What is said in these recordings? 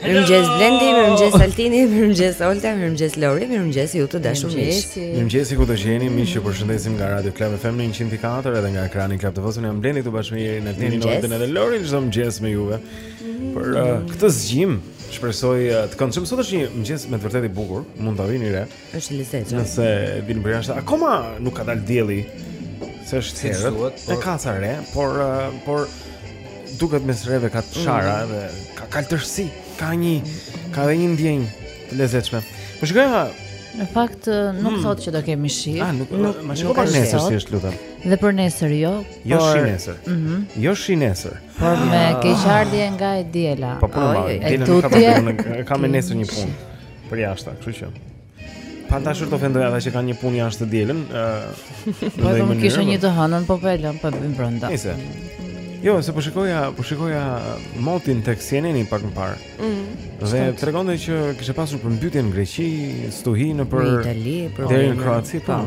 Mirëmëngjes Blendi, mirëmëngjes Altini, mirëmëngjes Olta, mirëmëngjes Lori, mirëmëngjes ju të dashur miq. Mirëmëngjes kudo jeni, miq, ju përshëndesim nga Radio Club FM në 104 edhe nga ekrani i Club TV-së. Unë jam Blendi këtu bashkë me Jerin, Altinin, Oltën edhe Lorin çdo mëngjes me juve. Për uh, këtë zgjim, shpresoj uh, të këndshëm sot është një mëngjes me të vërtetë i bukur, mund ta vini re. Mm Është i lezetshëm. Nëse vin për jashtë, akoma nuk ka dalë dielli. Se është si herët, duhet, por... ka ca re, por uh, por duket mes reve ka të çara mm. dhe ka kaltërsi, ka një ka dhe një ndjenjë të lezetshme. Po shikoja. Në fakt nuk mm. thotë që do kemi shi. Ah, nuk, nuk, nuk, nuk ka, nesër si është lutem. Dhe për nesër jo. Jo por... shi nesër. Mhm. Mm jo shi nesër. Por me ah. keqardhje nga e diela. Po po, e tutje. Kam nesër një punë. për jashta, kështu që. Pa dashur të ofendoj ata që kanë një punë jashtë të dielën, ë. Po do të kisha një të hënën, po po e lëmë po vimë brenda. Nice. Jo, se po shikoja, po shikoja motin tek CNN-i pak më parë. Mhm. Dhe tregonte që kishte pasur përmbytje në Greqi, stuhi nëpër Itali, për deri në Kroaci, po.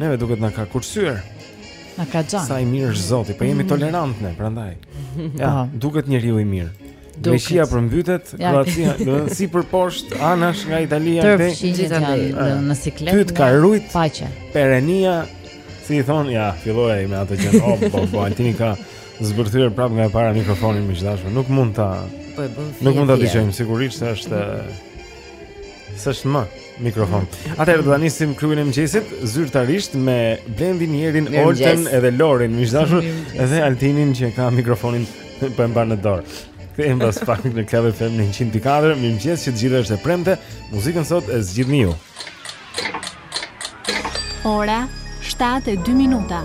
Neve duket na ka kursyer. Na ka xhan. Sa i mirë është Zoti, po jemi mhm. tolerant ne, prandaj. Ja, po. duket njeriu i mirë. Greqia përmbytet, Kroacia si përposhtë, anash nga Italia këtej. Gjithë në në siklet. Ty të ka rujt. Paqe. Perenia, si i thonë, ja, filloi me ato që oh, po, po, Altini ka zbërthyer prapë nga e para mikrofonin miq të dashur. Nuk mund ta Po e bën. Nuk mund ta dëgjojmë sigurisht se është s'është më mikrofon. Atëherë do ta nisim klubin e mëngjesit zyrtarisht me Blendin, Jerin, Oltën edhe Lorin, miq të dashur, edhe Altinin që ka mikrofonin Po e mban në dorë. Kthehemi pas pak në Club FM në 104. Mirëmëngjes që të gjithëve është e premte. Muzikën sot e zgjidhni ju. Ora 7:02 minuta.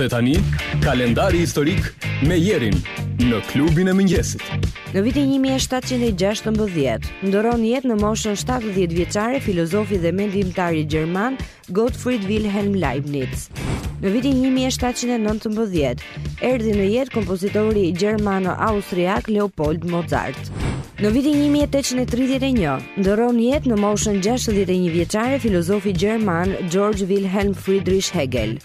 Dhe tani, kalendari historik me Jerin në klubin e mëngjesit. Në vitin 1716, ndërron jetë në moshën 70 vjeçare filozofi dhe mendimtari gjerman Gottfried Wilhelm Leibniz. Në vitin 1719 erdhi në jetë kompozitori gjermano-austriak Leopold Mozart. Në vitin 1831 ndërron jetë në moshën 61 vjeçare filozofi gjerman George Wilhelm Friedrich Hegel.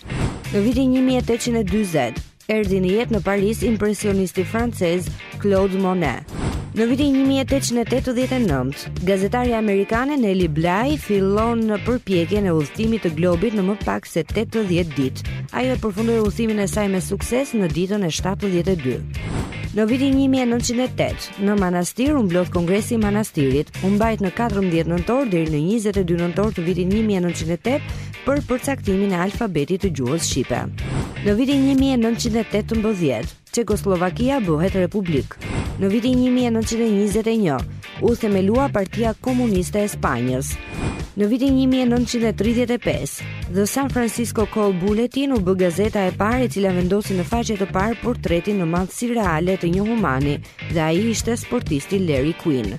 Në vitin 1840 Erdhi në jetë në Paris impresionisti francez Claude Monet. Në vitin 1889, gazetarja amerikane Nellie Bly fillon në përpjekjen e udhëtimit të globit në më pak se 80 ditë. Ajo e përfundoi udhëtimin e saj me sukses në ditën e 72. Në vitin 1908, në Manastir u mblodh Kongresi i Manastirit, u mbajt në 14 nëntor deri në 22 nëntor të vitit 1908 për përcaktimin e alfabetit të gjuhës shqipe. Në vitin 1918, Çekosllovakia bëhet republikë. Në vitin 1921, u themelua Partia Komuniste e Spanjës. Në vitin 1935, The San Francisco Call Bulletin u bë gazeta e parë e cila vendosi në faqe të parë portretin në madhësi reale të një humani, dhe ai ishte sportisti Larry Quinn.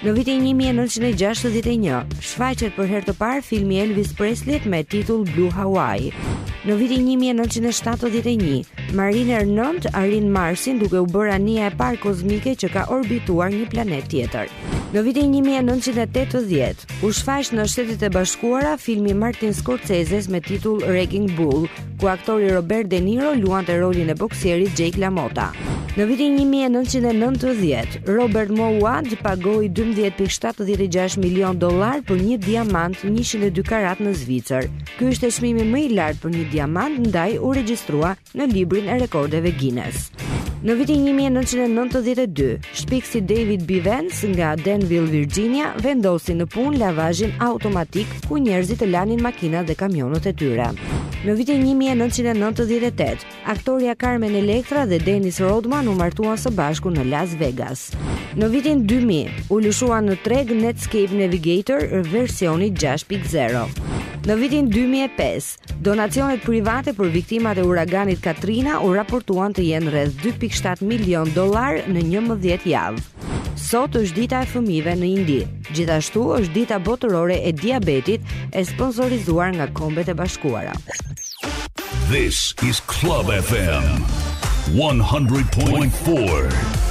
Në vitin 1961, shfaqet për herë të parë filmi i Elvis Presley me titull Blue Hawaii. Në vitin 1971, Mariner 9 arrin Marsin duke u bërë anija e parë kozmike që ka orbituar një planet tjetër. Në vitin 1980, u shfaq në Shtetet e Bashkuara filmi i Martin Scorsese me titull Raging Bull, ku aktori Robert De Niro luante rolin e boksierit Jake LaMotta. Në vitin 1990, Robert Mouawad pagoi 12.76 milion dollarë për një diamant 102 karatë në Zvicër. Ky ishte çmimi më i lartë për një diamant, ndaj u regjistrua në librin e rekordeve Guinness. Në vitin 1992, shpikësi David Bivens nga Danville, Virginia, vendosi në punë lavazhin automatik ku njerëzit të lanin makinat dhe kamionët e tyre. Në vitin 1998, aktorja Carmen Electra dhe Dennis Rodman u martuan së bashku në Las Vegas. Në vitin 2000, u lëshua në treg Netscape Navigator versioni 6.0. Në vitin 2005, Donacionet private për viktimat e uraganit Katrina u raportuan të jenë rreth 2.7 milion dollarë në 11 javë. Sot është dita e fëmijëve në Indi. Gjithashtu është dita botërore e diabetit e sponsorizuar nga Kombet e Bashkuara. This is Club FM 100.4.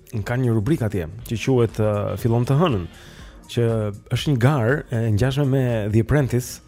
Kanë një rubrikë atje që quhet uh, Fillon të hënën, që është një garë e ngjashme me The Apprentice.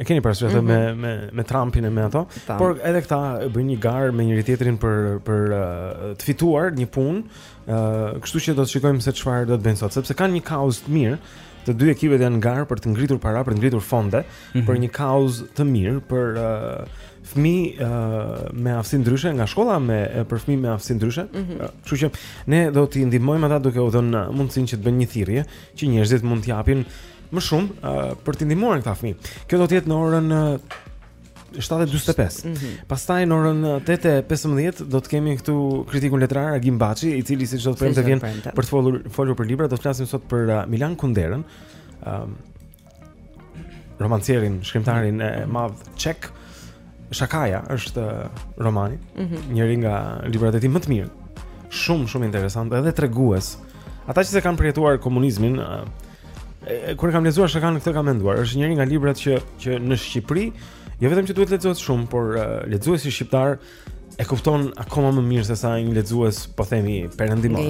E keni parasysh atë mm -hmm. me me me Trumpin e me ato, Tam. por edhe këta bëjnë një garë me njëri-tjetrin për për uh, të fituar një punë. Ëh, uh, kështu që do të shikojmë se çfarë do të bëjnë sot, sepse kanë një kauzë të mirë. Të dy ekipet janë në garë për të ngritur para, për të ngritur fonde, mm -hmm. për një kauzë të mirë, për uh, fëmijë uh, me aftësi ndryshe nga shkolla me për fëmijë me aftësi ndryshe. Mhm. Kështu mm -hmm. që ne do t'i ndihmojmë ata duke u dhënë mundësinë që të bëjnë një thirrje që njerëzit mund të japin më shumë uh, për të ndihmuar këta fëmijë. Kjo do të jetë në orën uh, 7:45. Mm -hmm. Pastaj në orën 8:15 do të kemi këtu kritikun letrar Agim Baçi, i cili si çdo të premte vjen për të folur folur për libra, do të flasim sot për Milan Kunderën. Ëm um, romancierin, shkrimtarin e madh çek Shakaja është romani, mm -hmm. njëri nga librat e tij më të mirë. Shumë shumë interesant edhe tregues. Ata që s'e kanë përjetuar komunizmin, e, kur e kam lexuar Shakanë këtë kam menduar, është njëri nga librat që që në Shqipëri Jo vetëm që duhet lexohet shumë, por uh, lexuesi shqiptar e kupton akoma më mirë se sa një lexues, po themi, perëndimor.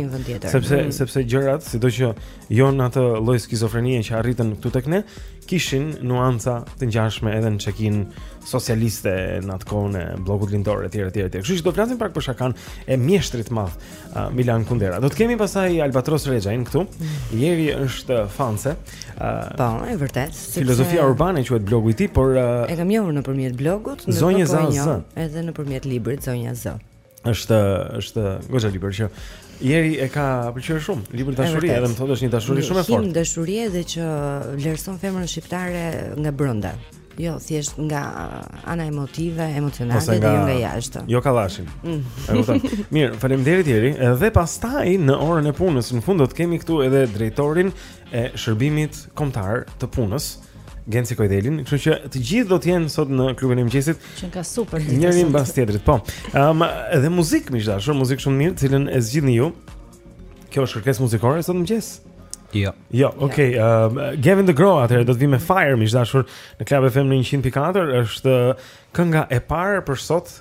Sepse mm. sepse gjërat, sido që jo në atë lloj skizofrenie që arritën këtu tek ne, kishin nuanca të ngjashme edhe në Çekinë socialiste në atë kohën e bllokut lindor etj etj etj. Kështu që do të flasim pak për Shakanë e mjeshtrit të madh uh, Milan Kundera. Do të kemi pastaj Albatros Rexhajn këtu. Mm. Jeri është fanse. Uh, po, e vërtetë. Filozofia urbane quhet blogu i tij, por uh, e kam njohur nëpërmjet blogut, në Zonja Z, edhe nëpërmjet librit Zonja Z. Është është goxha libër që Jeri e ka pëlqyer shumë. Libër dashurie, edhe më thotë është një dashuri shumë e fortë. Një dashuri edhe që vlerëson femrën shqiptare nga brenda. Jo, thjesht nga ana emotive, emocionale dhe jo nga jashtë. Jo kallashin. Mm. E kupton. Mirë, faleminderit Jeri. Edhe pastaj në orën e punës në fund do të kemi këtu edhe drejtorin e shërbimit kombëtar të punësimit, Genci Kojdelin, kështu që të gjithë do të jenë sot në klubin e mëngjesit. Qenka super ditë. Njëri mbas tjetrit, po. Ëm um, edhe muzikë miq të dashur, muzikë shumë e mirë, të cilën e zgjidhni ju. Kjo është kërkesë muzikore sot në mëngjes. Jo. Jo, okay. Ëm jo. um, Gavin DeGraw atëherë do të vijë me Fire miq të dashur në Club FM në 100.4 është kënga e parë për sot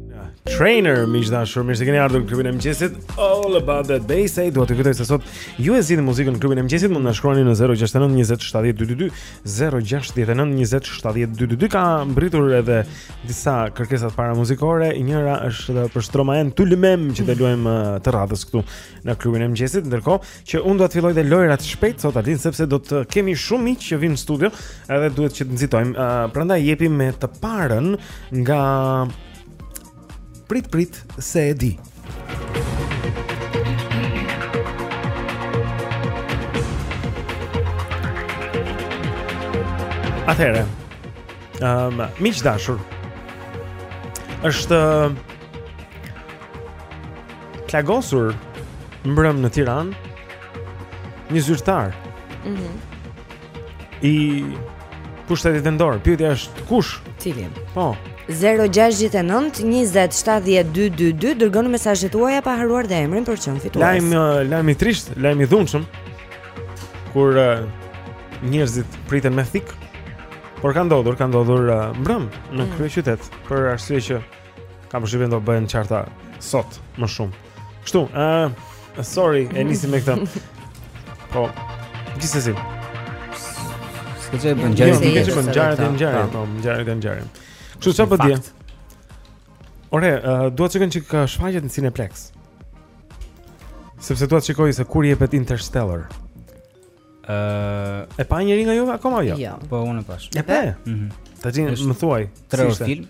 Trainor, miq të dashur, mirë se keni ardhur në klubin e mëngjesit. All about that bass, dua t'ju kujtoj se sot ju e zgjidhni muzikën në klubin e mëngjesit, mund të na shkruani në 069 20 70 222, 069 20 70 222. Kanë mbërritur edhe disa kërkesa të para muzikore, njëra është për Stromaen Tous les mêmes që do e luajmë uh, të radhës këtu në klubin e mëngjesit. Ndërkohë, që unë do të filloj dhe lojrat shpejt sot Ardi sepse do të kemi shumë miq që vinë në studio edhe duhet që të nxitojmë. Uh, prandaj jepi me të parën nga Prit Prit se e di. Atëherë. Ehm, um, miq të dashur. Është plagosur mbrëm në Tiran një zyrtar mm -hmm. i pushtetit vendor. Pyetja është kush, cili, po 0-6-9-20-7-0-2-2-2 Dërgoni mesazhet tuaja pa harruar dhe emrin për të qenë fitues. Lajm uh, lajm i trisht, lajm i dhunshëm Kur uh, njerëzit priten me thikë Por ka ndodhur, ka ndodhur uh, mbrëm në mm. kryeqytet Për arsye që Kam përshtypjen do bëhen të qarta sot më shumë. Kështu, ë, uh, sorry, e nisim me këtë. Po. Gjithsesi. Kjo që bën gjarë, kjo që bën gjarë, bën gjarë, po, gjarë, bën gjarë. Kështu çfarë po di? Ore, uh, duhet të shikojmë çka shfaqet në Cineplex. Sepse duhet të shikoj se kur jepet Interstellar. Ë, e pa njeri nga ju akoma jo? Jo. Po unë e pashë. E pa. Mhm. Ta gjin, më thuaj. Tre orë film.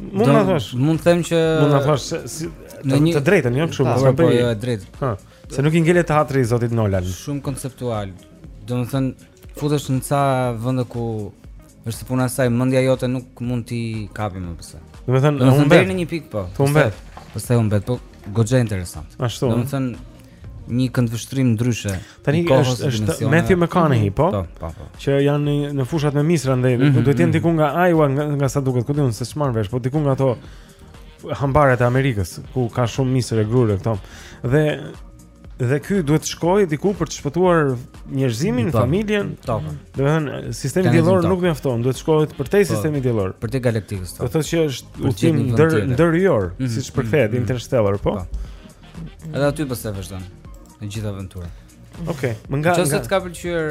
Mund të thosh. Mund të them që Mund të thosh se si, të drejtën, jo kështu, po bëj. Po jo, e drejtë. Ha. Se nuk i ngelet hatri zotit Nolan. Shumë konceptual. Domethënë futesh në ca vende ku Është si puna saj, mendja jote nuk mund t'i kapi më pse. Domethënë, unë deri në një pikë po. Të humbet. Pastaj humbet, po goxha interesant. Ashtu. Domethënë një këndvështrim ndryshe. Tani është është Matthew McConaughey, po? Po, po, po. Që janë në fushat me misra ndaj, mm -hmm, duhet të jenë mhm. diku nga Iowa, nga, nga sa duket, ku di unë se ç'marr vesh, po diku nga ato hambaret e Amerikës, ku ka shumë misër e grurë e këto. Dhe Dhe ky duhet të shkojë diku për të shpëtuar njerëzimin, po, familjen. Po. Domethënë, sistemi diellor nuk mjafton, duhet të shkohet përtej po, sistemit diellor. Përtej galaktikës. Do të thotë që është udhëtim ndëryjor, mhm, siç mhm, përkthehet mhm. interstellar, po. Edhe aty pastaj vazhdon e gjithë aventura. Okej, okay, më nga. Çfarë të ka pëlqyer?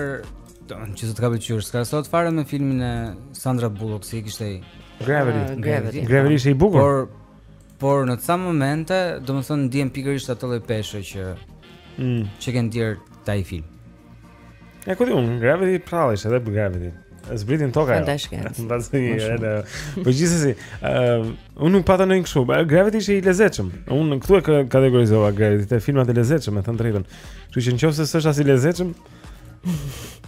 Domethënë të ka pëlqyer, s'krahasohet fare me filmin e Sandra Bullock, si e kishte Gravity. Gravity. Gravity ishte i bukur. Por Por në ca momente, domethënë ndihem pikërisht atë lloj feelingu që mm. që kam ndier te ai film. Ja ku di unë, Gravity prallish edhe për Gravity. Zbrit në tokë. Mbas një herë. Po gjithsesi, ëm unë nuk pata ndonjë kështu. Gravity ishte i lezetshëm. Unë aty e kategorizova Gravity te filmat e lezetshëm, me thënë të drejtën. Kështu që nëse s'është as i lezetshëm,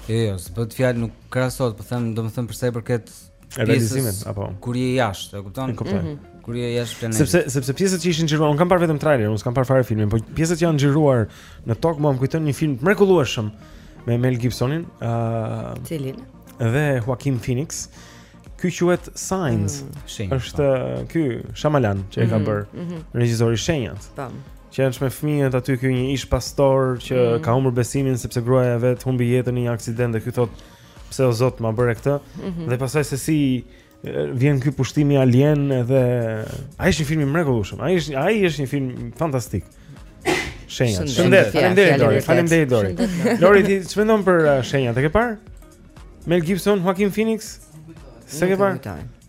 Jo, jo, s'po them fjalë nuk krahasohet, po them, domethënë për sa i përket realizimit apo kur je jashtë, e kupton? E kupton. Mm -hmm. Kur je jashtë planetit. Sepse sepse pjesët që ishin xhiruar, unë kam parë vetëm trailerin, unë s'kam parë fare filmin, por pjesët që janë xhiruar në tokë më kujtojnë një film të mrekullueshëm me Mel Gibsonin, ë uh, Cilin? Dhe Joaquin Phoenix. Ky quhet Signs. Mm, është po. ky Shyamalan që e ka mhm, bërë, mm -hmm. regjisori Shenjat. Tam. Po që janë me fëmijët aty ky një ish pastor që mm. ka humbur besimin sepse gruaja e vet humbi jetën në një aksident dhe ky thotë Pse o zot ma bëre këtë? Mm -hmm. Dhe pastaj se si vjen ky pushtimi alien edhe ai është një film i mrekullueshëm. Ai është ai është një film fantastik. Shenja. Shenjat. Faleminderit Lori. Faleminderit Lori. Lori ti çmendesh për uh, shenjat, e ke parë? Mel Gibson, Joaquin Phoenix? S'e ke parë?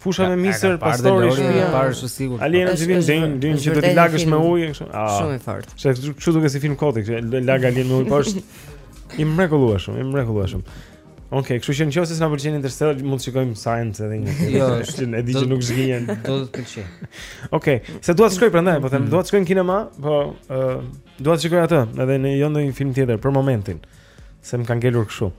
Fusha me misër, pastori, shpia. Parë e ke sigurt. Alien që vjen dën, dën që do ta lagësh me ujë kështu. Ah. Shumë i fortë. Se kështu duket si film koti, që lag alien me ujë, po është. I mrekullueshëm, i mrekullueshëm. Okej, okay, kështu që nëse s'na pëlqen Interstellar, mund të shikojmë Signs edhe një herë. Jo, është e di që nuk zgjidhen. Do të pëlqej. Okej, okay, se dua të shkoj prandaj, po them, mm. dua të shkoj në kinema, po ë uh, dua të shikoj atë, edhe në jo ndonjë film tjetër për momentin. Se më ka ngelur kështu.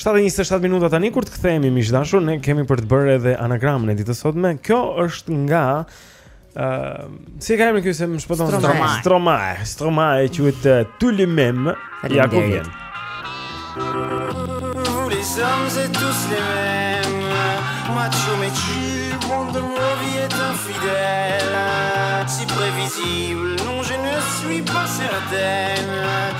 7:27 minuta tani kur të kthehemi miq të dashur, ne kemi për të bërë edhe anagramën e ditës së sotme. Kjo është nga ë uh, si e ka emrin ky se më shpëton Stromae. Stromae, Stromae quhet uh, Tous les mêmes. Ja ku vjen. Les hommes êtes tous les mêmes Macho mais cheap Bande de mauviettes infidèles Si prévisibles Non je ne suis pas certaine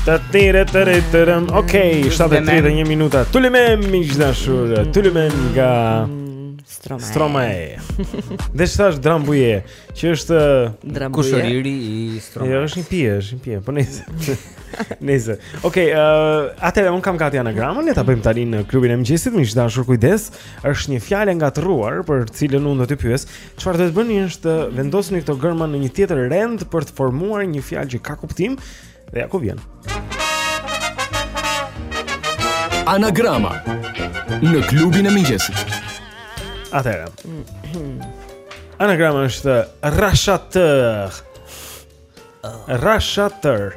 Të tire të re të rëm Okej, 7.31 minuta Tous les mêmes miq të dashur Tous les mêmes nga Stromae Stromae Dhe që thashë Drambuie Që është Drambuie Kushëriri i Stromae Jo, është një pije, është një pije Po nejse Nejse Okej, uh, atëherë, unë kam gati anagramën E ta bëjmë tani në klubin e mëngjesit Miq të dashur kujdes është një fjalë e ngatërruar Për cilën unë do t'ju pyes Çfarë duhet të bëni është të vendosni këto gërma në një tjetër rend për të formuar një fjalë që ka kuptim dhe ja ku vjen. Anagrama në klubin e mëngjesit. Atëherë. Anagrama është rashatër. Rashatër.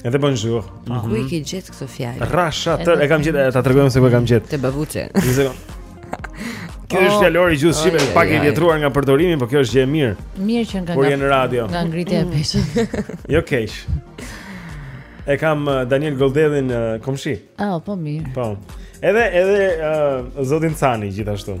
Edhe bonjour. Po, ku i ke gjet këtë fjalë? Rashatër e kam gjet, ta tregojmë se ku e kam gjet. Te babuçe. Një sekond. Ky është oh. fjalori i gjuhës shqipe, pak i vjetruar nga përdorimi, por kjo është gjë e mirë. Mirë që nga. Por në radio. Nga ngritja e peshës. Jo keq. E kam uh, Daniel Godellin uh, komshi. Ah, po mirë. Po. Edhe edhe uh, Zotin Cani gjithashtu.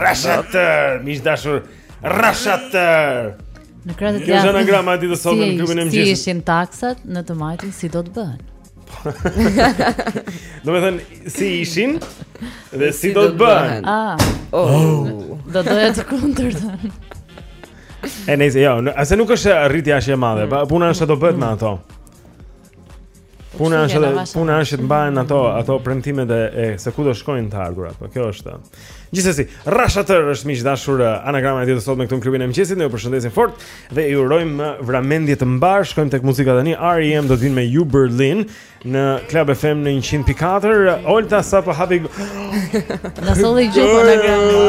Rashatër, miq të dashur, rashatër. Në krahët e tij. Kjo është anagrama e ditës së sotme në klubin e mëngjesit. Si ishin taksat në të majtën si do të bëhen? Domethënë si ishin dhe si do të bëhen. Ah. Oh. Do të jetë kundër. E nejse jo, se nuk është rritja aq e madhe, mm. puna është ça do bëhet me ato. Puna është edhe puna është të mbahen ato ato premtimet e, e se ku do shkojnë të ardhurat. Po kjo është. Gjithsesi, Rashatër është miq dashur eh, anagrama e ditës sot me këtu në klubin e mëngjesit. Ne ju përshëndesim fort dhe ju urojmë eh, vramendje të mbarë. Shkojmë tek muzika tani. REM do të vinë me Überlin në Club FM në 100.4. Olta sapo hapi. Na solli gjithë anagrama.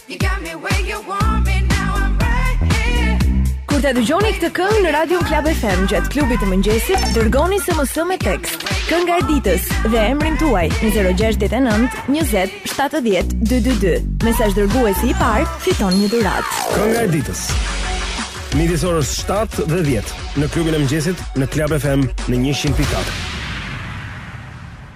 Kur ta dëgjoni këtë këngë në Radio Klab FM gjatë klubit të mëngjesit, dërgoni SMS me tekst Kënga e ditës dhe emrin tuaj në 069 20 70 222. Mesazh dërguesi i parë, fiton një dhuratë. Kënga e ditës. Midis orës 7 dhe 10 në klubin e mëngjesit në Club FM në 100.4.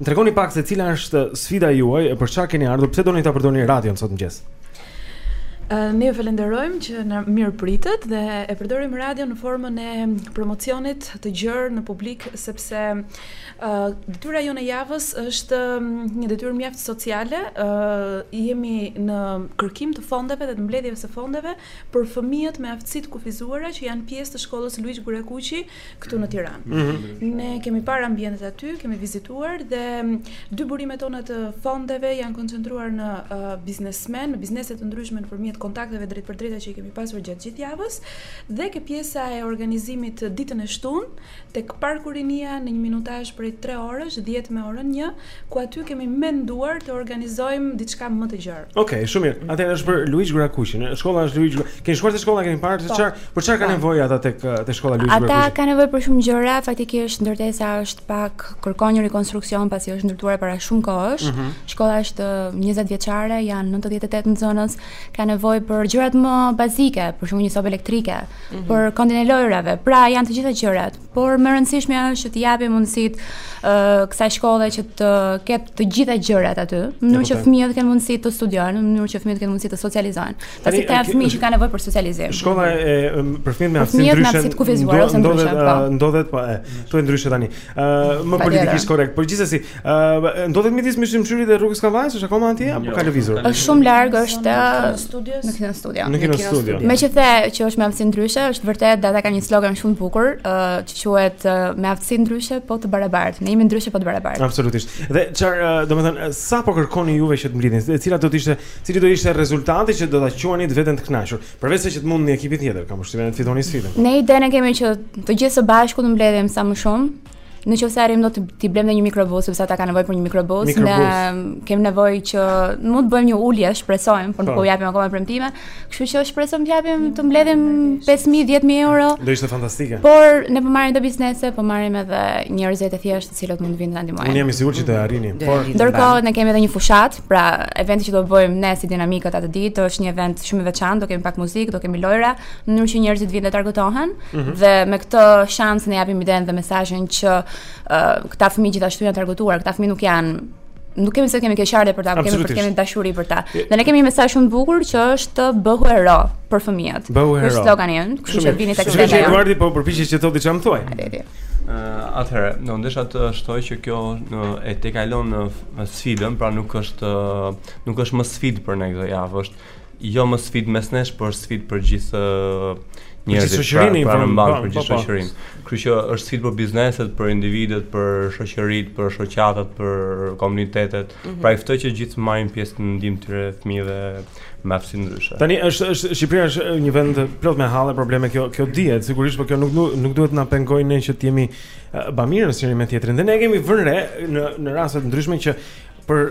Më tregoni pak se cila është sfida juaj e për çfarë keni ardhur, pse doni ta përdorni radion sot në mëngjes? Uh, ne ju falenderojmë që na mirëpritët dhe e përdorim radion në formën e promocionit të gjërë në publik sepse uh, detyra jonë e javës është um, një detyrë mjaft sociale, uh, jemi në kërkim të fondeve dhe të mbledhjes së fondeve për fëmijët me aftësi të kufizuara që janë pjesë e shkollës Luigj Gurakuqi uh, këtu në Tiranë. Mm -hmm. Ne kemi parë ambientet aty, kemi vizituar dhe dy burimet tona të fondeve janë koncentruar në uh, biznesmen, në biznese të ndryshme nëpërmjet kontakteve të drejtpërdrejta që i kemi pasur gjatë gjithë javës dhe ke pjesa e organizimit ditën e shtunë tek parku Rinia në një minutazh prej 3 orësh, 10 me orën 1, ku aty kemi menduar të organizojmë diçka më të gjerë. Okej, okay, shumë mirë. Atëherë është për Luigj Gurakuqin. Shkolla është Luigj. Keni shkuar te shkolla, keni parë se po. çfarë, për çfarë kanë po. nevojë ata tek te shkolla Luigj Gurakuqi? Ata kanë nevojë për shumë gjëra, faktikisht ndërtesa është pak kërkon një rikonstruksion pasi është ndërtuar para shumë kohësh. Mm -hmm. Shkolla është 20 uh, vjeçare, janë 98 nxënës, kanë nevojë për gjërat më bazike, për shembull një sobë elektrike, mm -hmm. për këndin e lojërave. Pra janë të gjitha gjërat. Por më e rëndësishmja është që t'i japim mundësitë kësaj shkolle që të ketë të gjitha gjërat aty, në mënyrë që fëmijët të kenë mundësi të studiojnë, në mënyrë që fëmijët të kenë mundësi të socializohen. Pasi këta janë fëmijë që kanë nevojë për socializim. Shkolla është për fëmijët me aftësi ndryshe. Fëmijët me aftësi të kufizuara ose ndryshe. Ndodhet, po. ndodhet, po e. Thuaj ndryshe tani. Ë, më politikisht korrekt, por gjithsesi, Ëh, ndodhet midis Myslym Shyrit dhe rrugës Kavajës, është akoma atje apo jo, ka lëvizur? Është shumë larg, është në Kinostudio. Në Kinostudio. Në Kinostudio. Meqë the që është me aftësi ndryshe, është vërtet, ata kanë një slogan shumë të bukur, që quhet me aftësi ndryshe po të barabartë. Ne jemi ndryshe po të barabartë. Absolutisht. Dhe çfarë, domethënë, sa po kërkoni juve që të mblidhni? E cila do të ishte, cili do ishte rezultati që do ta quanit veten të kënaqur? Përveçse që të mundni ekipin tjetër, kam përshtypjen të fitoni sfidën. Ne idenë kemi që të gjithë së bashku të mbledhim sa më shumë, Në qoftë se arrim do t'i blejmë dhe një mikrobus sepse ata kanë nevojë për një mikrobus, mikrobus. ne kemi nevojë që mund të bëjmë një ulje, shpresojmë, por nuk po, po japim akoma premtime. Kështu që shpresojmë të japim të mbledhim 5000, 10000 euro. Do ishte fantastike. Por ne po marrim dhe biznese, po marrim edhe njerëz të thjeshtë të cilët mund të vijnë të na ndihmojnë. Unë jam i sigurt që do e arrini. Por ndërkohë ne kemi edhe një fushatë Pra, eventi që do bëjmë ne si dinamikët atë ditë është një event shumë i veçantë, do kemi pak muzikë, do kemi lojra, në mënyrë që njerëzit vijnë dhe të argëtohen mm -hmm. dhe me këtë shans ne japim idenë dhe mesazhin që uh, këta fëmijë gjithashtu janë argëtuar, këta fëmijë nuk janë nuk kemi pse kemi keqardhje për ta, kemi për të kemi dashuri për ta. Dhe ne kemi një mesazh shumë të bukur që është bëhu hero për fëmijët. Bëhu hero. Është slogani ynë, kështu që vijnë tek Shqipëria. Ju po përpiqesh që të thuash diçka më thuaj. Atëherë, unë desha të shtoj që kjo në, e tejkalon në, në sfidën, pra nuk është, nuk është më sfidë për ne këtë javë, është jo më sfidë mes nesh, por sfidë për gjithë njerëzit, për gjithë pra, pra në mbanë, për gjithë shoqërinë. Kështu që është sfidë për bizneset, për individët, për shoqëritë, për shoqatat, për komunitetet, -hmm. Pra i ftoj që gjithë marrin pjesë në ndihmë të këtyre fëmijëve me aftësi ndryshe. Tani është është Shqipëria është një vend plot me halle e probleme kjo kjo dihet sigurisht por kjo nuk nuk duhet të na pengojë ne që të jemi bamirë njëri me tjetrin. Dhe ne e kemi vënë re në në raste të ndryshme që për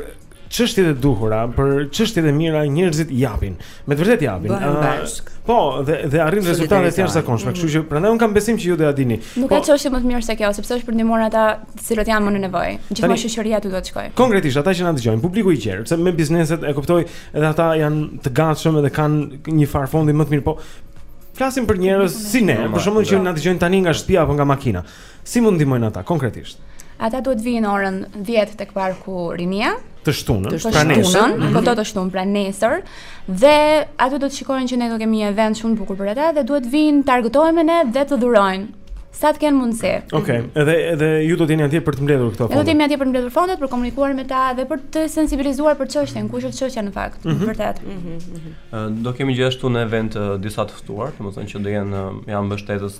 çështjet e duhura, për çështjet e mira njerëzit japin. Me të vërtetë japin. Uh, po, dhe dhe arrin rezultate të jashtëzakonshme, kështu që prandaj unë kam besim që ju do ia dilni. Nuk po, ka çështje më të mirë se kjo, sepse është për të ndihmuar ata të cilët janë më në nevojë. Gjithmonë shoqëria aty do të shkojë. Konkretisht ata që na dëgjojnë, publiku i gjerë, sepse me bizneset e kuptoj, edhe ata janë të gatshëm edhe kanë një farë fondi më të mirë, po flasim për njerëz si ne, për shembull që na dëgjojnë tani nga shtëpia apo nga makina. Si mund të ndihmojnë ata konkretisht? Ata duhet të vijnë orën 10 tek Parku Rinia, të shtunën, pra nesër, mhm. po do të shtunë pra nesër dhe aty do të shikojnë që ne do kemi një event shumë të bukur për ata dhe duhet të vijnë të argëtohen me ne dhe të dhurojnë sa të kenë mundësi. Okej, okay, mhm. edhe edhe ju do të jeni atje për të mbledhur këto fonde. Ne do të jemi atje për të mbledhur fondet, për të komunikuar me ta dhe për të sensibilizuar për çështjen, kush është çështja në fakt, mm -hmm. vërtet. Mm -hmm. Do kemi gjithashtu në event uh, disa të ftuar, domethënë që do jenë uh, janë mbështetës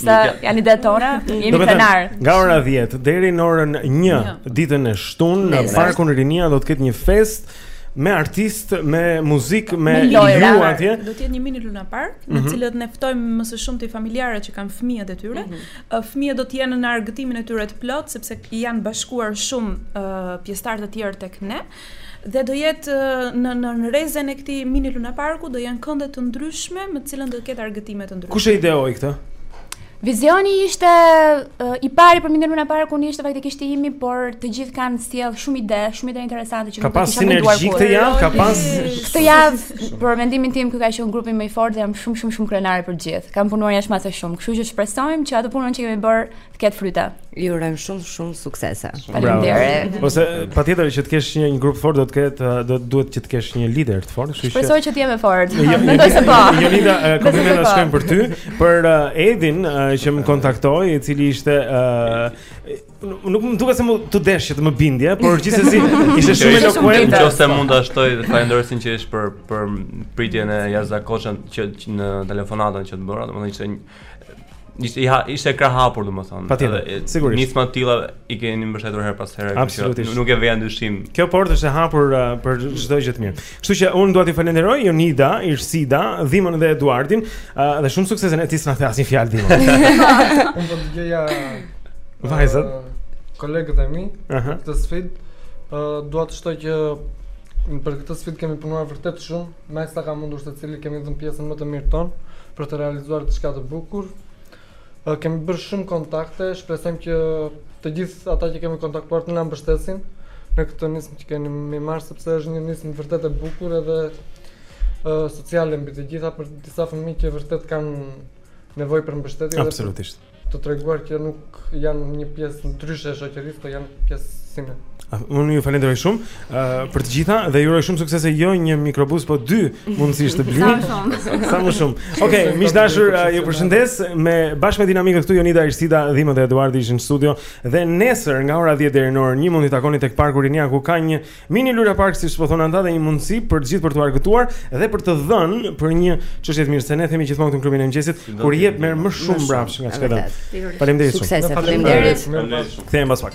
Se janë idetë tona, jemi krenarë. Nga ora 10 deri në orën 1 ditën e shtunë në Parkun Rinia do të ketë një festë me artistë, me muzikë, me ju atje. Do të jetë një mini Luna Park, në të mhm. cilët ne ftojmë më së shumti familjarët që kanë fëmijët e tyre. Mhm. Fëmijët do të jenë në argëtimin e tyre të plotë sepse janë bashkuar shumë pjesëtarë të tjerë tek ne. Dhe do jetë në në rrezen e këtij mini lunaparku do jenë kënde të ndryshme me të cilën do të ketë argëtime të ndryshme. Kush e ideoi këtë? Vizioni ishte uh, i pari për mini lunaparkun, ishte faktikisht i imi, por të gjithë kanë sjellë shumë ide, shumë ide interesante që ka pas sinergji këtë javë, ka pas këtë javë për mendimin tim ky ka qenë grupi më i fortë dhe jam shumë shumë shumë krenare për gjithë. Kanë punuar jashtë masë shumë, kështu që shpresojmë që atë punën që kemi bërë të ketë fryte. Ju urojmë shumë shumë suksese. Faleminderit. Ose patjetër që të kesh një, një grup fort do të ketë do të duhet që të kesh një lider të fortë, kështu që Shpresoj që të jemi fort. Jo, Mendoj se po. Jonida, komplimente na shkojnë për ty, për uh, Edin uh, që më kontaktoi, i cili ishte uh, nuk më duket se m'u desh që të më bindje, por gjithsesi ishte shumë elokuent. Nëse mund ta shtoj, falenderoj sinqerisht për për pritjen e jashtëzakonshme që në telefonatën që të bëra, domethënë ishte Ishte ishte krah hapur domethënë. Patjetër, sigurisht. Nisma të tilla i keni mbështetur herë pas here, kështu që nuk e veja në dyshim. Kjo portë është e hapur uh, për çdo gjë të mirë. Kështu që unë dua t'ju falenderoj Jonida, Irsida, Dhimon dhe Eduardin uh, dhe shumë suksese dhe ti s'na the asnjë fjalë Dhimo. Unë do të gjëja vajzat, uh, kolegët e mi, uh -huh. këtë sfidë. Uh, dua të shtoj që për këtë sfidë kemi punuar vërtet shumë. Me sa ka mundur secili kemi dhënë pjesën më të mirë tonë për të realizuar diçka të bukur. Kemi bërë shumë kontakte, shpresojmë që të gjithë ata që kemi kontaktuar të na mbështesin në këtë nismë që kemi ndërmarrë sepse është një nismë vërtet e bukur edhe sociale mbi të gjitha për disa fëmijë që vërtet kanë nevojë për mbështetje. Absolutisht. të treguar që nuk janë një pjesë ndryshe e shoqërisë, por janë pjesë si ne. Unë ju falenderoj shumë uh, për të gjitha dhe ju uroj shumë suksese jo një mikrobus po dy mundësisht të blini. Sa më shumë. Sa më shumë. Okej, okay, miq dashur, uh, ju përshëndesim bashkë me dinamikët këtu Jonida Irsida, Dhimo dhe Eduardi ishin në studio dhe nesër nga ora 10 deri në orën 1 mund t'i takoni tek Parku Rinia ku ka një Mini Luna Park siç po thonë ata dhe një mundësi për të gjithë për t'u argëtuar dhe për të dhënë për një çështje të mirë se ne themi gjithmonë këtu në klubin e mëngjesit kur jep merr më shumë mbrapsht nga çke dhënë. Faleminderit shumë. Suksese, faleminderit. Kthehem pas pak.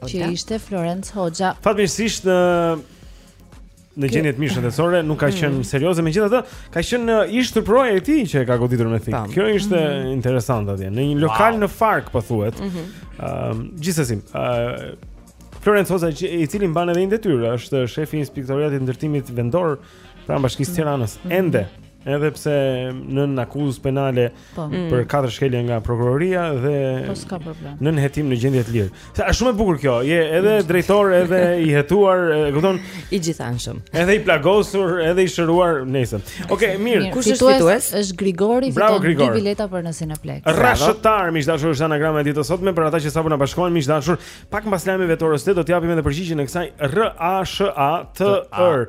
Që ishte Florenc Hoxha. Fatmirësisht në gjendje të mirë shëndetësore, nuk ka mm. qenë mm. serioze megjithatë, ka qenë uh, ish truproja e tij që e ka goditur me thikë. Kjo ishte mm -hmm. interesante atje, në një lokal wow. në Farkë po thuhet. Ëm, mm -hmm. um, gjithsesi, ë uh, Florenc Hoxha i cili mban edhe një detyrë, është shefi i inspektoratit të ndërtimit vendor pranë bashkisë mm. Tiranës. Mm -hmm. Ende Edhe pse nën akuzë penale po. mm. për katër shkelje nga prokuroria dhe po s'ka problem. Nën hetim në gjendje të lirë. Se është shumë e bukur kjo. Je edhe mm. drejtor, edhe i hetuar, e kupton? I gjithanshëm. Edhe i plagosur, edhe i shëruar, nejse. Okej, okay, mirë. Kush është fitues? Është Grigori, fiton dy bileta për në Cineplex. Rashëtar, miq dashur, është anagrama e ditës sotme për ata që sapo na bashkohen, miq dashur. Pak mbas lajmeve të orës 8 do t'japim edhe përgjigjen e kësaj R A S H A T R.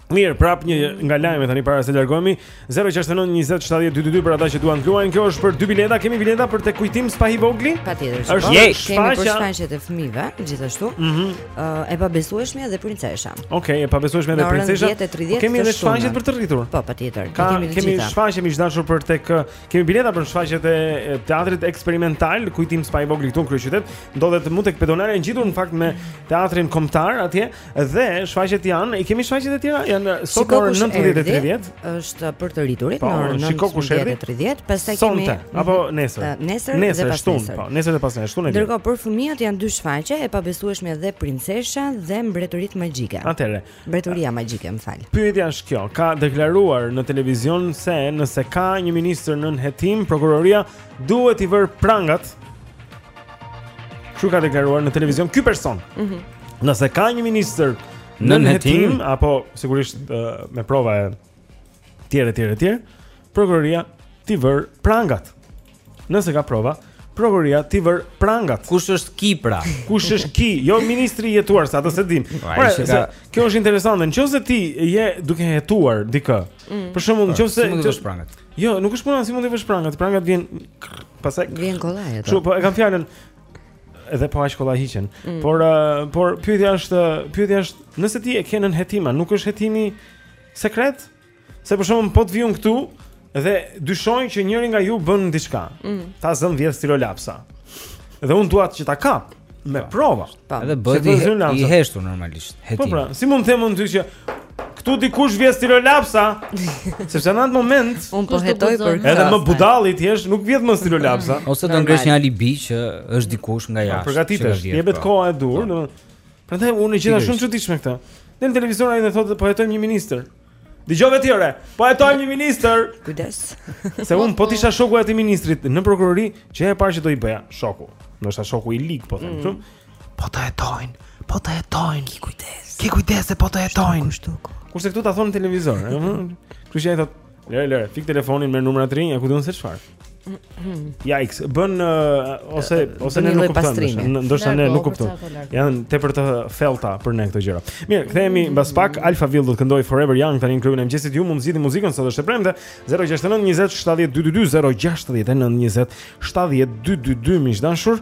Mirë, prap një nga lajme tani para se largohemi. 069 20 70 222 për ata që duan të luajnë. Kjo është për dy bileta. Kemi bileta për te kujtim Spahi Vogli? Patjetër. Është një shfaqje për shfaqjet e fëmijëve, gjithashtu. Ëh, mm -hmm. uh, e pabesueshme dhe princesha. Okej, okay, e pabesueshme dhe princesha. Po kemi edhe shfaqjet për të rritur. Po, patjetër. Ka, kemi gjitha. Kemi shfaqje miq të dashur për tek kemi bileta për shfaqjet e teatrit eksperimental Kujtim Spahivogli këtu në kryeqytet. Ndodhet mu tek pedonalja ngjitur në fakt me teatrin kombëtar atje. Dhe shfaqjet janë, i kemi shfaqjet e tjera, janë sot në orën 19:30. Është për të rriturit po, në orën 19:30, pastaj kemi sonte apo mhm. nesër. Eh, nesër, nesër dhe pasnesër. Po, nesër dhe pasnesër, shtunë. Ndërkohë për fëmijët janë dy shfaqje, e pabesueshme dhe princesha dhe mbretëritë magjike. Atëherë. Mbretëria magjike, më fal. Pyetja është kjo, ka deklaruar në televizion se nëse ka një ministër nën hetim, prokuroria duhet t'i vërë prangat Kështu ka deklaruar në televizion ky person. Mhm. Mm Nëse ka një ministër nën hetim apo sigurisht uh, me prova e tjera e tjera e tjera, prokuroria t'i vërë prangat. Nëse ka prova, prokuroria t'i vërë prangat. Kush është ky pra? Kush është ky? Jo ministri i hetuar, se atë s'e dimë. Pra, se, kjo është interesante. Nëse ti je duke hetuar dikë, mm Mm. Për shembull, po, nëse mund të vësh prangat. Jo, nuk është puna se mund të vësh prangat, prangat vihen pastaj vihen kollaj ato. Kështu po e kam fjalën edhe po aq kollaj hiqen. Mm. Por uh, por pyetja është, pyetja është, nëse ti e ke nën hetim a, nuk është hetimi sekret? Se për shembull po të vij unë këtu dhe dyshoj që njëri nga ju bën diçka. Mm. Ta zëmë vjedh stilolapsa. Dhe un dua që ta kap me po. prova. Tam. Edhe bëhet i, i heshtur normalisht. Po, hetim. Po pra, si mund të them unë ty që këtu dikush vjedh stilolapsa? Sepse në atë moment un po hetoj për këtë. Edhe më budalli të jesh, nuk vjedh më stilolapsa. Ose do ngresh një alibi që është dikush nga jashtë. Përgatitesh, jepet po. koha e duhur, po. domethënë. Prandaj unë e gjeta shumë çuditshme këtë. Në televizor ai thotë po hetojmë një ministër. Dëgjove ti ore. Po hetojmë një ministër. Kujdes. Se un po të isha shoku i atij ministrit në prokurori, gjëja e parë që do i bëja shoku. Ndoshta shoku i lig, po them këtu. Mm. Po të hetojnë. Po të hetojnë. Ki kujdes. Ki kujdes se po të hetojnë. Kurse këtu ta thonë në televizor, ëh. Kështu që ai thotë, "Lëre, lëre, fik telefonin me numra të rinj, a ku di unë se çfarë." Ja X bën uh, ose ose ne nuk kuptojmë. Ndoshta ne nuk kuptojmë. Janë tepër të thella për ne këto gjëra. Mirë, kthehemi mbas pak. Alphaville do të këndojë Forever Young tani në klubin e mëngjesit. Ju mund të zgjidhni muzikën sot është e premte. 069 20 70 222 069 20 70 222 miq të dashur.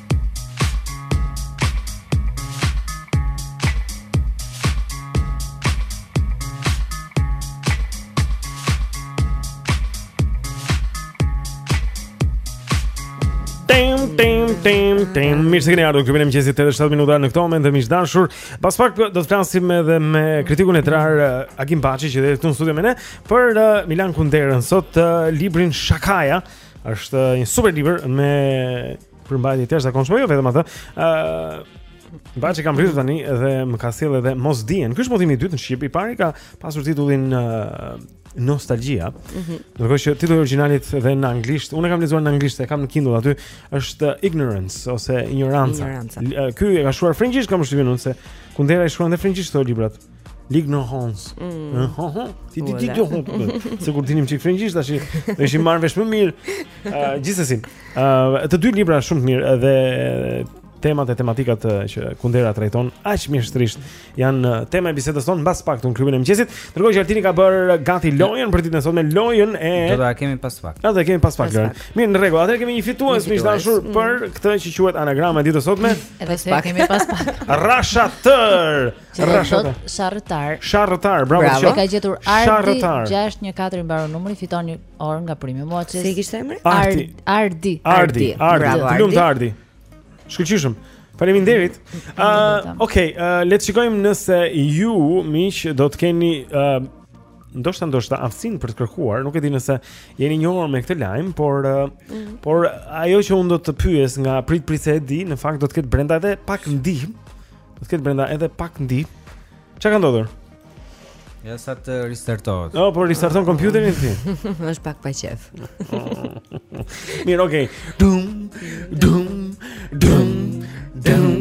Tem, mirë se keni ardhur klubin e mëngjesit 8 e 7 minuta në këtë moment miq të dashur. Pas pak do të flasim edhe me kritikun letrar eh, Agim Baçi që është këtu në studio me ne për eh, Milan Kunderën. Sot eh, librin Shakaja është një super libër me Përmbajtje të jashtëzakonshme, jo vetëm atë. Ë uh, Baçi ka arritur tani dhe më ka sjellë edhe Mosdijen. Ky është botimi i dytë në shqip. I pari ka pasur titullin uh, Nostalgjia. Mm -hmm. Ndërkohë që titulli i originalit dhe në anglisht, unë e kam lexuar në anglisht, e kam në Kindle aty, është Ignorance ose Injoranca. Ignoranca. Ky e ka shkruar frëngjisht, kam përshtypjen unë se Kundera i shkruan dhe frëngjisht këto librat. L'ignorance. Mm. Ti ti ti gjum. Sikur të dinim çik frëngjisht tash, do ishim marrë vesh më mirë. Uh, gjithsesi, uh, të dy libra shumë të mirë dhe temat e tematikat që Kundera trajton aq mjeshtrisht janë tema e bisedës tonë mbas pak në klubin e mëngjesit. Ndërkohë që Altini ka bër gati lojën për ditën e sotme, lojën e Do ta kemi pas pak. Do ta kemi pas pak. Mirë, në rregull. Atëherë kemi një fitues miq të dashur mm. për këtë që quhet anagrama e ditës së sotme. Edhe pastaj kemi pas pak. Rashatër. Rashatër. Sharrëtar. Sharrëtar, bravo. Bravo, ka gjetur Ardi 614 i mbaron numri, fiton një orë nga Prime Watches. Si kishte emrin? Ardi. Ardi. Ardi. Bravo, Ardi. Lumtë, Ardi. Shkëlqyshëm. Faleminderit. Ëh, uh, okay, uh, le të shikojmë nëse ju miq do të keni ëh uh, ndoshta ndoshta aftësinë për të kërkuar, nuk e di nëse jeni njohur me këtë lajm, por uh, mm. por ajo që unë do të pyes nga prit prit se e di, në fakt do të ketë brenda edhe pak ndihmë Do të ketë brenda edhe pak ndihmë. Çfarë ka ndodhur? Ja sa të restartohet. Jo, po restarton kompjuterin ti. Është pak pa qejf. Mirë, okay. Dum, dum, dum, dum.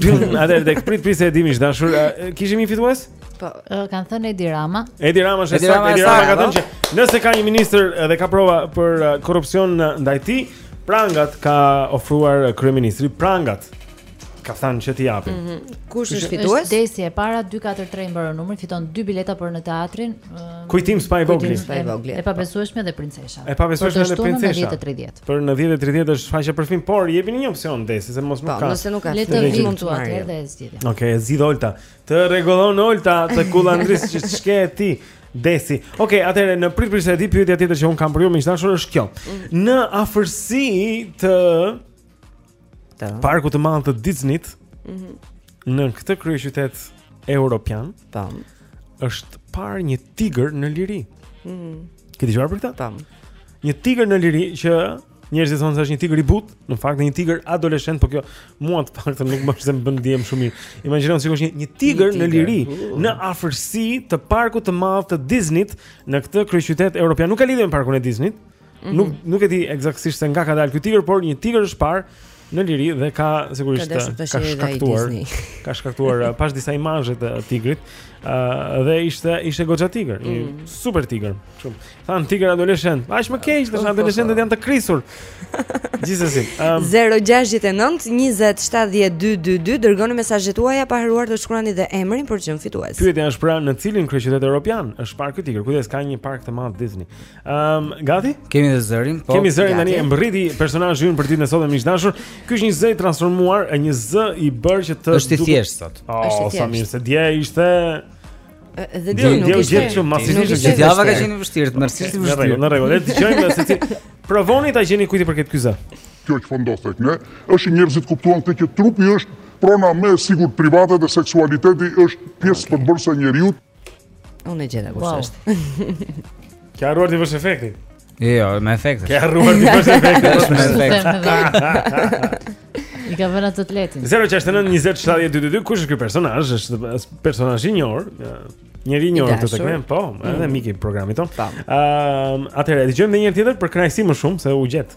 Dum, atëherë tek prit prit se e di miq të dashur. Kishim një fitues? Po, kanë thënë Edi Rama. Edi Rama është Edi Rama, Edi Rama ka thënë që nëse ka një ministër dhe ka prova për korrupsion ndaj tij, prangat ka ofruar kryeministri prangat. ka thënë që t'i japim. Mm -hmm. Kush është fitues? Është Desi e para 243 mbaron numri, fiton 2 bileta për në teatrin. Uh, Kujtim Spahivogli. E pabesueshme dhe princesha. E pabesueshme dhe princesha. Për 10:30. Për në 10:30 është shfaqja për film, por jepini një opsion Desi se mos më po, ka. Po, nëse nuk ka. Le të vijë këtu atëherë dhe e zgjidhim. Okej, e zgjidh Olta. Të rregullon Olta, të kullandris që ç'ke ti. Desi. Okej, okay, atëherë në prit prit se e di pyetja tjetër që un kam për ju, miq të dashur është kjo. Mm. Në afërsi të të parkut të madh të Disney-t. Mhm. Mm në këtë kryeqytet europian, tam, është parë një tigër në liri. Mhm. Mm Ke dëgjuar për këtë? Tam. Një tigër në liri që njerëzit thonë se është një tigër i butë, në fakt një tigër adoleshent, por kjo mua të paktën nuk më bën ndihem shumë mirë. Imagjino sikur është një, një tigër në liri uh. në afërsi të parkut të madh të Disney-t në këtë kryeqytet europian. Nuk ka lidhje me parkun e Disney-t. Mm -hmm. Nuk nuk e di eksaktësisht se nga ka dalë ky tigër, por një tigër është parë në liri edhe ka sigurisht ka, ka shkaktuar ka shkaktuar uh, pashë disa imazhe të tigrit, ë uh, dhe ishte ishte goxha tigër, mm. një super tigër. Kështu. Thanë tigër adoleshent. Aq më keq, tash adoleshentët janë të krisur. Gjithsesi, um, 069 20 70 222 dërgoni mesazhet tuaja pa harruar të shkruani dhe emrin për të qenë fitues. Pyetja është pra në cilin kryeqytet europian është parë ky tigër? Kujdes ka një park të madh Disney. Um, gati? Kemi dhe zërin, po. Kemi zërin tani e mbërriti personazhi ynë për ditën e sotme miq të dashur. Ky është një zë i transformuar, një zë i bërë që të Është i thjeshtë sot. Oh, është i thjeshtë. Sa mirë se dje ishte dhe dje nuk ishte. Dje gjithë masivisht gjithë java ka qenë vështirë, tmerrësisht i vështirë. Në rregull, le të dëgjojmë dhe ti provoni ta gjeni kujt i përket ky zë. Kjo që po ndodh tek ne, është njerëzit kuptuan këtë që trupi është prona më e sigurt private dhe seksualiteti është pjesë përbërëse e njeriut. Unë e gjeta kush është. Ke harruar t'i vësh efektin? Jo, me efektin. Ke harruar t'i vësh efektin? Ka me efektin. I ka vënë atë atletin. 069 20 70 222, kush është ky personazh? Është personazh i njohur, njeri i njohur te tek ne, po, edhe mm. mik i programit tonë. Ëm, atëherë dëgjojmë dhe një herë tjetër për kënaqësi më shumë se u gjet.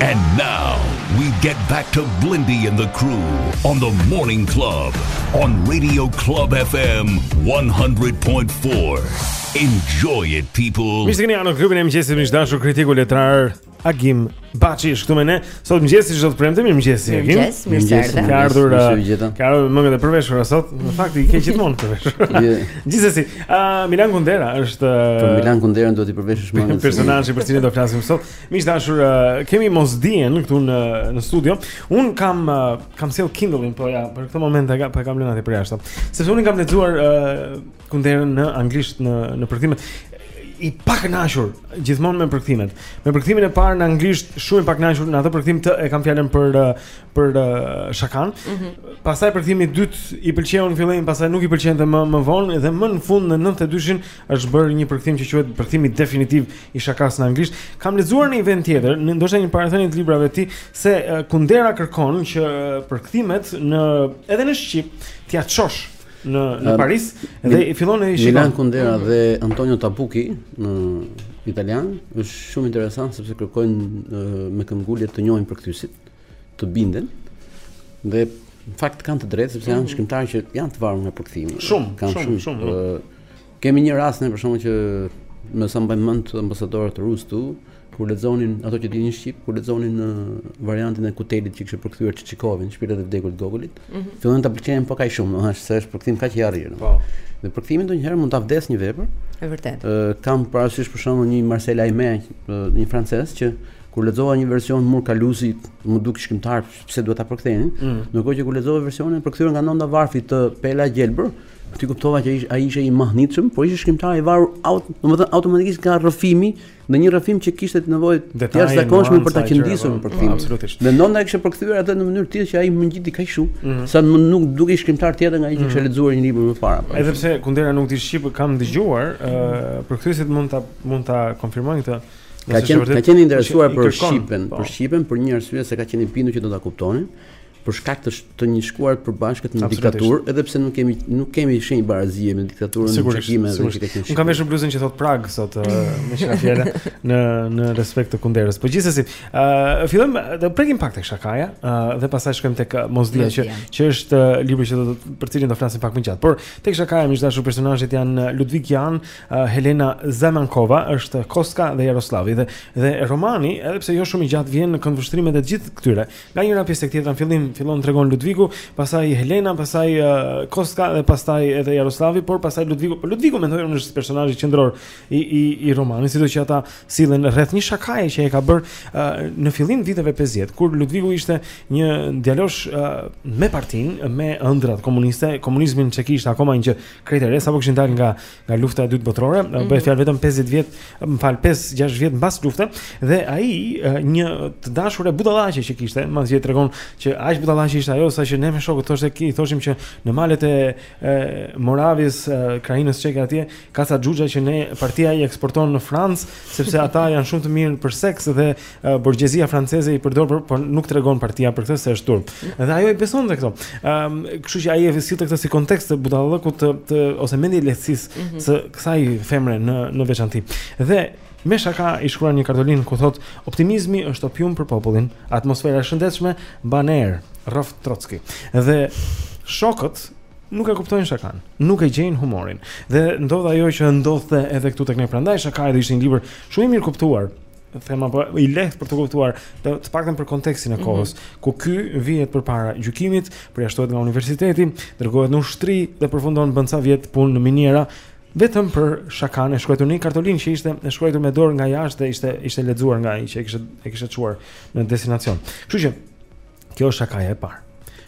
And now we get back to Blendi and the crew on the morning club on Radio Club FM 100.4. Enjoy it people. Jeni në klubin e mëngjesit miq të dashur kritiku letrar Agim Baçi është këtu me ne. Sot në mëngjes si çdo të premte, mirë mëngjesi Agim. Mirë mëngjes, mirë se erdhe. Ka ardhur, ka ardhur mëngë të përveshura sot. Në fakt i ke gjithmonë të përveshura. Gjithsesi, Uh, Milan Kundera është uh, Për Milan Kunderën duhet t'i përveshësh mëngët personazhi për cilin do flasim sot. Miq të dashur, uh, kemi Mosdijen këtu në në studio. Unë kam uh, kam sjellë Kindle-in po ja, për këtë moment e kam po e kam lënë aty përjashta. Sepse unë kam lexuar uh, Kunderën në anglisht në në përkthimet i pakënaqur gjithmonë me përkthimet. Me përkthimin e parë në anglisht shumë i pakënaqur në atë përkthim të e kam fjalën për uh, për uh, Shakanë. Mm -hmm. Pastaj përkthimi i dytë i pëlqeu në fillim, pastaj nuk i pëlqente më më vonë dhe më në fund në 92-shin është bërë një përkthim që quhet përkthimi definitiv i Shakasë në anglisht. Kam lexuar në një vend tjetër, në ndoshta një parathënie të librave të tij se uh, Kundera kërkon që uh, përkthimet në edhe në shqip t'ia çosh në në uh, Paris dhe ai fillon e i shikon. Milan Kundera dhe Antonio Tabucchi një italian është shumë interesant sepse kërkojnë uh, me këmbgulje të njohin përkthyesit. të binden dhe në fakt kanë të drejtë sepse janë mhm. shkrimtarë që janë të varur nga përkthimi. Shumë, kanë shumë, shumë. shumë. kemi një rast ne për shkakun që me sa mbaj mend ambasadorët rusë tu kur lexonin ato që dinin shqip, kur lexonin në variantin e Kutelit që kishte përkthyer Çiçikovin, Shpirtet e vdekur të Gogolit, mm -hmm. filluan ta pëlqejnë po kaq shumë, domethënë se është përkthim kaq i arrirë. Po. Dhe përkthimi ndonjëherë mund ta vdes një vepër. Është vërtet. Ë kam parasysh për shembull një Marcel Aimé, një francez që Kur lexova një version te Murkaluesi, m'u duk shkrimtar, pse duhet ta përkthenin? Mm. Ndërkohë që kur lexova versionin e përkthyer nga Nonda Varfi te Pela e Gjelbër, ti kuptova që ish, ai ishte i mahnitshëm, por ishte shkrimtar i varur, aut, domethënë automatikisht nga rrëfimi, në një rrëfim që kishte nevojë të jashtëzakonshme për ta qendisur në përkthim. Po, absolutisht. Dhe Nonda e kishte përkthyer atë në mënyrë të tillë që ai më ngjiti kaq shumë, mm -hmm. sa mua m'u dukej shkrimtar tjetër nga ai që mm -hmm. kisha lexuar një libër më parë. Po. Edhe pse Kundera nuk di shqip, kam dëgjuar, ë uh, përkthyesit mund ta mund ta konfirmojnë këtë. Ka qenë ka qenë interesuar për shqipen, po. për shqipen për një arsye se ka qenë bindur që do ta kuptonin për shkak të të një shkuare të përbashkët në diktaturë, edhe pse nuk kemi nuk kemi shenjë barazie me diktaturën e Çekisë dhe këtë kështu. Unë kam veshur bluzën që thot Prag sot eh, meç ra fjala në në respekt të Kunderës. Po gjithsesi, ë eh, fillojmë të prekim pak tek Shakaja eh, dhe pastaj shkojmë tek Mosdija që që është libri që do të për cilin do flasim pak më gjatë. Por tek Shakaja më dashur personazhet janë Ludvig Jan, Helena Zemankova është Kostka dhe Jaroslavi dhe dhe romani, edhe pse jo shumë i gjatë, vjen në këndvështrimet e gjithë këtyre. Nga njëra pjesë tek tjetra në fillim fillon tregon Ludviku, pastaj Helena, pastaj uh, Kostka dhe pastaj edhe Jaroslavi, por pastaj Ludviku. Po Ludviku mendoj unë është personazhi qendror i i i romanit, sido që ata sillen rreth një shakaje që e ka bër uh, në fillim viteve 50, kur Ludviku ishte një djalosh uh, me partinë, me ëndrrat komuniste, komunizmi që ishte akoma një krejt e re sapo kishin dalë nga nga lufta e dytë botërore, mm -hmm. bëhet fjalë vetëm 50 vjet, më fal 5-6 vjet mbas luftës dhe ai një të dashur e budallaqe që kishte, madje tregon që aq budallaqe ishte ajo sa që ne me shokët thoshte i thoshim që në malet e, e Moravisë, krahinës çeke atje, ka ca xhuxha që ne partia i eksporton në Francë sepse ata janë shumë të mirë për seks dhe Borgjezia franceze i përdor për, por nuk tregon partia për këtë se është turp. Dhe ajo i besonte këto. Ëm, um, kështu që ai e visit këtë si kontekst të budallëkut të, të ose mendjelehtësisë mm -hmm. së kësaj femre në në veçanti. Dhe Me shaka i shkruan një kartolinë ku thot optimizmi është opium për popullin, atmosfera e shëndetshme mban erë, rroft Trotsky. Dhe shokët nuk e kuptojnë shakan, nuk e gjejnë humorin. Dhe ndodh ajo që ndodhte edhe këtu tek ne prandaj Shakaja ishte një libër shumë i mirëkuptuar them apo i lehtë për të kuptuar, të, të paktën për kontekstin e mhm. kohës, mm -hmm. ku ky vihet përpara gjykimit, përjashtohet nga universiteti, dërgohet në ushtri dhe përfundon bën ca vjet punë në miniera, vetëm për shakan e shkruar në kartolinë që ishte e shkruar me dorë nga jashtë dhe ishte ishte lexuar nga ai që e kishte e kishte çuar në destinacion. Kështu që kjo është shakaja e parë.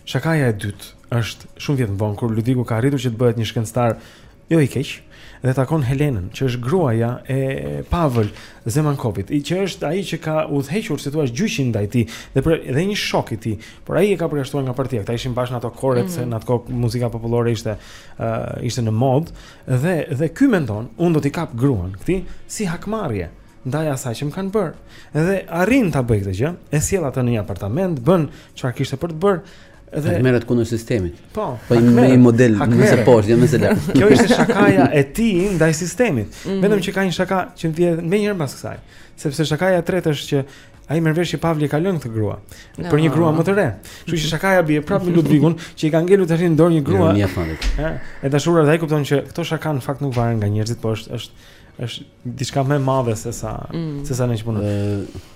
Shakaja e dytë është shumë vjet më vonë kur Ludviku ka arritur që të bëhet një shkencëtar Jo i keq. Dhe takon Helenën, që është gruaja e Pavel Zemankovit, i që është ai që ka udhëhequr si i thuash gjyqin ndaj tij dhe për dhe një shok i tij, por ai e ka përjashtuar nga partia. Ata ishin bashkë në ato koret mm -hmm. se në atë kohë muzika popullore ishte uh, ishte në mod dhe dhe ky mendon, unë do t'i kap gruan këtij si hakmarrje ndaj asaj që më kanë bërë. Dhe arrin ta bëjë këtë gjë, e sjell atë në një apartament, bën çfarë kishte për të bërë Dhe hakmerret kundër sistemit. Po, po me një model më së poshti, jo më së larti. Kjo ishte shakaja e tij ndaj sistemit. Mm -hmm. Vetëm që ka një shaka që vjen menjëherë pas kësaj, sepse shakaja e tretë është që ai merr vesh që Pavli e ka lënë këtë grua no. për një grua më të re. Kështu që shakaja bie prapë mbi Ludvikun që i ka ngelur tashi në dorë një grua. Ja, ja, e dashura dhe ai kupton që këto shaka në fakt nuk varen nga njerëzit, po është është është Diçka më e madhe se sa mm. se sa ne. Po unë, ëh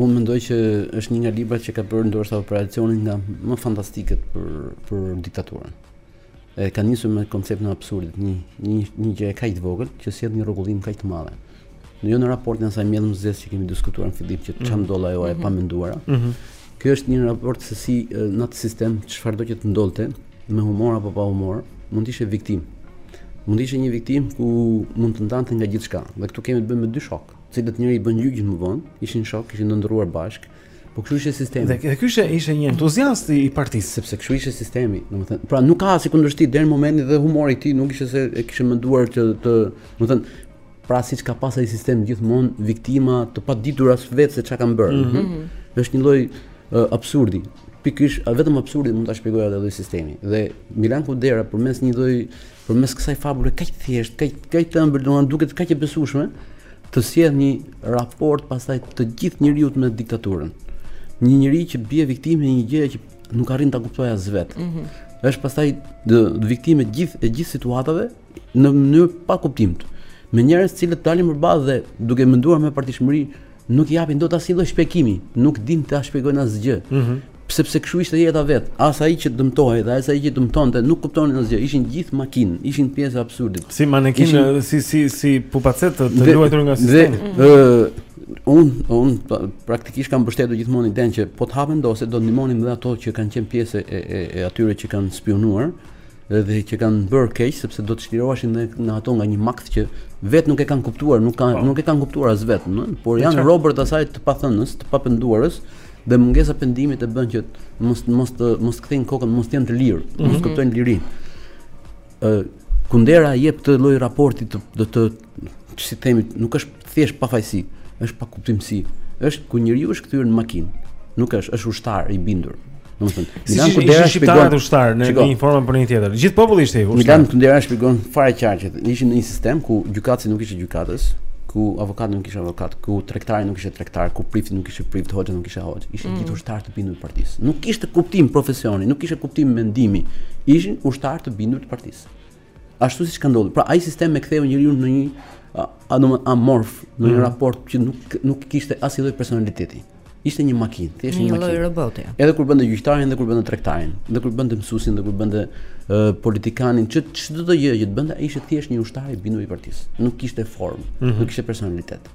unë mendoj që është një nga librat që ka bërë ndoshta operacionin nga më fantastikët për për diktaturën. E ka nisur me konceptin e absurdit, një një një gjë e kaq të vogël që sjell një rrokullim kaq të madh. Në jo në raportin e asaj mjellmës zezë që kemi diskutuar në fillim që ça mm. ndodh ajo e mhm. pamenduara. Mm -hmm. Ky është një raport se si në atë sistem çfarëdo që të ndodhte, me humor apo pa humor, mund të ishe viktimë. Mund të ishe një viktimë ku mund të ndante nga gjithçka. Dhe këtu kemi të bëjmë me dy shokë, të cilët njëri i bën gjyqin më vonë, ishin shokë, kishin ëndërruar bashkë. Po kështu ishte sistemi. Dhe ky ishte ishte një entuziast i partisë, sepse kështu ishte sistemi, domethënë. Pra nuk ka asnjë kundërshti deri në momentin dhe humori i tij nuk ishte se e kishte menduar që të, domethënë, Pra siç ka pas ai sistem gjithmonë viktima të paditur as vetë se çfarë kanë bërë. Mm -hmm. Është një lloj uh, absurdi. Pikërisht vetëm absurdi mund ta shpjegojë atë lloj sistemi. Dhe Milan Kundera përmes një lloj përmes kësaj fabule kaq të thjeshtë, kaq kaq të ëmbël, domethënë duket kaq e besueshme, të sjell një raport pastaj të gjithë njeriut me diktaturën. Një njeri që bie viktimë e një gjëje që nuk arrin ta kuptojë as vetë. Mm -hmm. Është pastaj viktimë e gjithë e gjithë situatave, në mënyrë të pakuptimtë, me njerëz të cilët dalin përballë dhe duke menduar me partishmëri, nuk japin dot asnjë lloj shpjegimi, nuk dinë ta shpjegojnë asgjë. Ëh. Mm sepse kështu ishte jeta vetë. As ai që dëmtohej dhe as ai që dëmtonte nuk kuptonin asgjë. Ishin gjithë makinë, ishin pjesë e absurdit. Si manekinë, ishin... si si si pupacet të, të luajtur nga sistemi. Dhe ë un un pra, praktikisht kam mbështetur gjithmonë idenë që po të hapen dosjet do ndihmonim edhe ata që kanë qenë pjesë e e, e atyre që kanë spiunuar. dhe që kanë bërë keq sepse do të çliroheshin dhe nga ato nga një makth që vetë nuk e kanë kuptuar, nuk kanë po. nuk e kanë kuptuar as vetë, ëh, por janë robër të asaj të pathënës, të papenduarës dhe mungesa e pendimit e bën që mos mos të mos të kthejnë kokën, mos të jenë të lirë, mos mhm. kuptojnë lirinë. ë Kundera jep atë lloj raporti të të, të si të themi, nuk është thjesht pafajësi, është pakuptimësi. Është kur njeriu është kthyer në makinë. Nuk është, është ushtar i bindur. Domethënë, si Milan Kundera shpjegon ushtar në një formë për një tjetër. Gjithë populli ishte ushtar. Milan Kundera shpjegon fare qartë që ishin në një sistem ku gjykatësi nuk ishte gjykatës, ku avokati nuk ishte avokat, ku tregtari nuk ishte tregtar, ku prifti nuk ishte prift, hoxha nuk ishte hoxhë. Ishin mm. gjithë ushtarë të bindur të partisë. Nuk kishte kuptim profesioni, nuk kishte kuptim mendimi. Ishin ushtarë të bindur të partisë. Ashtu siç ka ndodhur. Pra ai sistem e ktheu njeriun në një a do amorf, në një mhm. raport që nuk nuk kishte asnjë lloj personaliteti. Ishte një makinë, thjesht një, një makinë. Një lloj roboti. Edhe kur bënte gjyqtarin dhe kur bënte tregtarin, dhe kur bënte mësuesin dhe kur bënte uh, politikanin, çdo çdo gjë që të bënte, ai ishte thjesht një ushtar i bindur i partisë. Nuk kishte formë, mm -hmm. nuk kishte personalitet.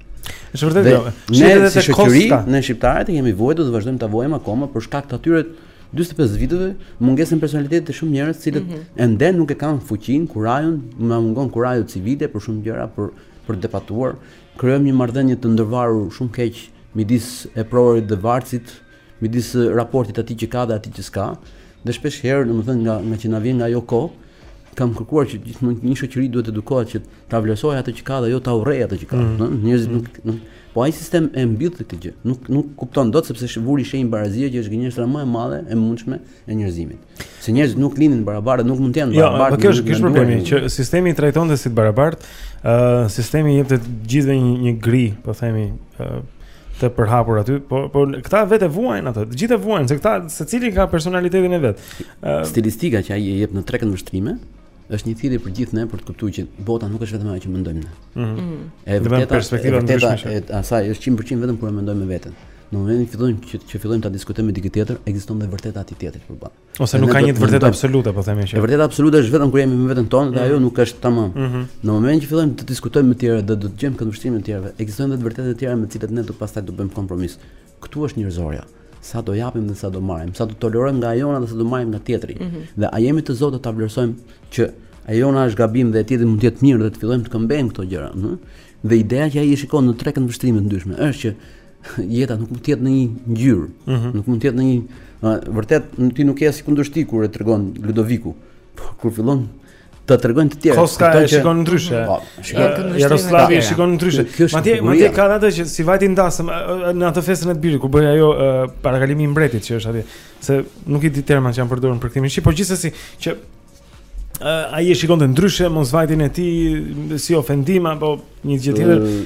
Është vërtet. Ne si shoqëri, ne shqiptarët kemi vuajtur dhe vazhdojmë ta vuajmë akoma për shkak të atyre 45 viteve mungesën e personalitetit të shumë njerëz të cilët mm -hmm. ende nuk e kanë fuqinë, kurajun, u mungon kuraja civile për shumë gjëra për për të debatuar. Krijojmë një marrëdhënie të ndërvarur shumë keq midis eprorit dhe vartësit, midis raportit atij që ka dhe atij që s'ka. Dhe shpesh herë, domethënë nga nga që na vjen nga ajo kohë, kam kërkuar që gjithmonë një shoqëri duhet të edukohet që ta vlerësojë atë që ka dhe jo ta urrejë atë që ka. Mm -hmm. Njerëzit nuk, nuk Po ai sistem e mbylli këtë gjë. Nuk nuk kupton dot sepse është vuri shenjë barazie që është gënjeshtra më e madhe e mundshme e njerëzimit. Se njerëzit nuk lindin të barabartë, nuk mund të jenë jo, barabartë. Jo, po kjo është kish problemi që sistemi i trajtonte si të barabartë, ë uh, sistemi i jepte të gjithëve një, një gri, po themi, ë uh, të përhapur aty, po po këta vetë vuajnë atë. Të gjithë vuajnë se këta secili ka personalitetin e vet. Uh, Stilistika që ai i jep në tre këndvështrime, është një thirrje për gjithë ne për të kuptuar që bota nuk është vetëm ajo që mendojmë ne. Ëh. Mm -hmm. E vërtetë perspektiva e ndryshme. Asaj është 100% vetëm kur e mendojmë me veten. Në momentin që fillojmë që, që fillojmë ta diskutojmë me dikë tjetër, ekziston dhe e vërteta e tjetrit për bën. Ose nuk ka një të vërtetë absolute, po themi që. E vërteta absolute është vetëm kur jemi me veten tonë dhe mhm. ajo nuk është tamam. Mm -hmm. Në momentin që fillojmë të diskutojmë me të tjerë dhe të dëgjojmë këndvështrimin e të tjerëve, ekzistojnë dhe të vërteta të tjera me të cilat ne do pastaj të bëjmë kompromis. Këtu është njerëzorja. Sa do japim dhe sa do marrim, sa do tolerojmë nga e jona dhe sa do marrim nga tjetri. Mm -hmm. Dhe a jemi të zotë ta vlerësojmë që e jona është gabim dhe e tjetrit mund të jetë mirë dhe të fillojmë të këmbejmë këto gjëra, ëh? Mm Dhe ideja që ai shikon në tre këndvështrime të ndryshme është që jeta nuk mund të jetë në një ngjyrë, mm -hmm. nuk mund të jetë në një vërtet ti nuk je si kundërshti kur e tregon Ludoviku. Por kur fillon të tregojnë të tjerë. Koska e shikon ndryshe. Po, shikon Jaroslavi e shikon ndryshe. Madje madje ka atë që s'i vajti në dasëm në atë festën e të birit ku bëhej ajo parakalimi i mbretit që është atje, se nuk i di termat që janë përdorur për këtë mishi, por gjithsesi që Uh, ai e shikonte ndryshe mosvajtjen e tij si ofendim apo një gjë tjetër uh,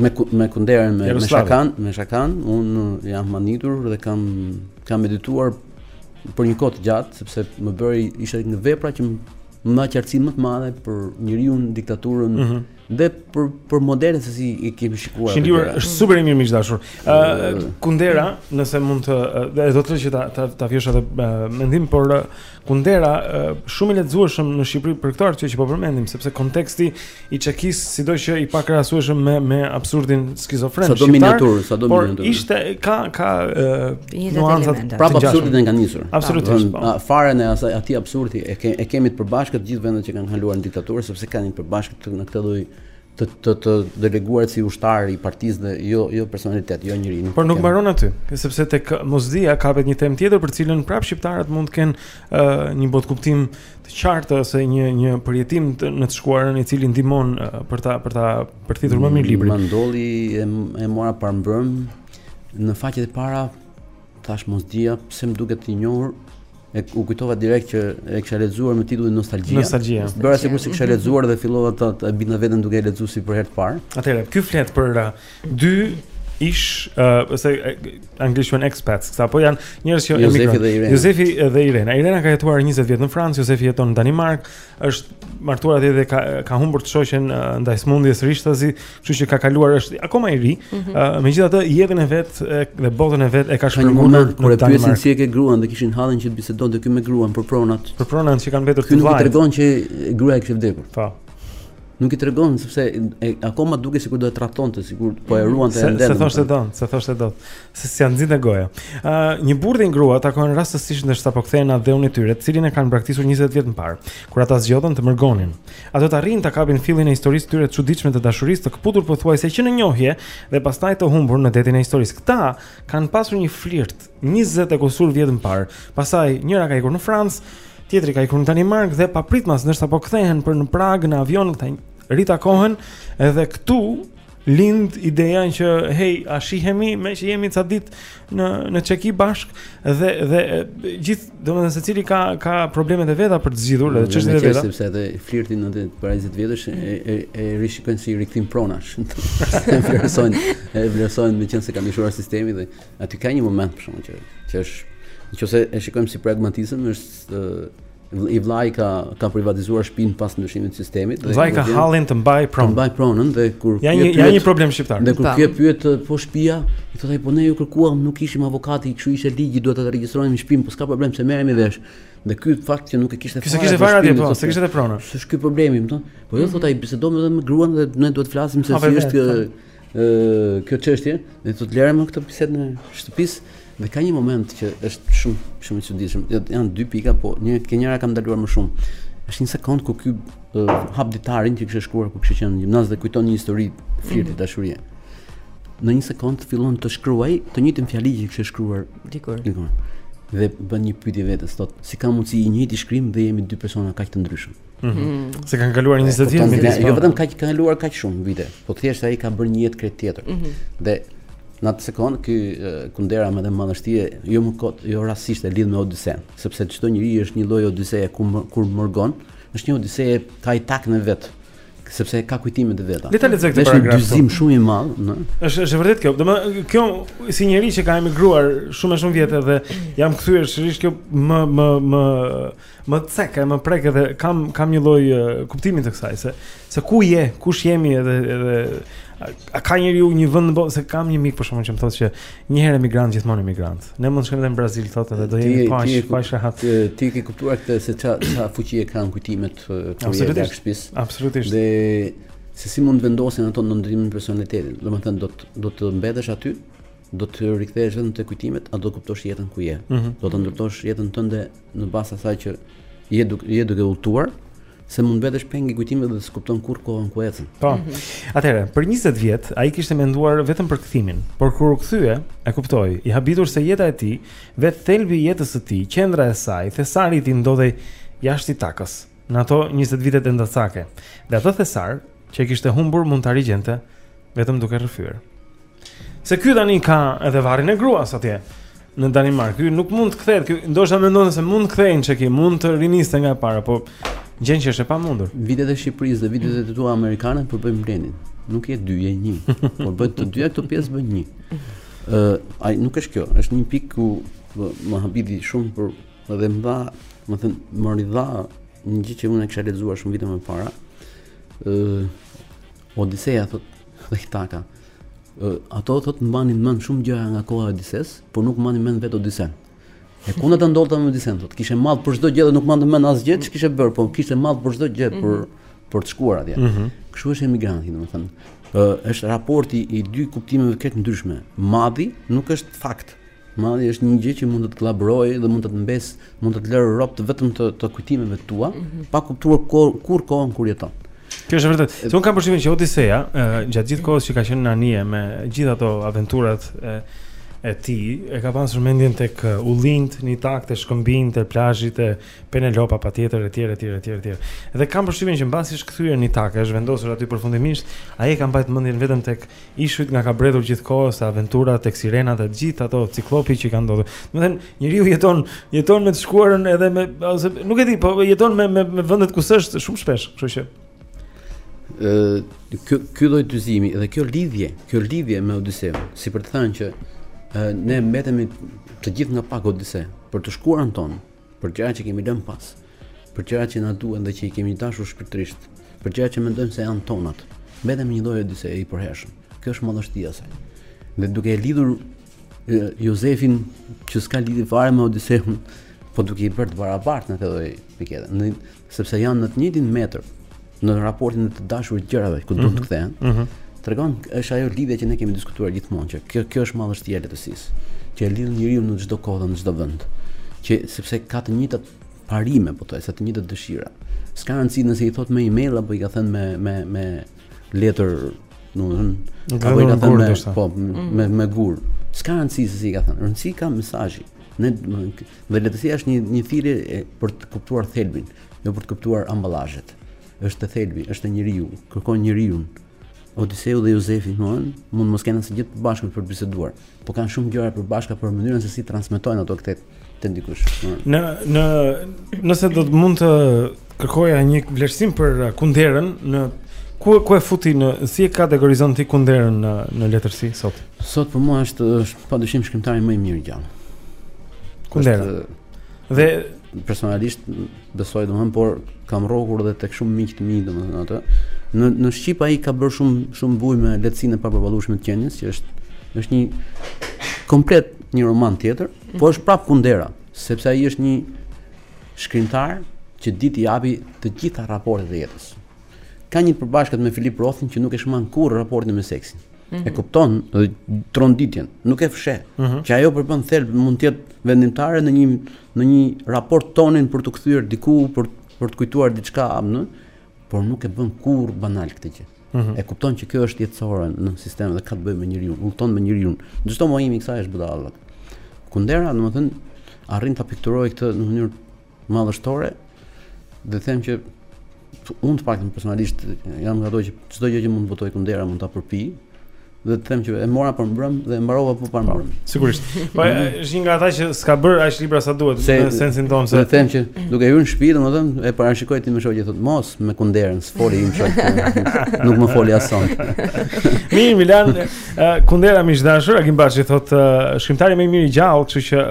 me me Kunderën me me Shakanë me Shakanë unë jam mahnitur dhe kam kam medituar për një kohë të gjatë, sepse më bëri ishte një vepra që më dha qartësi më të madhe për njeriun në diktaturë mm -hmm. dhe për për modelet se si i kemi shikuar. Shumë mirë, është super i mirë miq të dashur. Ë uh, Kundera, nëse mund të dhe do të thotë që ta ta, ta vjesh atë uh, mendim, por uh, Kundera uh, shumë i lexueshëm në Shqipëri për këtë arsye që po përmendim, sepse konteksti i Çekisë sido që i pakrahasueshëm me me absurdin skizofren shqiptar. Sado miniaturë, sado miniaturë. Por ishte ka ka nuanca të prapë absurdit nga nisur. Absolutisht. Po. Farën e asaj atij absurdi e ke, e kemi të përbashkët të gjithë vendet që kanë kaluar në diktaturë sepse kanë të përbashkët në këtë lloj të të të deleguar si ushtar i partisë dhe jo jo personalitet, jo njeri. Nuk Por nuk mbaron aty, sepse tek Mosdija kapet një temë tjetër për të cilën prapë shqiptarët mund të kenë uh, një botëkuptim të qartë ose një një përjetim të në të shkuarën i cili i ndihmon për ta për ta përfituar më mirë librin. Më ndodhi e, e mora parmbrëmë në faqet e para thashë Mosdija pse më duket i njohur e u kujtova direkt që e kisha lexuar me titullin Nostalgjia. Nostalgjia. Bëra sikur s'e kisha lexuar dhe fillova të, ta bindja veten duke e lexuar si për herë të parë. Atëherë, ky flet për uh, Dy ish ë uh, se anglisht janë expats, po janë njerëz që Jozefi dhe Irena. Jozefi dhe Irena. Irena ka jetuar 20 vjet në Francë, Jozefi jeton në Danimarkë, është martuar atje dhe ka ka humbur të shoqen uh, ndaj sëmundjes rishtazi, kështu që ka kaluar është akoma i ri. Mm -hmm. uh, Megjithatë jetën e vet dhe botën e vet e ka shpërngulur në moment kur e pyesin si e ke gruan dhe kishin hallin që të bisedonte ky me gruan për pronat. Për pronat që kanë mbetur këtu. Nuk tregon që gruaja kishte vdekur. Po. Nuk i tregon sepse e, akoma i dukej sikur do e tradhtonte, sikur po e ruante ende. S'e thoshte dot, s'e thoshte dot. Se s'ia nxinte goja. Ë, uh, një burrë dhe një grua takohen rastësisht ndërsa po kthehen në atdheun e tyre, të cilin e kanë braktisur 20 vjet më parë, kur ata zgjodhën të mërgonin. A do të arrijnë ta kapin fillin e historisë së tyre të çuditshme të dashurisë të këputur pothuajse që në njohje dhe pastaj të humbur në detin e historisë. Këta kanë pasur një flirt 20 e kusur vjet më parë. Pastaj njëra ka ikur në Francë, tjetri ka ikur në Danimarkë dhe papritmas ndërsa po kthehen për në Pragë në avion këta ritakohen edhe këtu lind ideja që hey a shihemi meqë jemi ca ditë në në Çeki bashkë dhe dhe gjithë domethënë secili ka ka problemet e veta për të zgjidhur dhe çështjet e veta sepse edhe flirtin e tyre para 20 vjetësh e e, e rishikojnë si rikthim pronash e vlerësojnë e vlerësojnë meqenëse ka ndryshuar sistemi dhe Aty ka një moment për shembull që që është nëse e shikojmë si pragmatizëm është i vllai ka ka privatizuar shtëpinë pas ndryshimit të sistemit. Vllai ka hallin të mbajë pronën. Të mbajë pronën dhe kur ja një ja një problem shqiptar. Dhe kur ky e pyet po shtëpia, i thotë ai po ne ju kërkuam, nuk ishit, avokati, kështu ishte ligji, duhet ta regjistronim shtëpinë, po s'ka problem se merremi vesh. Dhe ky fakt që nuk e kishte fare. S'e kishte fare atje po, s'e kishte pronën. S'është ky problemi, domethënë. Po jo thotë ai bisedo edhe me gruan dhe ne duhet të flasim se si është kjo çështje, ne do ta lëmë më këtë bisedën e shtëpisë dhe ka një moment që është shumë shumë i çuditshëm. Janë dy pika, po unë te njëra kam ndaluar më shumë. Është një sekond ku ky uh, hap ditarin që kishte shkruar kur kishte qenë në gjimnaz dhe kujton një histori flirti mhm. dashurie. Në një sekond fillon të shkruajë të njëjtin fjali që kishte shkruar dikur. Dikur. Dhe i bën një pyetje vetes, thotë, si ka mundësi i njëjti shkrim dhe jemi dy persona kaq të ndryshëm? Mhm. Se kanë kaluar 20 vjet midis. Jo vetëm kaq kanë kaluar kaq shumë vite, po thjesht ai ka bërë një jetë krejt tjetër. Mm -hmm. Dhe në atë sekond ky Kundera me atë madhështinë jo më kot, jo rastisht e lidh me Odisenë, sepse çdo njeri është një lloj Odiseje kur kur mërgon, është një Odise, ka Itakën e vet sepse ka kujtimet e veta. Le ta lexoj këtë paragraf. Është dyzim shumë i madh, domethënë. Është është vërtet kjo. Domethënë kjo si njeri që ka emigruar shumë e shumë vjet edhe jam kthyer sërish kjo më më më Më cek, më prek edhe kam kam një lloj uh, kuptimi të kësaj se se ku je, kush jemi edhe edhe a, a ka njeriu një vend në botë se kam një mik për shembull që më thotë që një herë emigrant gjithmonë emigrant. Ne mund të shkojmë në Brazil thotë edhe do jemi po aq po aq rahat. Ti e ke kuptuar këtë se ça ça fuqie kanë kujtimet për jetën e shtëpisë. Absolutisht. Dhe se si mund të vendosin ato në ndërtimin e personalitetit. Domethënë do të do të mbetesh aty do të rikthehesh vetëm te kujtimet, a do kuptosh jetën ku je. Mm -hmm. Do të ndërtosh jetën tënde Në bazë të asaj që je duke je duke udhëtuar, se mund të mbetesh peng i kujtimit dhe s'e kupton kurrë kohën ku ecën. Po. Mm -hmm. Atëherë, për 20 vjet ai kishte menduar vetëm për kthimin, por kur u kthye, e kuptoi, i habitur se jeta e tij, vetë thelbi i jetës së tij, qendra e saj, thesari i tij ndodhej jashtë Itakës, në ato 20 vitet endacake. Dhe atë thesar që e kishte humbur mund ta rigjente vetëm duke rrëfyer. Se ky tani ka edhe varrin e gruas atje në Danimarkë. Ky nuk mund të kthehet. Ky ndoshta mendon se mund të kthehej në Çeki, mund të riniste nga e para, po gjë që është e pamundur. Vitet e Shqipërisë dhe vitet e tua amerikane po bëjnë Blendin. Nuk je dy, je një. Po bëjnë të dyja këto pjesë bëjnë një. Ë, uh, ai nuk është kjo, është një pikë ku më habiti shumë për dhe më dha, domethënë, më ridha një gjë që unë e kisha lexuar shumë vite më parë. Ë, uh, Odiseja thot dhe Itaka. Ato thot mbanin mend shumë gjëra nga koha e Odises, por nuk mbanin mend vetë Odisenë. E kundërta ndodhte me Odisenë, thot, kishte mall për çdo gjë dhe nuk mbante mend asgjë që kishte bërë, po kishte mall për çdo gjë për, mhm. për të shkuar atje. Mm -hmm. Kështu është emigranti, domethënë. Uh, është raporti i dy kuptimeve krejt ndryshme. Malli nuk është fakt, Malli është një gjë që mund të të gllabërojë dhe mund të të mbesë, mund të të lërë rob të vetëm të, të kujtimeve të tua, mm -hmm. pa kuptuar kurrë, kurrë kohën kur jeton. Kjo është vërtet. Se un kam përshtypjen që Odiseja, gjatë gjithë kohës që ka qenë në anije me gjithë ato aventurat e e tij e ka pasur mendjen tek uh, ullinjtë në Itakë, te shkëmbinjtë, te plazhi, te Penelopa patjetër etj etj etj etj. Dhe kam përshtypjen që mbasi është kthyer në Itakë, është vendosur aty përfundimisht, ai e ka mbajt mendjen vetëm tek Ishujt nga ka bredhur gjithë kohës, aventurat tek sirenat e gjithë ato ciklopi që kanë ndodhur. Domethënë, njeriu jeton jeton me të shkuarën edhe me ose nuk e di, po jeton me me, me vendet ku s'është shumë shpesh, kështu që ë ky ky lloj dyzimi dhe kjo lidhje, kjo lidhje me Odiseun, si për të thënë që ë ne mbetemi të gjithë nga pak Odise për të shkuarën tonë, për gjërat që kemi lënë pas, për gjërat që na duhen dhe që i kemi dashur shpirtërisht, për gjërat që mendojmë se janë tonat. Mbetem një lloj Odise i përhershëm. Kjo është madhështia e saj. Dhe duke e lidhur Jozefin që s'ka lidhje fare me Odiseun, po duke i bërë të barabartë në këtë lloj pike. Në sepse janë në të njëjtin metër në raportin e të dashurit gjërave ku do të mhm. kthehen. Mm -hmm. Tregon është ajo lidhje që ne kemi diskutuar gjithmonë që kjo kjo është madhështia e letërsisë, që e lidh njeriun në çdo kohë dhe në çdo vend, që sepse ka të njëjtat parime, po thoj, sa të njëjtat dëshira. S'ka rëndësi nëse i thot me email apo i ka thënë me me me letër Domethënë, apo i ka thënë me po mm. me me gur. S'ka rëndësi se si i ka thënë. Rëndësi ka mesazhi. Ne dhe letërsia është një një thirrje për të kuptuar thelbin, jo për të kuptuar amballazhet. Është e thelbi, është e njeriu, kërkon njeriun. Odiseu dhe Jozefi, domethënë, mund mos kenë asgjë të përbashkët për të biseduar. Po kanë shumë gjëra të përbashkëta për mënyrën se si transmetojnë ato këtë te dikush. Në në nëse do të mund të kërkoja një vlerësim për uh, Kunderën në ku ku e futi në si e kategorizon ti Kunderën në në letërsi sot? Sot për mua është është padyshim shkrimtari më i mirë gjallë. Kundera. Dhe personalisht Besoj domethënë, por kam rrokur edhe tek shumë miq të mi domethënë atë. Në në shqip ai ka bërë shumë shumë bujë me lehtësinë e papërballueshme të qenies, që është është një komplet një roman tjetër, mm -hmm. por është prapë kundera, sepse ai është një shkrimtar që di t'i japi të gjitha raportet e jetës. Ka një përbashkët me Filip Rothin që nuk e shmang kurrë raportin me seksin. Mm -hmm. E mhm. kupton dhe tronditjen, nuk e fsheh. Mm -hmm. Që ajo përbën thelb mund të jetë vendimtare në një në një raport tonin për t'u kthyer diku për për të kujtuar diçka, no, por nuk e bën kurrë banal këtë gjë. Mm -hmm. E kupton që kjo është jetësore në sistem dhe ka të bëjë me njeriun, udhëton me njeriun. Çdo mohim i kësaj është budallallëk. Kundera, domethënë, arrin ta pikturojë këtë në mënyrë madhështore, Dhe them që unë të paktën personalisht jam nga ato që çdo gjë që mund të botojë Kundera mund ta përpij dhe të them që e mora parmbrëmë dhe e mbarova për parmbrëmë. Sigurisht. Po është një nga ata që s'ka bërë aq libra sa duhet se, në sensin tonë se. Të them që duke hyrë në shtëpi domethënë e parashikoj tim shoq thotë mos me Kunderën, s'foli im shoq. Nuk më foli as sot. Mi Milan, Kundera, miq të dashur, Agim Baçi thotë shkrimtari më i mirë i gjallë, kështu që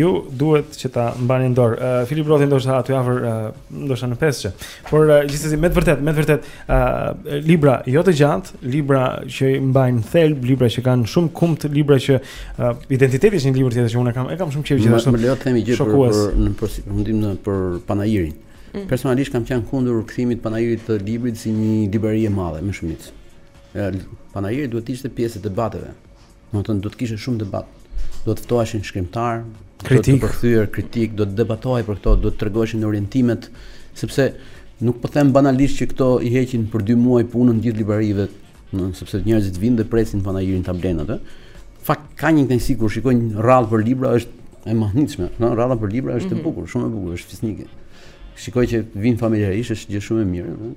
ju duhet që ta mbani në dorë. Uh, Filip Rothi ndoshta aty afër uh, ndoshta në peshë. Por uh, gjithsesi me të vërtetë, me të vërtetë, uh, libra jo të gjatë, libra që mbajnë thelb, libra që kanë shumë kumt, libra që uh, identiteti është një libër tjetër që unë kam, e kam shumë qejf gjithashtu. Më lejo të them një gjë për, për në përfundim në për panairin. Mm. Personalisht kam qenë kundër kthimit të panairit të librit si një librari e madhe, me shumicë. Panairi duhet të ishte pjesë e debateve. Do të do të kishte shumë debat. Do të ftoheshin shkrimtarë, do të përkthyes, kritikë, do të debatohej për këto, do të tregoheshin orientimet, sepse nuk po them banalisht që këto i heqin për 2 muaj punën gjithë librarive, no, sepse njerëzit vijnë dhe presin panairin ta blejnë atë. Fakt ka një kënaqësi kur shikon radhë për libra është e mahnitshme, no? radha për libra është mm -hmm. e mhm. bukur, shumë e bukur, është fisnike. Shikoj që vijnë familjarisht është gjë shumë e mirë, no?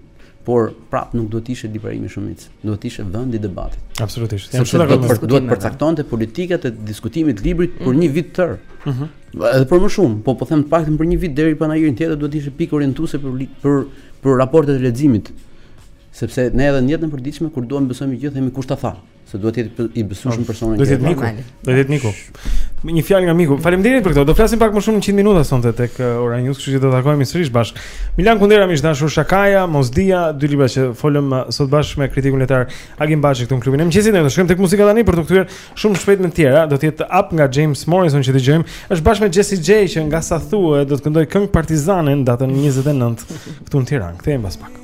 por prapë nuk duhet të ishte librari me shumicë. Duhet të ishte vendi i debatit. Absolutisht. Sepse do të për, duhet përcaktonte politikat e diskutimit librit për një vit tërë. Ëh. Uh -huh. Edhe për më shumë, po po them të paktën për një vit deri panairin tjetër duhet të ishte pikë orientuese për për për raportet e leximit. Sepse ne edhe në jetën e përditshme kur duam të besojmë një gjë themi kush ta tha. Se duhet të jetë i besueshëm personi. Duhet të jetë miku. Duhet të jetë miku. Me një fjalë nga miku. Faleminderit për këtë. Do flasim pak më shumë në 100 minuta sonte tek uh, Ora News, kështu që do të takohemi sërish bashkë. Milan Kundera miq të dashur Shakaja, Mosdija, dy libra që folëm uh, sot bashkë me kritikun letar Agim Baçi këtu në klubin e mëngjesit. Ne do shkojmë tek muzika tani për t'u kthyer shumë shpejt me të tjera. Do të jetë Up nga James Morrison që dëgjojmë. Është bashkë me Jessie J që nga sa thuhet do të këndojë këngë partizane në datën 29 këtu në Tiranë. Kthehemi pas pak.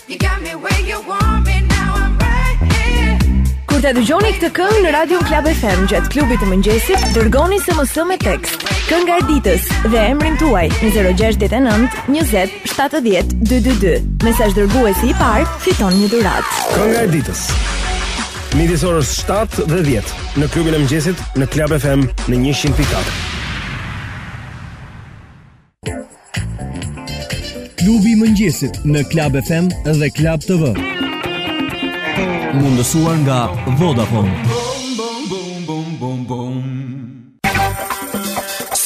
Kur ta dëgjoni këtë këngë në Radio Club FM gjatë klubit të mëngjesit, dërgoni SMS me tekst. Kënga e ditës dhe emrin tuaj në 069 20 70 222. Mesazhdërguesi i parë, fiton një dhuratë. Kënga e ditës. Midis orës 7 dhe 10 në klubin e mëngjesit në Club FM në 100.4. Klubi i mëngjesit në Club FM dhe Club TV. Mundësuar nga Vodafone.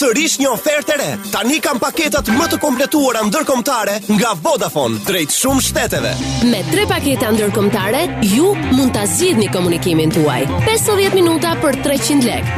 Sërish një ofertë e re. Tani ka paketat më të kompletuara ndërkombëtare nga Vodafone drejt shumë shteteve. Me tre paketa ndërkombëtare, ju mund ta zgjidhni komunikimin tuaj. 50 minuta për 300 lekë.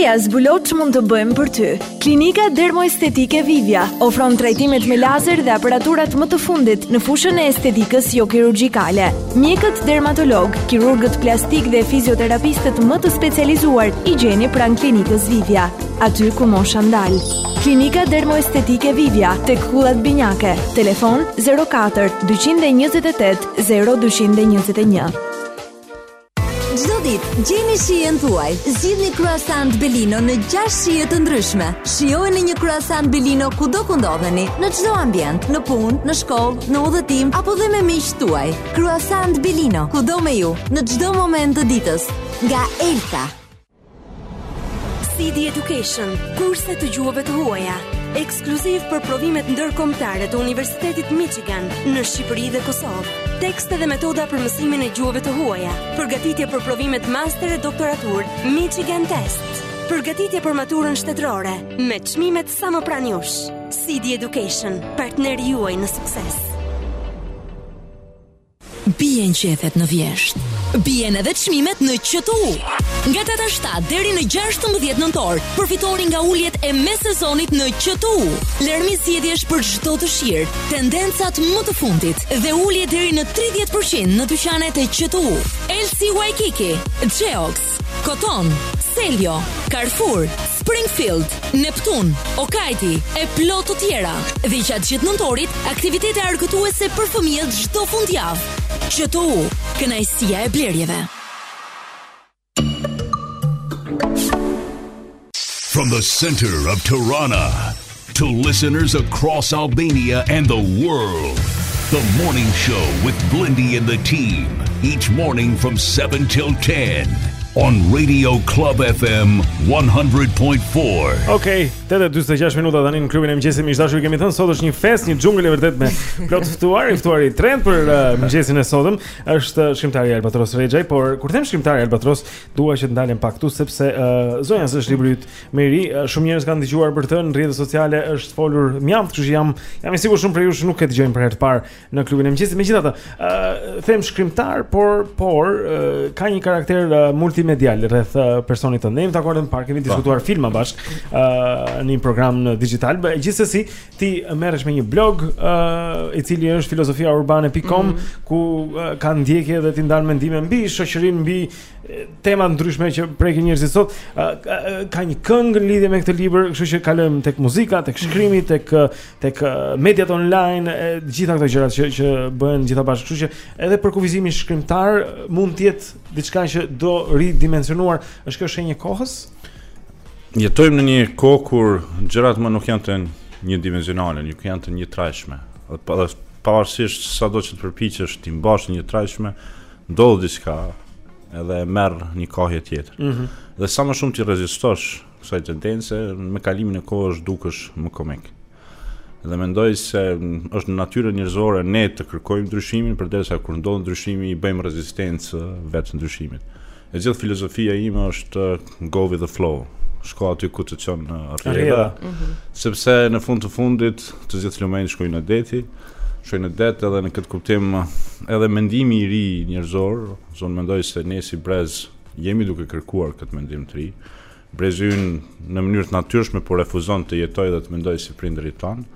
Eja zbulo ç'mund të bëjmë për ty. Klinika Dermoestetike Vivia ofron trajtimet me lazer dhe aparaturat më të fundit në fushën e estetikës jokirurgjikale. Mjekët dermatologë, kirurgët plastikë dhe fizioterapistët më të specializuar i gjeni pranë klinikës Vivia, aty ku mosha ndal. Klinika Dermoestetike Vivia, tek Kullat Binjake. Telefon 04 228 0221. Çdo ditë gjeni shijen tuaj. Zgjidhni croissant Belino në 6 shije të ndryshme. Shijojeni një croissant Belino kudo ku ndodheni, në çdo ambient, në punë, në shkollë, në udhëtim apo dhe me miqtë tuaj. Croissant Belino, kudo me ju, në çdo moment të ditës. Nga Elta. CD Education, kurse të gjuhëve të huaja, ekskluziv për provimet ndërkombëtare të Universitetit Michigan në Shqipëri dhe Kosovë. Tekste dhe metoda për mësimin e gjuhëve të huaja, përgatitje për provimet master e doktoraturë, Michigan Test, përgatitje për maturën shtetërore, me çmimet sa më pranë jush. CD Education, partneri juaj në sukses. Bien gjethet në vjeshtë. Bien edhe çmimet në QTU. Nga data 7 deri në 16 nëntor, përfitoni nga uljet e mes sezonit në QTU. Larmi zgjedhjesh për çdo dëshirë, tendencat më të fundit dhe ulje deri në 30% në dyqanet e QTU. LC Waikiki, Geox, Koton, Celio, Carrefour, Springfield, Neptun, Okaidi e plot të tjera. Dhe gjatë gjithë nëntorit, aktivitete argëtuese për fëmijët çdo fundjavë. QTU, kënaqësia e blerjeve. From the center of Tirana to listeners across Albania and the world. The morning show with Blendi and the team each morning from 7 till 10 on Radio Club FM 100.4. Okay, tetë e 46 minuta tani në klubin e mëngjesit. Miq të dashur kemi thënë sot është një festë, një xhungël e vërtetë me plot të ftuar, i ftuar i tretë për uh, mëngjesin e sotëm. Është shkrimtari Albatros Rexhaj, por kur them shkrimtari Albatros, Dua që të ndalem pak këtu sepse uh, Zonja Z është libri yt më i ri, uh, shumë njerëz kanë dëgjuar për të në rrjetet sociale, është folur mjaft, kështu që jam jam i sigurt shumë prej jush nuk e dëgjojnë për herë të parë në klubin e mëngjesit. Megjithatë, uh, them shkrimtar, por por uh, ka një karakter uh, multimedial rreth uh, personit tënd, jemi takuar më parë, kemi po. diskutuar filma bashkë uh, në një program në Digitalb, gjithsesi ti merresh me një blog ë uh, i cili është filozofiaurbane.com mm -hmm. ku uh, ka ndjekje dhe ti ndan mendime mbi shoqërinë, mbi tema të ndryshme që prekin njerëzit sot. Uh, uh, ka një këngë në lidhje me këtë libër, kështu që kalojmë tek muzika, tek shkrimi, tek tek mediat online, e, gjitha këto gjëra që që bëhen gjitha bashkë. Kështu që edhe përkufizimin shkrimtar mund të jetë diçka që do ridimensionuar. Është kjo shenjë e kohës? Jetojmë në një kohë kur gjërat më nuk janë të njëdimensionale, nuk janë të njëtrajtshme. Pavarësisht sado që të përpiqesh t'i mbash njëtrajtshme, ndodh diska edhe merr një kahje tjetër. Mm -hmm. Dhe sa më shumë t'i rezistosh kësaj tendence, me kalimin e kohës dukesh më komik. Dhe mendoj se është në natyrën njerëzore ne të kërkojmë ndryshimin, përderisa kur ndodh ndryshimi i bëjmë rezistencë vetë ndryshimit. E gjithë filozofia ime është go with the flow, shko aty ku të çon rrjedha, mm -hmm. sepse në fund të fundit të gjithë lumenjtë shkojnë në deti, shkojnë në det edhe në këtë kuptim edhe mendimi i ri njerëzor, zonë mendoj se ne si brez jemi duke kërkuar këtë mendim të ri, Brezi ynë në mënyrë të natyrshme po refuzon të jetojë dhe të mendojë si prindërit tanë.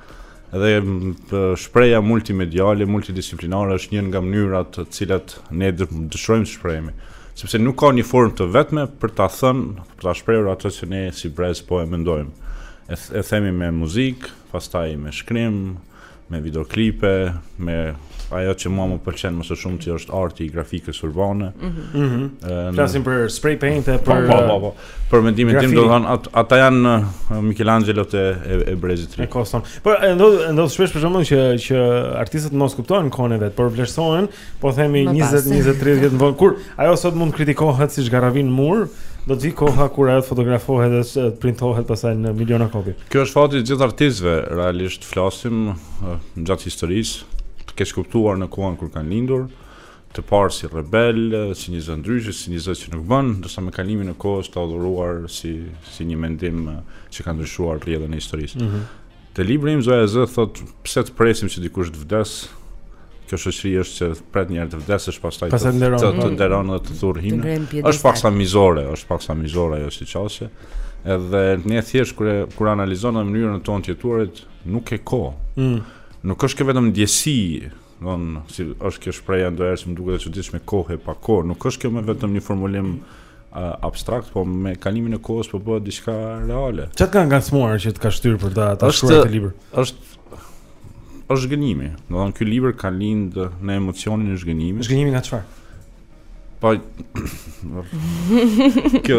Dhe shprehja multimediale, multidisiplinare është një nga mënyrat të cilat ne dëshirojmë të shprehemi, sepse nuk ka një formë të vetme për ta thënë, për ta shprehur atë që ne si brez po e mendojmë. E, e themi me muzikë, pastaj me shkrim, me videoklipe, me ajo që mua më pëlqen më së shumti është arti i grafikës urbane. Mhm. Mm mm Flasim për spray paint e po, për po, po, po, po. për mendimin tim domethënë at, ata janë uh, Michelangelot e, e brezit ri. Koston. Por ndodh ndodh shpesh për shembull që që artistët mos kuptohen në kohën e vet, por vlerësohen Po themi 20 20 30 vjet më vonë kur ajo sot mund të kritikohet si zhgarravinë në mur, do të vi koha kur ajo të fotografohet dhe të printohet pastaj në miliona kopje. Kjo është fati i gjithë artistëve, realisht flasim gjatë historisë, të keqkuptuar në kohën kur kanë lindur, të parë si rebelë, si një zë ndryshe, si një zë që nuk bën, ndërsa me kalimin e kohës të adhuruar si si një mendim që ka ndryshuar rrjedhën e historisë. Mm -hmm. Te libri im Zonja Z thotë pse të presim që dikush të vdes? Kjo shoqëri është që pret njëherë të vdesësh, pastaj të të, të nderon dhe të thurr himne. Është paksa mizore, është paksa mizore ajo si qasje. Edhe ne thjesht kur kur analizon në mënyrën tonë të jetuarit, nuk ke kohë. Mm. Nuk është kjo vetëm ndjesi Domethënë, si është kjo shprehje ndonjëherë që më duket e çuditshme kohë e pa kohë. Nuk është kjo më vetëm një formulim uh, abstrakt, po me kalimin e kohës po bëhet diçka reale. Ça të ka ngacmuar që të ka shtyrë për ta ta shkruar këtë libër. Është është zhgënjimi. Do të thotë ky libër ka lind në emocionin e zhgënjimit. Zhgënjimi nga çfarë? Po kjo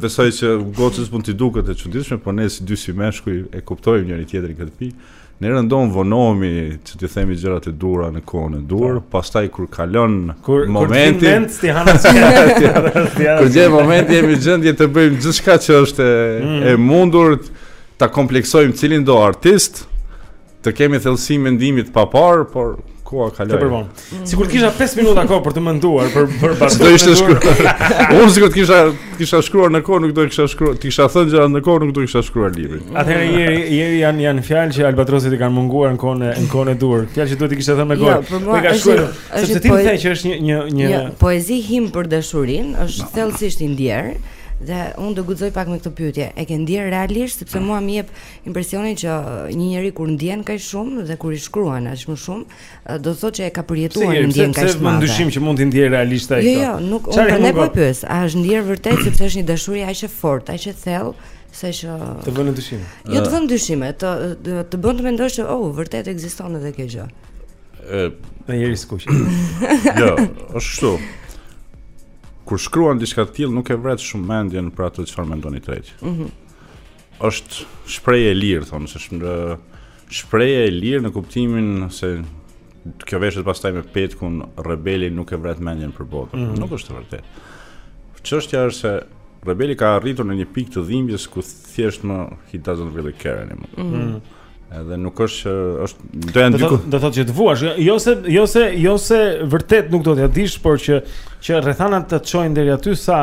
besoj që gocës mund t'i duket e çuditshme, por ne si dy si meshkuj e kuptojmë njëri tjetrin në këtë pikë. Ne rëndom vonohemi që t'i themi gjërat e duhura në kohën e duhur, po. pastaj kur kalon kur, momenti, kur moment, s'hyn në asgjë. Kur gjen momenti jemi në gjendje të bëjmë gjithçka që është e, mm. e mundur ta kompleksojmë cilindo artist, të kemi thellësi mendimi të paparë, por koha kaloi. Të përvon. Sikur të kisha 5 minuta kohë për të menduar për për pastaj. Do ishte shkruar. Unë sikur të kisha të kisha shkruar në kohë nuk do të kisha shkruar, të kisha thënë gjëra në kohë nuk do të kisha shkruar librin. Atëherë ieri ieri janë janë fjalë që Albatrosit i kanë munguar në kohën e në kohën e duhur. Fjalë që duhet të kishte thënë me jo, kohë. Po i ka shkruar. Sepse ti the që është një një një jo, poezi himn për dashurinë, është thellësisht i ndjerë. Dhe unë do guxoj pak me këtë pyetje. E ke ndier realisht sepse mua më jep impresionin që një njeri kur ndjen kaq shumë dhe kur i shkruan aq më shumë, do të thotë që e ka përjetuar një ndjenjë kaq të madhe. Se vë në dyshim që mund ta ndjejë realisht ai. Jo, jo, nuk unë prandaj po pyes, a është ndjerë vërtet sepse është një dashuri aq e fortë, aq e thellë se që të vë në dyshime. Jo të vë në dyshime, të të bën të mendosh se oh, vërtet ekziston edhe kjo gjë. Ë, në jeri skuq. Jo, është kështu. Kur shkruan diçka të tillë nuk e vret shumë mendjen për atë çfarë mendon i treti. Mhm. Është shprehje e lirë, thonë, se është shprehje e lirë në kuptimin se kjo veshet pastaj me petkun rebeli nuk e vret mendjen për botën. Mm -hmm. Nuk është e vërtetë. Çështja është se rebeli ka arritur në një pikë të dhimbjes ku thjesht më he doesn't really care anymore. Mm -hmm. Edhe nuk është që është do janë dy do të thotë që të vuash, jo, jo se jo se jo se vërtet nuk do t'ja dish, por që që rrethanat të çojnë deri aty sa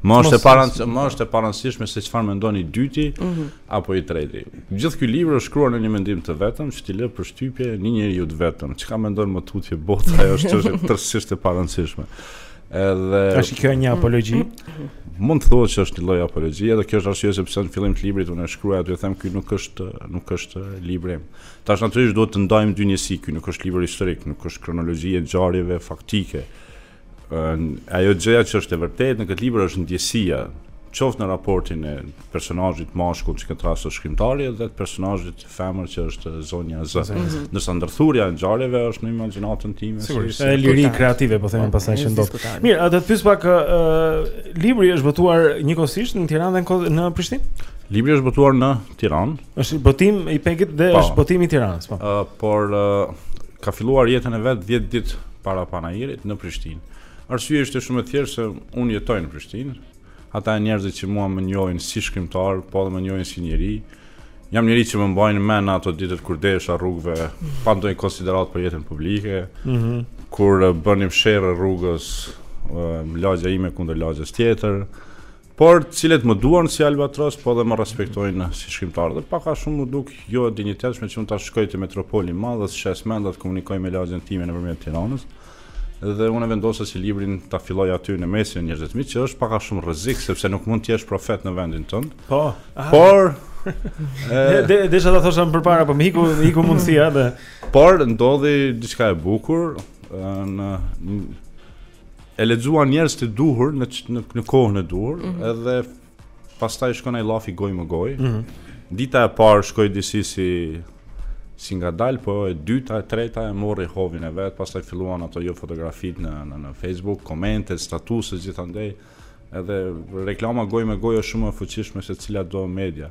më është e para më është e parancishme se çfarë mendon i dyti mm -hmm. apo i treti. Gjithë ky libër është shkruar në një mendim të vetëm, që t'i lë përshtypje një njeriu të vetëm, çka mendon më tutje bota, ajo është është tërësisht e parëndësishme. Edhe A është kjo një apologji. Mund të thuhet se është një lloj apologjie, edhe kjo është arsyeja sepse në fillim të librit unë e shkruaj aty them ky nuk është nuk është libri im. Tash natyrisht duhet të ndajmë dy njësi, ky nuk është libër historik, nuk është kronologji e ngjarjeve faktike. Ajo gjëja që është e vërtetë në këtë libër është ndjesia, qoftë në raportin e personazhit mashkull që në këtë rast është shkrimtari dhe të personazhit femër që është zonja Z. Ndërsa ndërthurja e ngjarjeve është në imagjinatën time. Sigurisht, e liri kreative, po themi po, pastaj që ndodh. Mirë, dua të pyes pak libri është botuar njëkohësisht në Tiranë dhe në Prishtinë? Libri është botuar në Tiranë. Është botim i Pegit dhe po. është botim i Tiranës, po. Ë, por ka filluar jetën e vet 10 ditë para panairit në Prishtinë. Arsyeja është shumë e thjeshtë se unë jetoj në Prishtinë. Ata janë njerëzit që mua më njohin si shkrimtar, po edhe më njohin si njeri. Jam njeri që më mbajnë mend ato ditët kur bredhsha rrugëve, pa ndonjë konsideratë për jetën publike, mm -hmm. kur bënim sherr rrugës, lagja ime kundër lagjes tjetër, por të cilët më duan si Albatros, po dhe më respektojnë si shkrimtar. Dhe pak a shumë m'u duk jo e dinjitetshme që unë të shkoj te metropoli i madh, shes mend, të komunikoj me lagjen time nëpërmjet Tiranës. Dhe unë vendosa që librin ta filloj aty në mesin e njerëzve të mi, që është pak a shumë rrezik sepse nuk mund të jesh profet në vendin tënd. Po. Por Dhe dhe sa ta thosha më përpara, po më iku më iku mundësia dhe por ndodhi diçka e bukur në e lexuan njerëzit e duhur në në kohën e duhur, mm -hmm. edhe Pastaj shkon ai llafi gojë me gojë. Mm -hmm. Dita e parë shkoi disi si si ngadalë, po e dyta, e treta e mori hovin e vet, pastaj filluan ato jo fotografitë në në, në Facebook, komente, statuse gjithandej. Edhe reklama gojë me gojë është shumë më e fuqishme se cilado media.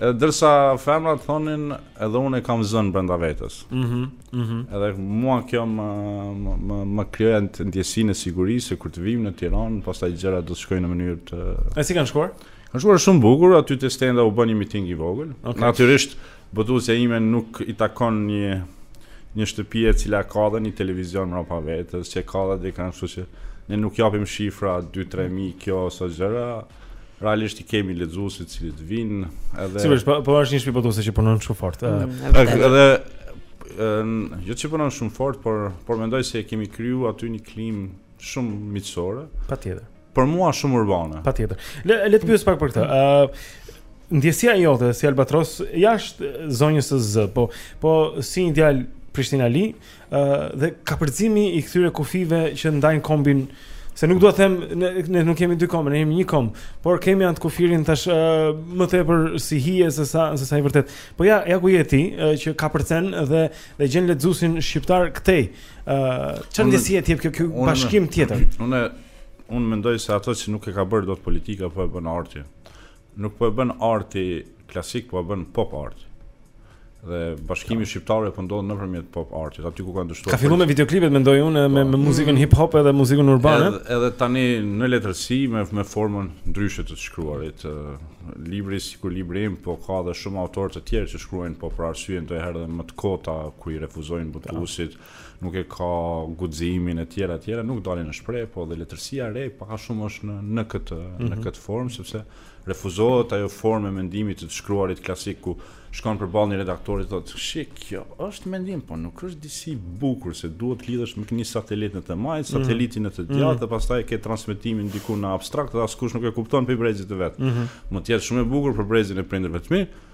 Edhe ndërsa femrat thonin, edhe unë e kam Z-në brenda vetes. Mhm, mhm. Edhe mua kjo më më më, më krijonte ndjesinë e sigurisë se kur të vijmë në Tiranë, pastaj gjërat do të shkojnë në mënyrë të E si kanë shkuar? Kanë shkuar shumë bukur, aty te stenda u bë një miting i vogël. Okay. Natyrisht botuesja ime nuk i takon një një shtëpi e cila ka dhe një televizion mbrapa vetes, që ka dhe ekran, kështu që ne nuk japim shifra 2-3 mijë kopje ose gjëra, realisht i kemi lexuesit të cilët vijnë edhe Sigurisht, po, po është një shtëpi botuese që punon shumë fort. Mm, edhe edhe jo që punon shumë fort, por por mendoj se e kemi kriju aty një klimë shumë miqësore. Patjetër. Për mua shumë urbane. Patjetër. Le le të pyes pak për këtë. Ë uh, ndjesia jote si Albatros jashtë zonjës Z, po po si një djalë prishtinali, ë uh, dhe kapërcimi i këtyre kufijve që ndajnë kombin Se nuk dua të them ne, ne nuk kemi dy kombe, ne jemi një komb, por kemi anë të kufirin tash uh, më tepër si hije se sa se sa i vërtetë. Po ja, ja ku je ti uh, që kapërcen dhe dhe gjen lexuesin shqiptar këtej. ë uh, Çfarë ndjesie të jep kjo ky bashkim tjetër? Unë unë mendoj se ato që nuk e ka bërë dot politika po e bën arti. Nuk po e bën arti klasik, po e bën pop arti. Dhe bashkimi i shqiptarëve po ndodh nëpërmjet pop artit, aty ku kanë dështuar. Ka filluar me videoklipet mendoj unë me, po. me muzikën hip hop edhe muzikën urbane. Edhe, edhe tani në letërsi me me formën ndryshe të të shkruarit. Libri sikur libri im, po ka edhe shumë autorë të tjerë që shkruajnë po për arsye ndonjëherë edhe më të kota ku i refuzojnë botuesit. Po. nuk e ka guximin etj etj nuk dalin në shprehje po dhe letërsia e re pak a shumë është në në këtë mm -hmm. në mhm. këtë formë sepse refuzohet ajo formë e mendimit të të shkruarit klasik ku shkon përballë një redaktori dhe thotë shiko kjo është mendim po nuk është disi bukur se duhet të lidhësh me një satelit në të majtë mhm. satelitin në të mhm. djathtë dhe pastaj ke transmetimin diku në abstrakt dhe askush nuk e kupton prej brezit të vet. Mm -hmm. Mund të jetë shumë e bukur për brezin e prindërve të mi,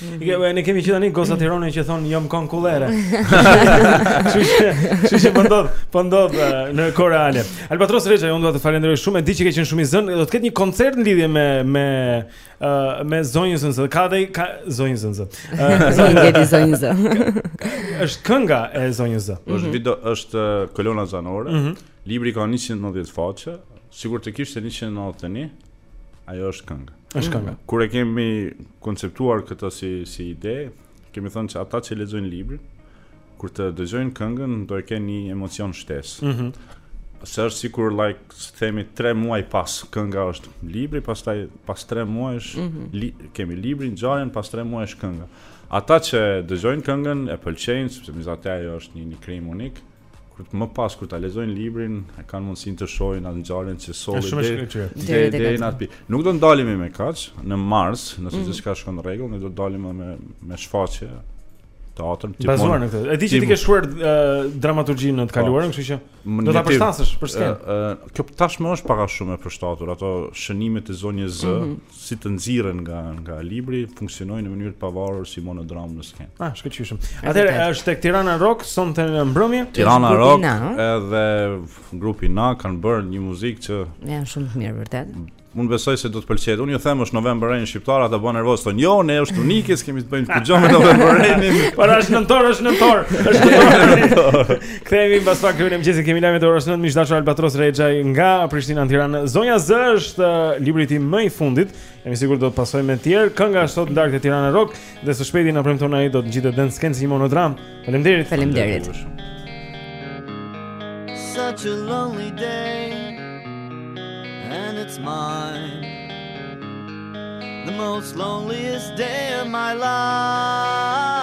Mhm. Ne kemi që tani goca Tirone që thonë jam kon kurrëhere Që që po ndodh Po ndodh në të dyja anët. Albatros Rexhaj, unë dua të të falenderoj shumë E di që ke qenë shumë i zënë Do të ketë një koncert në lidhje me Me, uh, me zonjën Z Z Ka dhe ka zonjën Z Z Zonjën geti zonjën Z është kënga e zonjës Z është, mhm. video, është kolona zanore mm -hmm. Libri ka 190 faqe Sikur të kishte 191 Ajo është kënga. Është kënga. Mm. Kur e kemi konceptuar këtë si si ide, kemi thënë se ata që lexojnë librin, kur të dëgjojnë këngën, do të kenë një emocion shtesë. Ëh. Mm -hmm. Se është sikur le të themi 3 muaj pas kënga është libri, pastaj pas 3 muajsh mm -hmm. li, kemi librin, ngjarjen, pas 3 muajsh kënga. Ata që dëgjojnë këngën e pëlqejnë sepse muzika ajo është një një krijim unik. Ëh kur më pas kur ta lexojnë librin e kanë mundësinë të shohin atë ngjarjen që solli deri deri te në atë pikë. Nuk do të ndalemi me kaq në mars, nëse mm. gjithçka shkon në rregull, ne do të dalim me me shfaqje teatri po. Bazuar në këtë. E di që ti ke shkruar uh, dramaturgji në të po. kaluarën, kështu që do ta përshtasësh për skenë. Uh, uh, kjo tashmë është pak a shumë e përshtatur ato shënimet e zonjës Z. Mm -hmm. si të nxirren nga nga libri, funksionojnë në mënyrë të pavarur si monodramë në skenë. Ah, shkëlqyshëm. Atëherë është tek Tirana Rock sonte në mbrëmje. Tirana Rock edhe grupi Na kanë bërë një muzikë që janë shumë të mirë vërtet. Unë besoj se do të pëlqejë. Unë ju them është November Rain shqiptar, ata bëhen nervoz thonë. Jo, ne është unike, s'kemi të bëjmë kurrë me November Rain. Por është nëntor, është nëntor. Është nëntor. Kthehemi mbas pak këtu në mëngjes kemi lajmet e orës 9 miq të dashur Albatros Rexhaj nga Prishtina në Tiranë. Zonja Z është uh, libri i tij më i fundit. Jam i sigurt do të pasojë me të tjerë. Kënga është sot në darkë te Tirana Rock dhe së shpejti na premton ai do të ngjitet edhe në skenë si një monodramë. Faleminderit. Faleminderit. Such a lonely day and it's mine. The most loneliest day of my life.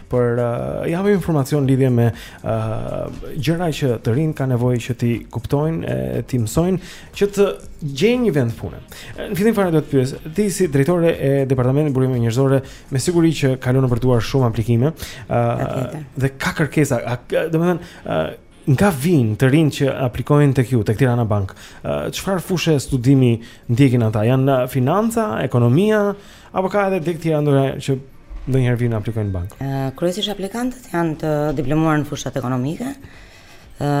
por uh, japim informacion lidhje me uh, gjëra që të rinjtë kanë nevojë që t'i kuptojnë e t'i mësojnë që të gjejnë një vend pune. Në fillim fare do të pyes, ti si drejtore e Departamentit Burimeve Njerëzore, me siguri që kalon nëpër duar shumë aplikime, uh, dhe ka kërkesa, domethënë uh, nga vijnë të rinjtë që aplikojnë tek ju, tek Tirana Bank. Çfarë uh, fushe studimi ndjekin ata? Janë financa, ekonomia, Apo ka edhe degë të tjera që ndonjëherë vijnë aplikojnë në bankë. Ë kryesisht aplikantët janë të diplomuar në fushat ekonomike. Ë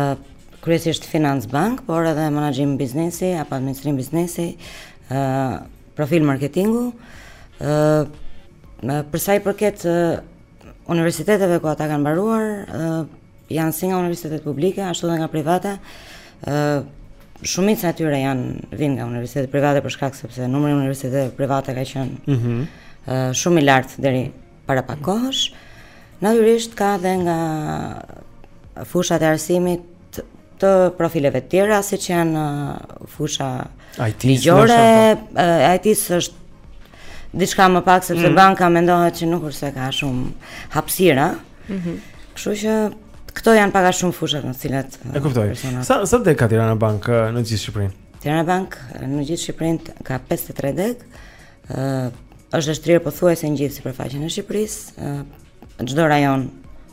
kryesisht financë-bankë, por edhe menaxhim biznesi apo administrim biznesi, ë profil marketingu. Ë për sa i përket universiteteve ku ata kanë mbaruar, ë Janë si nga universitetet publike, ashtu dhe nga privatet. Shumica e tyre janë vijnë nga universitetet private për shkak sepse numri i universiteteve private ka qenë ëh mm -hmm. shumë i lartë deri para pak kohësh. Natyrisht ka dhe nga fushat e arsimit të profileve të tjera siç janë fusha ligjore, IT-s është diçka më pak, sepse mm. banka mendohet që nuk është se ka shumë hapësira. Mhm. Mm Kështu që këto janë pak a shumë fushat në të cilat E kuptoj. Sa sa degë ka Tirana Bank në gjithë Shqipërinë? Tirana Bank në gjithë Shqipërinë ka 53 degë. Ë është e shtrirë pothuajse në gjithë sipërfaqen e Shqipërisë, Çdo rajon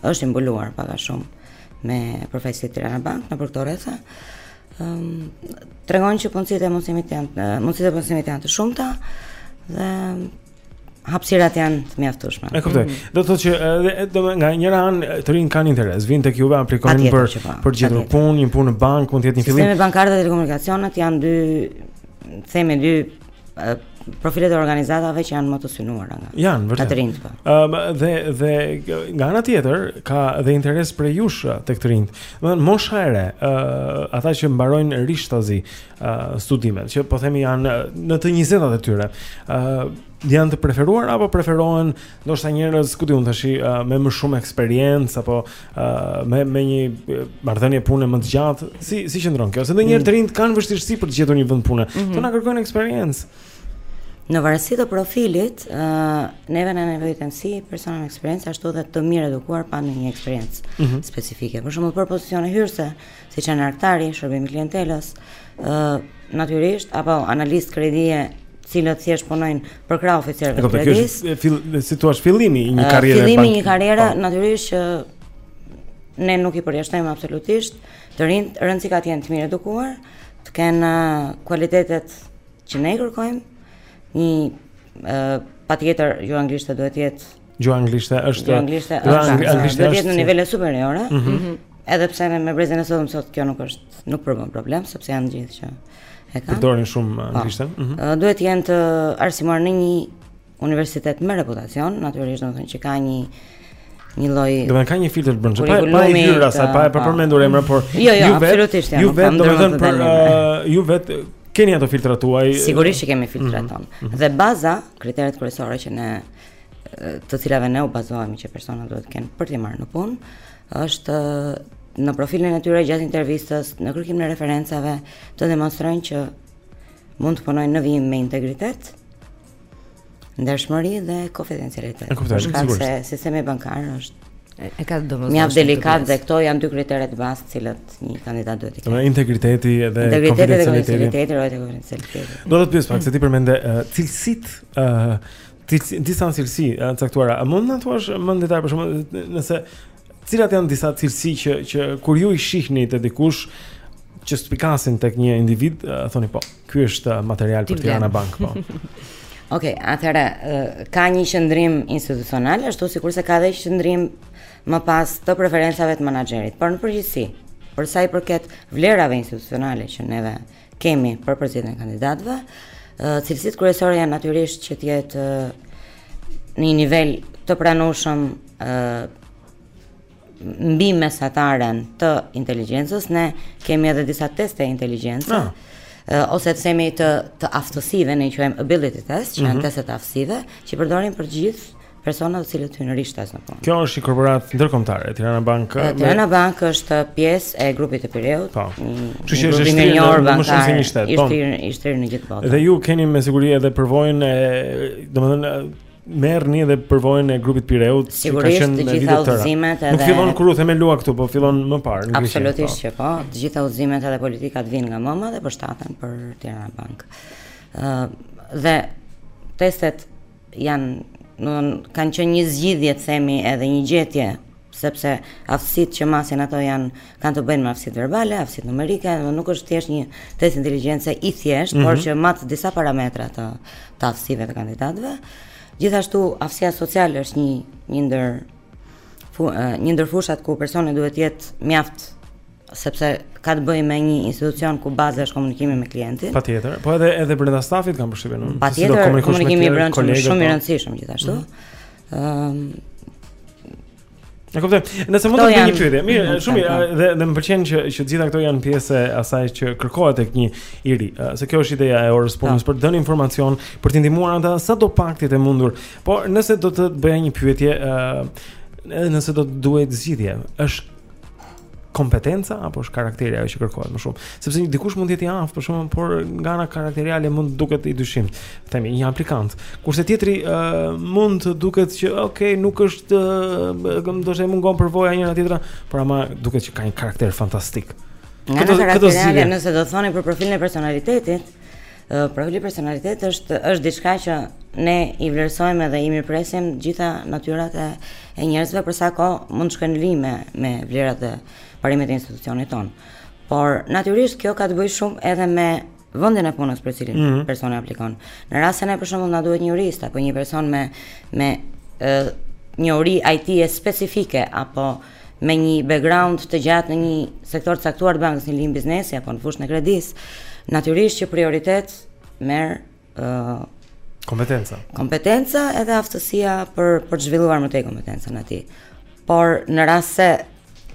është i mbuluar pak a shumë me përfaqësi të Tirana Bank nëpër këto rrethe. Ëm tregon që punësitë e punësimit janë mundësitë e punësimit janë të shumta dhe hapësirat janë të mjaftueshme. E kuptoj. Mhm. Do të thotë që edhe nga njëra anë të rinjtë kanë interes, vijnë tek juve aplikojnë për po, për të gjetur punë, një punë në bankë, mund të jetë një fillim. Sistemi bankar dhe telekomunikacionet janë dy themi dy profilet e organizatave që janë më të synuara nga. Janë vërtet. Të rinjtë. Po. Ëm um, dhe dhe nga ana tjetër ka dhe interes prej jush tek të rinjtë. Domethënë mosha e re, ë uh, ata që mbarojnë rishtazi uh, studimet, që po themi janë në të 20-tat e tyre. ë uh, janë të preferuar apo preferohen Ndoshta njerëz, ku di unë tash, uh, me më shumë eksperiencë apo uh, me me një marrëdhënie pune më të gjatë, si si qëndron kjo? Se ndonjëherë mm. të rinjtë kanë vështirësi për të gjetur një vend pune. Mm -hmm. Të na kërkojnë eksperiencë. Në varësi të profilit, uh, neve na nevojiten si persona me eksperiencë ashtu edhe të mirëedukuar pa ndonjë eksperiencë mm -hmm. specifike. Për shembull, për pozicione hyrëse, siç janë arkëtari, shërbimi i klientelës, ë natyrisht apo analistë kredie të cilët thjesht punojnë përkrah oficerëve të kredisë. Kjo është si thua fillimi i një karriere. Fillimi i një karriere po. natyrisht që ne nuk i përjashtojmë absolutisht, të rinjtë rëndësi ka të jenë të mirëedukuar, të kenë uh, kualitetet që ne kërkojmë, një uh, patjetër gjuha anglishte duhet të jetë Gjuha anglishte është Gjuha anglishte është anglishte është në nivelin superior, ëh. Mhm. Mhm. Edhe pse me brezin e sotëm sot kjo nuk është nuk përbën problem sepse janë gjithë që e kanë. Përdorin shumë po. anglishten. Ëh. Mhm. Duhet të jenë të arsimuar në një universitet me reputacion, natyrisht domethënë që ka një një lloj Domethënë ka një filtër të brendshëm. Pa pa hyrë sa pa e po. përmendur emra, por jo, jo, ju vetë ju vetë domethënë për uh, ju vetë keni ato filtrat tuaj. Sigurisht që kemi filtrat mm -hmm. tonë. Dhe baza, kriteret kryesore që ne të cilave ne u bazohemi që personat duhet të kenë për t'i marrë në punë, është në profilin e tyre gjatë intervistës, në kërkimin e referencave, të demonstrojnë që mund të punojnë në vijim me integritet, ndershmëri dhe konfidencialitet. E kuptoj, sigurisht. Se sistemi bankar është e ka domosdoshmë. Mjaft delikat dhe këto janë dy kriteret bazë të cilat një kandidat duhet të ketë. Domethënë integriteti dhe konfidencialiteti. Integriteti dhe konfidencialiteti. Do të pyes pak se ti përmende cilësitë disa cilësi të caktuara. A mund të na thuash më në detaj për shembull nëse cilat janë disa cilësi që që kur ju i shihni te dikush që spikatin tek një individ, thoni po, ky është material për Tirana Bank, po. Okej, okay, atëherë ka një qëndrim institucional ashtu sikurse ka edhe një qëndrim më pas të preferencave të menaxherëve, por në përgjithësi, për sa i përket vlerave institucionale që neve Kemi për përzgjedhjen e kandidatëve, cilësitë kryesore janë natyrisht që të jetë në një nivel të pranueshëm mbi mesataren të inteligjencës, ne kemi edhe disa teste inteligjence. No. Ah. Ose të themi të të aftësive, ne i quajmë ability test, që janë mm -hmm. teste të aftësive, që përdorim për të gjithë personat të cilët hyjnë rishtas në punë. Kjo është një korporatë ndërkombëtare, Tirana Bank. Tirana Bank është pjesë e grupit të Pireut. Po. Mm, Kështu që është në më shumë se një shtet. Po. Ishte ishte në gjithë botën. Dhe ju keni me siguri edhe përvojën e, domethënë merrni edhe përvojën e grupit të Pireut që ka qenë në vitet e tjera. Nuk fillon kur u themelua këtu, po fillon më parë në Greqi. Absolutisht po. që po. Të gjitha udhëzimet edhe politikat vijnë nga mama dhe përshtaten për Tirana Bank. Ëh dhe testet Janë, domethënë, kanë qenë një zgjidhje, të themi, edhe një gjetje, sepse aftësitë që masin ato janë kanë të bëjnë me aftësitë verbale, aftësitë numerike, do nuk është thjesht një test inteligjence i thjeshtë, mm -hmm. por që mat disa parametra të të aftësive të kandidatëve. Gjithashtu aftësia sociale është një një ndër një ndër fushat ku personi duhet të jetë mjaft sepse ka të bëjë me një institucion ku baza është komunikimi me klientin. Patjetër, po edhe edhe brenda stafit kam përshtypjen unë. Patjetër, si komunikimi i brendshëm është shumë i po. rëndësishëm gjithashtu. Mhm. Ëm mm -hmm. um, E kuptoj. Nëse mund të bëj një pyetje. Mirë, mm, shumë mirë. Dhe dhe më pëlqen që që të gjitha këto janë pjesë e asaj që kërkohet tek një i ri. Se kjo është ideja e orës së punës për të dhënë informacion, për t'i ndihmuar ata sado pak të jetë e mundur. Por nëse do të bëja një pyetje, ë nëse do të duhej të zgjidhje, është kompetenca apo është karakteri ajo që kërkohet më shumë. Sepse një dikush mund të jetë i aftë, për shembull, por nga ana karakteriale mund të duket i dyshimtë. Themi një aplikant, kurse tjetri uh, mund të duket që ok, nuk është uh, i mungon përvoja njëra tjetra, por ama duket që ka një karakter fantastik. Nga ana karakteriale, nëse do thoni për profilin e personalitetit, Profili i personalitetit është është diçka që ne i vlerësojmë dhe i mirëpresim të gjitha natyrat e, e njerëzve për sa kohë mund të shkojnë në linjë me vlerat dhe parimet e institucionit tonë. Por natyrisht kjo ka të bëjë shumë edhe me vendin e punës për të cilin mm -hmm. personi aplikon. Në rast se ne për shembull na duhet një jurist apo një person me me e, njohuri IT-je specifike apo me një background të gjatë në një sektor të caktuar të bankës, një linjë biznesi apo në fushën e kredisë, natyrisht që prioritet merr ë uh, kompetenca. Kompetenca edhe aftësia për për të zhvilluar më tej kompetencën e tij. Por në rast se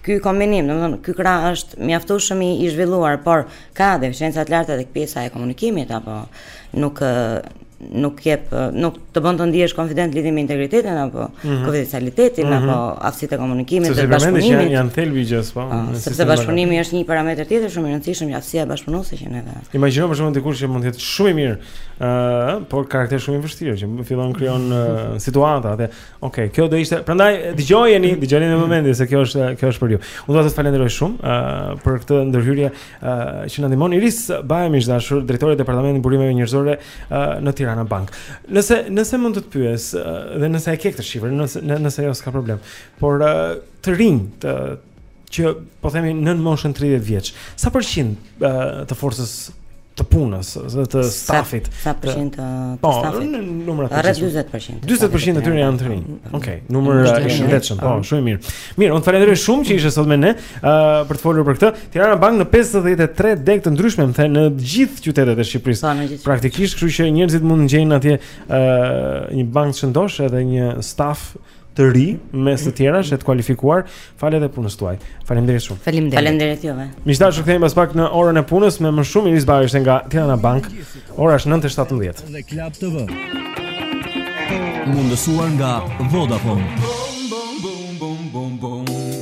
ky kombinim, domethënë ky krah është mjaftueshëm i zhvilluar, por Ka deficienca të larta tek pjesa e komunikimit apo nuk nuk jep nuk të bën të ndihesh konfident lidhur me integritetin apo mm -hmm. konfidencialitetin mm -hmm. apo mhm. aftësitë e komunikimit dhe bashkëpunimit. Sepse janë janë thelbi i gjësë, po. Ah, sepse bashkëpunimi është një parametër tjetër shumë i rëndësishëm aftësia bashkëpunuese që ne vëmë. Imagjino për shembull dikush që mund të jetë shumë i mirë, ëh, uh, por karakter shumë i vështirë që fillon krijon uh, situata atë. Ok, kjo do ishte. Prandaj dëgjojeni, dëgjojeni në momentin se kjo është kjo është për ju. Unë dua të të falenderoj shumë uh, për këtë ndërhyrje uh, që na ndihmon Iris Bajmi, miq të dashur, drejtore e Departamentit të Burimeve Njerëzore uh, në Tirana Bank. Nëse nëse mund të të pyes uh, dhe nëse e ke këtë shifër, nëse nëse jo s'ka problem. Por uh, të rinj të që po themi nën moshën 30 vjeç, sa përqind të forcës të punës, ose të stafit. Sa përqind të po, stafit? Po, në numra të rreth 40%. 40% e tyre janë të rinj. Mm. Okej, numër i shëndetshëm, po, shumë mirë. Mirë, unë falenderoj shumë që ishe sot me ne, ë për të folur për këtë. Tirana Bank në 53 degë të ndryshme, më the, në të gjithë qytetet e Shqipërisë. Po, Praktikisht, kështu që njerëzit mund të gjejnë atje ë një bankë të shëndoshë edhe një staf të ri mes të tjerash e të kualifikuar falë edhe punës tuaj. Faleminderit shumë. Faleminderit. Faleminderit juve. Miq të dashur, kthehemi pas pak në orën e punës me më shumë Iris Bajë nga Tirana Bank. Ora është 9:17. Dhe Club TV. Mundësuar nga Vodafone. Bom bom bom bom bom.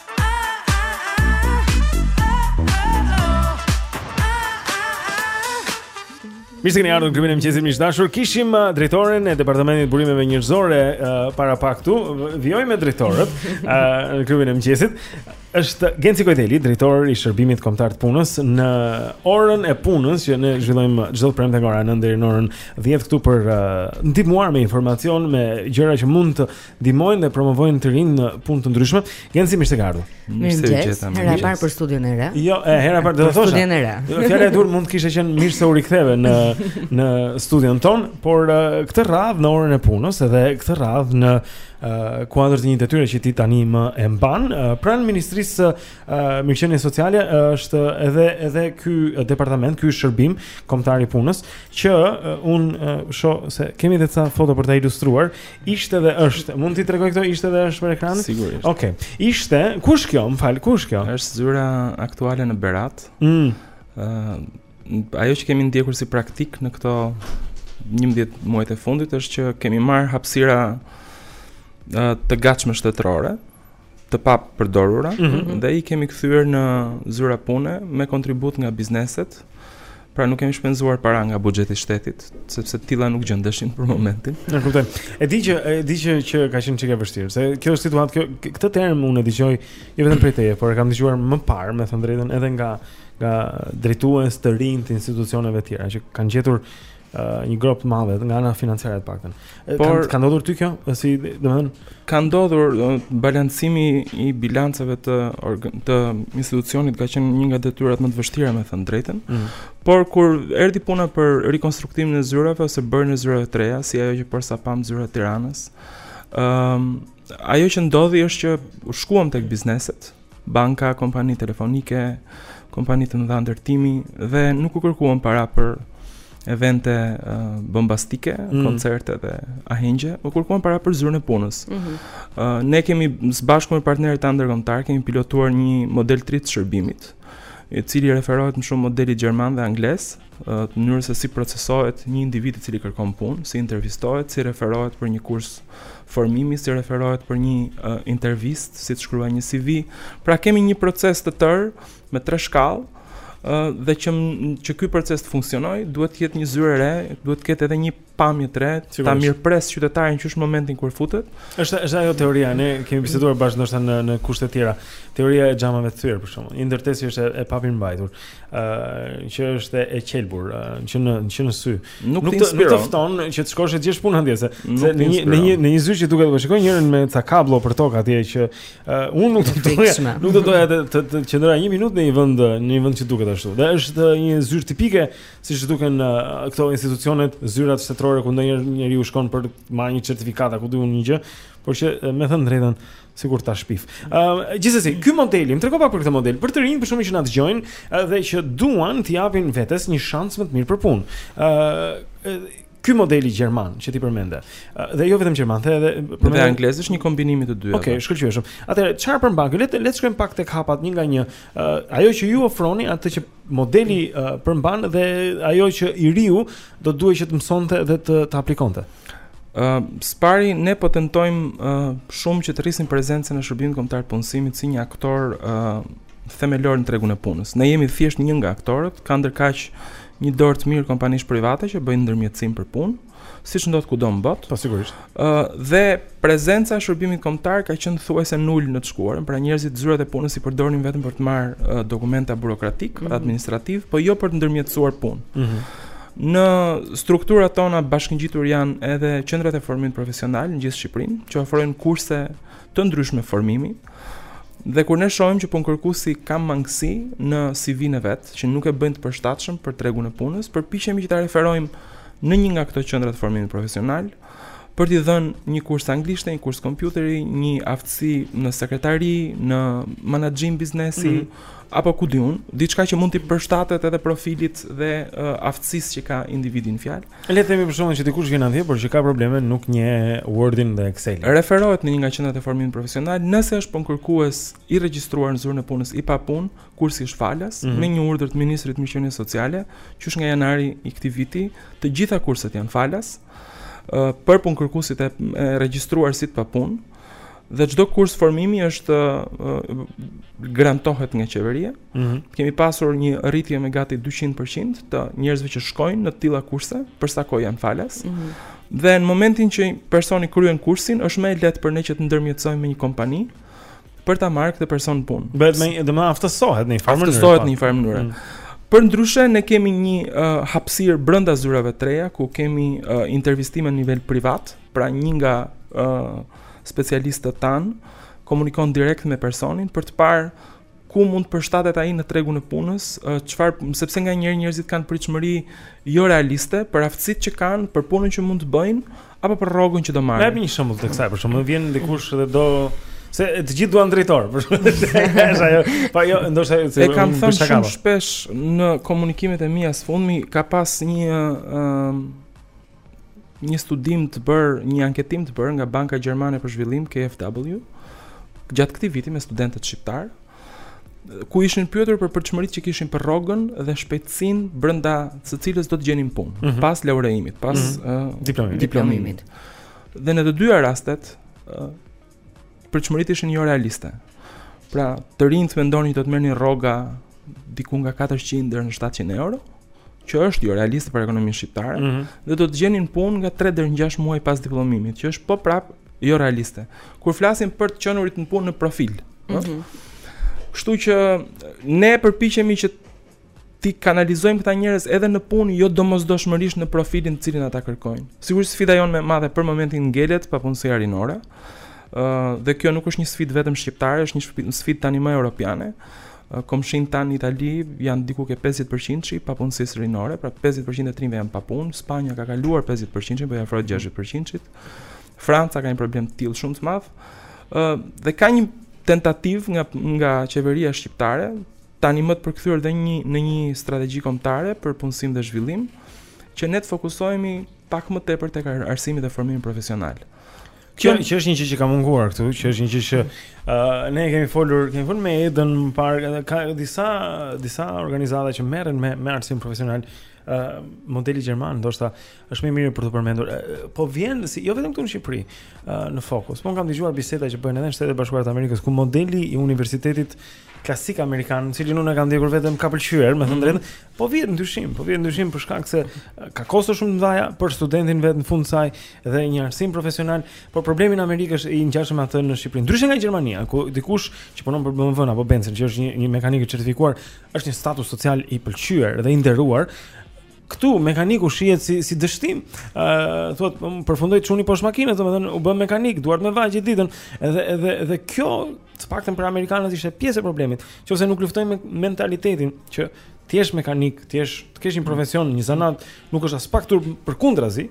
Mirë se keni ardhur në klubin e mëngjesit miq të dashur. Kishim uh, drejtoren e Departamentit të Burimeve Njerëzore uh, para pak këtu. Vijojmë me drejtorët uh, në klubin e mëngjesit. Është Genci Kojdheli, drejtor i Shërbimit Kombëtar të Punës në orën e punës që ne zhvillojmë çdo të premte nga ora 9 deri në orën 10 këtu për uh, ndihmuar me informacion, me gjëra që mund të ndihmojnë dhe promovojnë të rinj në punë të ndryshme. Genci mirë se erdhe. Mirë se gjeta. Hera e parë për studion e re. Jo, e hera e parë do të thosha. Studion e re. Jo, fjala e duhur mund të kishte qenë mirë se u riktheve në në studion tonë, por këtë radhë në orën e punës edhe këtë radhë në kuadër të një detyre që ti tani më e mban. Uh, Pranë Ministrisë së uh, Mirëqenies Sociale është edhe edhe ky departament, ky shërbim kombëtar i punës që uh, unë uh, shoh se kemi edhe ca foto për ta ilustruar. Ishte dhe është. Mund t'i tregoj këto ishte dhe është për ekranin? Sigurisht. Okej. Okay. Ishte, kush kjo? Më fal, kush kjo? Është zyra aktuale në Berat. Ëh, mm. uh, ajo që kemi ndjekur si praktikë në këto 11 muajt e fundit është që kemi marrë hapësira uh, të gatshme shtetërore. të papërdorura mm -hmm. dhe i kemi kthyer në zyra pune me kontribut nga bizneset. Pra nuk kemi shpenzuar para nga buxheti i shtetit, sepse tilla nuk gjendeshin për momentin. E kuptoj. E di që e di që që ka qenë çikë e vështirë, se kjo është situatë kjo këtë term unë e dëgjoj jo vetëm prej teje, por e kam dëgjuar më parë, me thënë të drejtën, edhe nga nga drejtues të rinj të institucioneve të tjera që kanë gjetur një gropë të madhe nga ana financiare të paktën. Por ka, ka ndodhur ty kjo? Si, domethënë, ka ndodhur balancimi i bilancave të organ, të institucionit ka qenë një nga detyrat më të vështira me thënë të drejtën. Mm. Por kur erdhi puna për rikonstruktimin e zyrave ose bërjen e zyrave të reja, si ajo që porsa pamë zyrat e Tiranës, ëm um, ajo që ndodhi është që shkuam tek bizneset, banka, kompani telefonike, kompani të mëdha ndërtimi dhe nuk u kërkuan para për evente uh, bombastike, mm. koncerte dhe ahengje, u kërkuan para për zyrën e punës. Mm -hmm. uh, ne kemi së bashku me partnerët tanë ndërkombëtar kemi pilotuar një model tri të shërbimit, i cili referohet më shumë modelit gjerman dhe anglez, të mënyrës se si procesohet një individ i cili kërkon punë, si intervistohet, si referohet për një kurs formimi, si referohet për një uh, intervistë, si të shkruajë një CV. Pra kemi një proces të tërë me tre shkallë, uh, dhe që, që ky proces të funksionojë, duhet të jetë një zyrë e re, duhet të ketë edhe një pamje të re, ta mirëpresë qytetarin qysh në momentin kur futet. Është është ajo teoria, ne kemi biseduar bashkë ndoshta në në kushte të tjera. Teoria e xhamave të thyer për shembull. Një ndërtesë që është e, e pamirëmbajtur, ë uh, që është e qelbur, uh, që në që në sy. Nuk, nuk të nuk të fton që të shkosh të gjesh punë atje se, se në një në një në një zyrë që duket po shikoj njërin me ca kablo për tokë atje që uh, unë nuk do të nuk do doja të të, të, të qëndroj një minutë në një vend në një vend që duket ashtu. Dhe është një zyrë tipike Siç duken këto institucionet, zyrat shtetërore ku ndonjëherë njeriu shkon për të marrë një certifikatë apo ku di unë një gjë, por që me thënë të drejtën sikur ta shpif. Ëm uh, gjithsesi, ky model, më trego pak për këtë model, për të rinjtë e shumtë që na dëgjojnë dhe që duan të i japin vetes një shans më të mirë për punë. Ë uh, ky modeli gjerman që ti përmende. Dhe jo vetëm gjerman, edhe përmende anglez është një kombinim i të dyve. Okej, okay, shkëlqyeshëm. Atëherë çfarë përmban? Le të le të shkojmë pak tek hapat një nga një. Uh, ajo që ju ofroni, atë që modeli uh, përmban dhe ajo që i riu do të duhej që të mësonte dhe të të aplikonte. Ë uh, së pari ne po tentojmë uh, shumë që të rrisim prezencën e shërbimit kombëtar të punësimit si një aktor uh, themelor në tregun e punës. Ne jemi thjesht një nga aktorët, ka ndërkaq një dorë të mirë kompanish private që bëjnë ndërmjetësim për punë. siç ndodh kudo në botë. Po sigurisht. Ë uh, dhe prezenca e shërbimit kombëtar ka qenë thuajse nul në të shkuarën, pra njerëzit zyrat e punës i përdornin vetëm për të marrë uh, dokumenta burokratike, mm -hmm. administrative, po jo për të ndërmjetësuar punë. Mm -hmm. Në strukturat tona bashkëngjitur janë edhe qendrat e formimit profesional në gjithë Shqipërinë, që ofrojnë kurse të ndryshme formimi, dhe kur ne shohim që punëkërkuesi ka mangësi në CV-në e vet, që nuk e bëjnë të përshtatshëm për tregun e punës, përpiqemi që ta referojmë në një nga këto qendra të formimit profesional për t'i dhënë një kurs anglishte, një kurs kompjuteri, një aftësi në sekretari, në menaxhim biznesi mm -hmm. apo ku di unë, diçka që mund t'i përshtatet edhe profilit dhe uh, aftësisë që ka individi në fjalë. Le të themi për shembull që dikush vjen atje, por që ka probleme nuk njeh Word-in dhe Excel-in. Referohet në një nga qendrat e formimit profesional, nëse është punkërkues i regjistruar në zyrën e punës i papunë, kursi është falas, mm -hmm. me një urdhër të ministrit të Mirëqenies Sociale, qysh nga janari i këtij viti, të gjitha kurset janë falas. Ë për punkërkuesit e, e regjistruar si të papunë, Dhe çdo kurs formimi është garantohet nga qeveria. Mm -hmm. Kemi pasur një rritje me gati 200% të njerëzve që shkojnë në tilla kurse për sa kohë janë falas. Mm -hmm. Dhe në momentin që personi kryen kursin, është më e lehtë për ne që të ndërmjetësojmë me një kompani për ta marrë këtë person në punë. Bëhet më, domethënë aftësohet në një farë mënyrë. Aftësohet në një farë mënyrë. Mm. Për ndryshe, ne kemi një uh, hapsirë brënda zyrave të reja, ku kemi uh, intervistime në nivel privat, pra një nga uh, specialistët tanë, komunikon direkt me personin për të parë ku mund të përshtatet ai në tregun e punës, çfarë sepse nganjëherë njerëzit kanë pritshmëri jo realiste për aftësitë që kanë, për punën që mund të bëjnë apo për rrogën që do marrin. Më jep një shembull të kësaj, për shembull, vjen dikush dhe do Se të gjithë duan drejtor, po është ajo, po jo, ndoshta e kam thënë shumë po. shpesh në komunikimet e mia së fundmi ka pas një ëm um, Një studim të bërë, një anketim të bërë nga Banka Gjermane për Zhvillim, KFW, gjatë këtij viti me studentët shqiptarë, ku ishin pyetur për pritshmëritë që kishin për rrogën dhe shpejtësinë brenda së cilës do të gjenin punë mm -hmm. pas laureimit, pas mm -hmm. uh, diplomimit. diplomimit. Dhe në të dyja rastet, uh, Pritshmëritë ishin jo realiste. Pra, të rinjtë mendonin që do të merrnin rroga diku nga 400 deri në 700 euro, që është jo realiste për ekonominë shqiptare, mm -hmm. dhe do të gjenin punë nga 3 deri në 6 muaj pas diplomimit, që është po prap jo realiste. Kur flasim për të qenurit në punë në profil, mm -hmm. Kështu që ne përpiqemi që t'i kanalizojmë këta njerëz edhe në punë, jo domosdoshmërisht në profilin të cilin ata kërkojnë. Sigurisht sfida jonë më e madhe për momentin ngelet papunësia rinore. ë uh, dhe kjo nuk është një sfidë vetëm shqiptare, është një sfidë tanimë europiane. Uh, komshinjtë tanë në Itali janë diku ke 50% i papunësisë rinore, pra 50% e të rinjve janë pa punë, Spanja ka kaluar 50%, po i afrohet 60%. Franca ka një problem të tillë shumë të madh. ë uh, dhe ka një tentativë nga nga qeveria shqiptare Tanimë të përkthyer dhe një në një strategji kombëtare për punësim dhe zhvillim, që ne të fokusohemi pak më tepër tek arsimi dhe formimi profesional. Kjo që është një gjë që ka munguar këtu, që është një gjë që ë uh, ne kemi folur, kemi folur me Edën më parë, ka disa disa organizata që merren me me arsim profesional, ë uh, modeli gjerman ndoshta Është më mirë për t'u përmendur. Po vjen si jo vetëm këtu në Shqipëri, në fokus. Po kam dëgjuar biseda që bëhen edhe në Shtetet e Bashkuara të Amerikës ku modeli i universitetit klasik amerikan, të cilin unë e kam ndjekur vetë, më ka pëlqyer, me thënë mhm. drejtën, po vjen në dyshim, po vjen në dyshim për shkak se ka kosto shumë të mëdha për studentin vetë në fund saj dhe një arsim profesional, por problemi në Amerikë është i ngjashëm me atë në Shqipëri. Ndryshe nga Gjermania, ku dikush që punon për BMW apo Benz, që është një një mekanik i certifikuar, është një status social i pëlqyer dhe i nderuar, Këtu mekaniku shihet si si dështim. Ë uh, thotë po, përfundoi çuni poshtë makinës, domethënë u bë mekanik, duart me vaj gjithë ditën. Edhe edhe edhe kjo të paktën për amerikanët ishte pjesë e problemit. Qoftë se nuk luftojmë me mentalitetin që ti je mekanik, ti je të kesh një profesion, një zanat, nuk është aspak turp përkundrazi.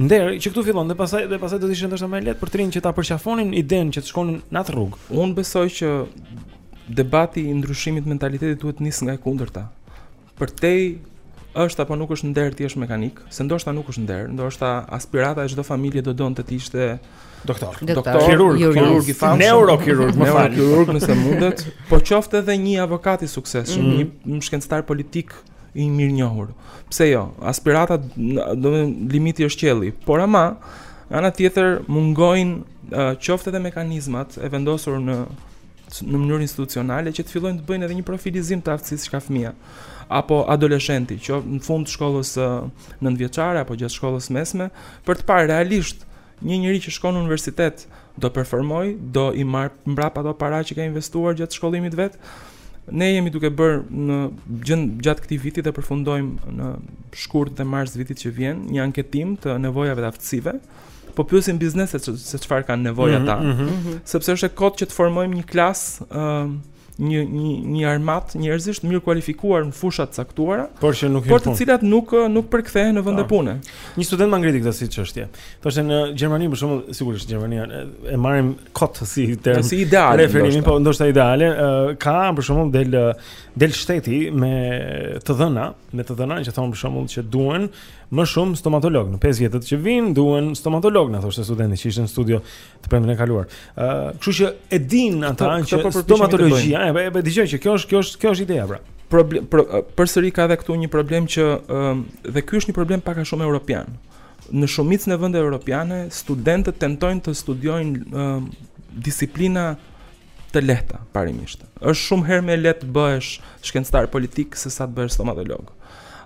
Nder, që këtu fillon dhe pastaj dhe pastaj do të ishte ndoshta më lehtë për të rinjtë që ta përqafonin idenë që të shkonin në atë rrugë. Unë besoj që debati i ndryshimit mentalitetit duhet nis nga e kundërta. Përtej është apo nuk është nder të jesh mekanik, se ndoshta nuk është nder, ndoshta aspirata e çdo familje do donte të ishte doktor, doktor, kirurg, kirurg i famshëm, neurokirurg, më fal, kirurg nëse mundet, po qoftë edhe një avokat i suksesshëm, mm -hmm. një shkencëtar politik i mirënjohur. Pse jo? Aspirata do të limiti është qielli, por ama ana tjetër mungojnë qoftë edhe mekanizmat e vendosur në në mënyrë institucionale që të fillojnë të bëjnë edhe një profilizim të aftësisë që ka fëmija apo adoleshenti, që në fund të shkollës nëntëvjeçare apo gjatë shkollës mesme, për të parë realisht një njeri që shkon në universitet do performoj, do i marr mbrapa ato para që ka investuar gjatë shkollimit vet. Ne jemi duke bërë në gjën gjatë këtij viti dhe përfundojmë në shkurt dhe mars të vitit që vjen një anketim të nevojave dhe aftësive. po pyesim bizneset se, se çfarë kanë nevojë mhm, ata. Mm -hmm, mm -hmm. Sepse është e kotë që të formojmë një klasë ë uh, një një një armatë njerëzish të mirë kualifikuar në fusha të caktuara, por që nuk por të cilat nuk nuk përkthehen në vende po. pune. Një student më ngriti këtë si çështje. Thoshte në Gjermani për shembull, sigurisht Gjermania e marrim kot si term. Si ideal. Referimi po ndoshta ideale, uh, ka për shembull del del shteti me të dhëna, me të dhëna që thonë për shembull që duhen Më shumë stomatologë në 5 vjetët që vijnë duhen stomatologë na thoshte studenti që ishte në studio të premten e kaluar. Ë, uh, kështu që e dinë ata që po stomatologjia, e e dëgjoj që kjo është kjo është kjo është ideja pra. Problem për, përsëri ka edhe këtu një problem që ë uh, dhe ky është një problem pak a shumë europian. Në shumicën e vendeve europiane studentët tentojnë të studiojnë uh, disiplina të lehta parimisht. Është shumë herë më lehtë të bëhesh shkencëtar politik se sa të bëhesh stomatolog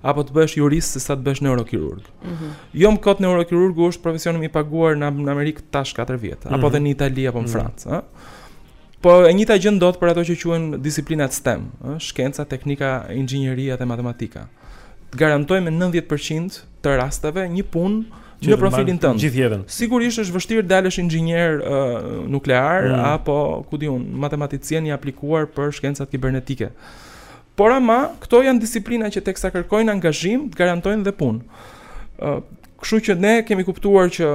apo të bëhesh jurist se sa të bëhesh neurokirurg. Mm -hmm. Jo më kot neurokirurgu është profesioni më i paguar në në Amerikë tash 4 vjet, mm -hmm. apo mhm. dhe në Itali apo në mm -hmm. Francë, ëh. Po e njëjta gjë ndodh për ato që quhen disiplinat STEM, ëh, shkenca, teknika, inxhinieria dhe matematika. Mm të garantojmë në 90 për qind të rasteve një punë në profilin tënd. Gjithë jetën. Sigurisht është vështirë dalësh inxhinier uh, nuklear mm. apo ku di unë matematicien i aplikuar për shkencat kibernetike. Por ama këto janë disiplina që teksa kërkojnë angazhim, të garantojnë dhe punë. Uh, Kështu që ne kemi kuptuar që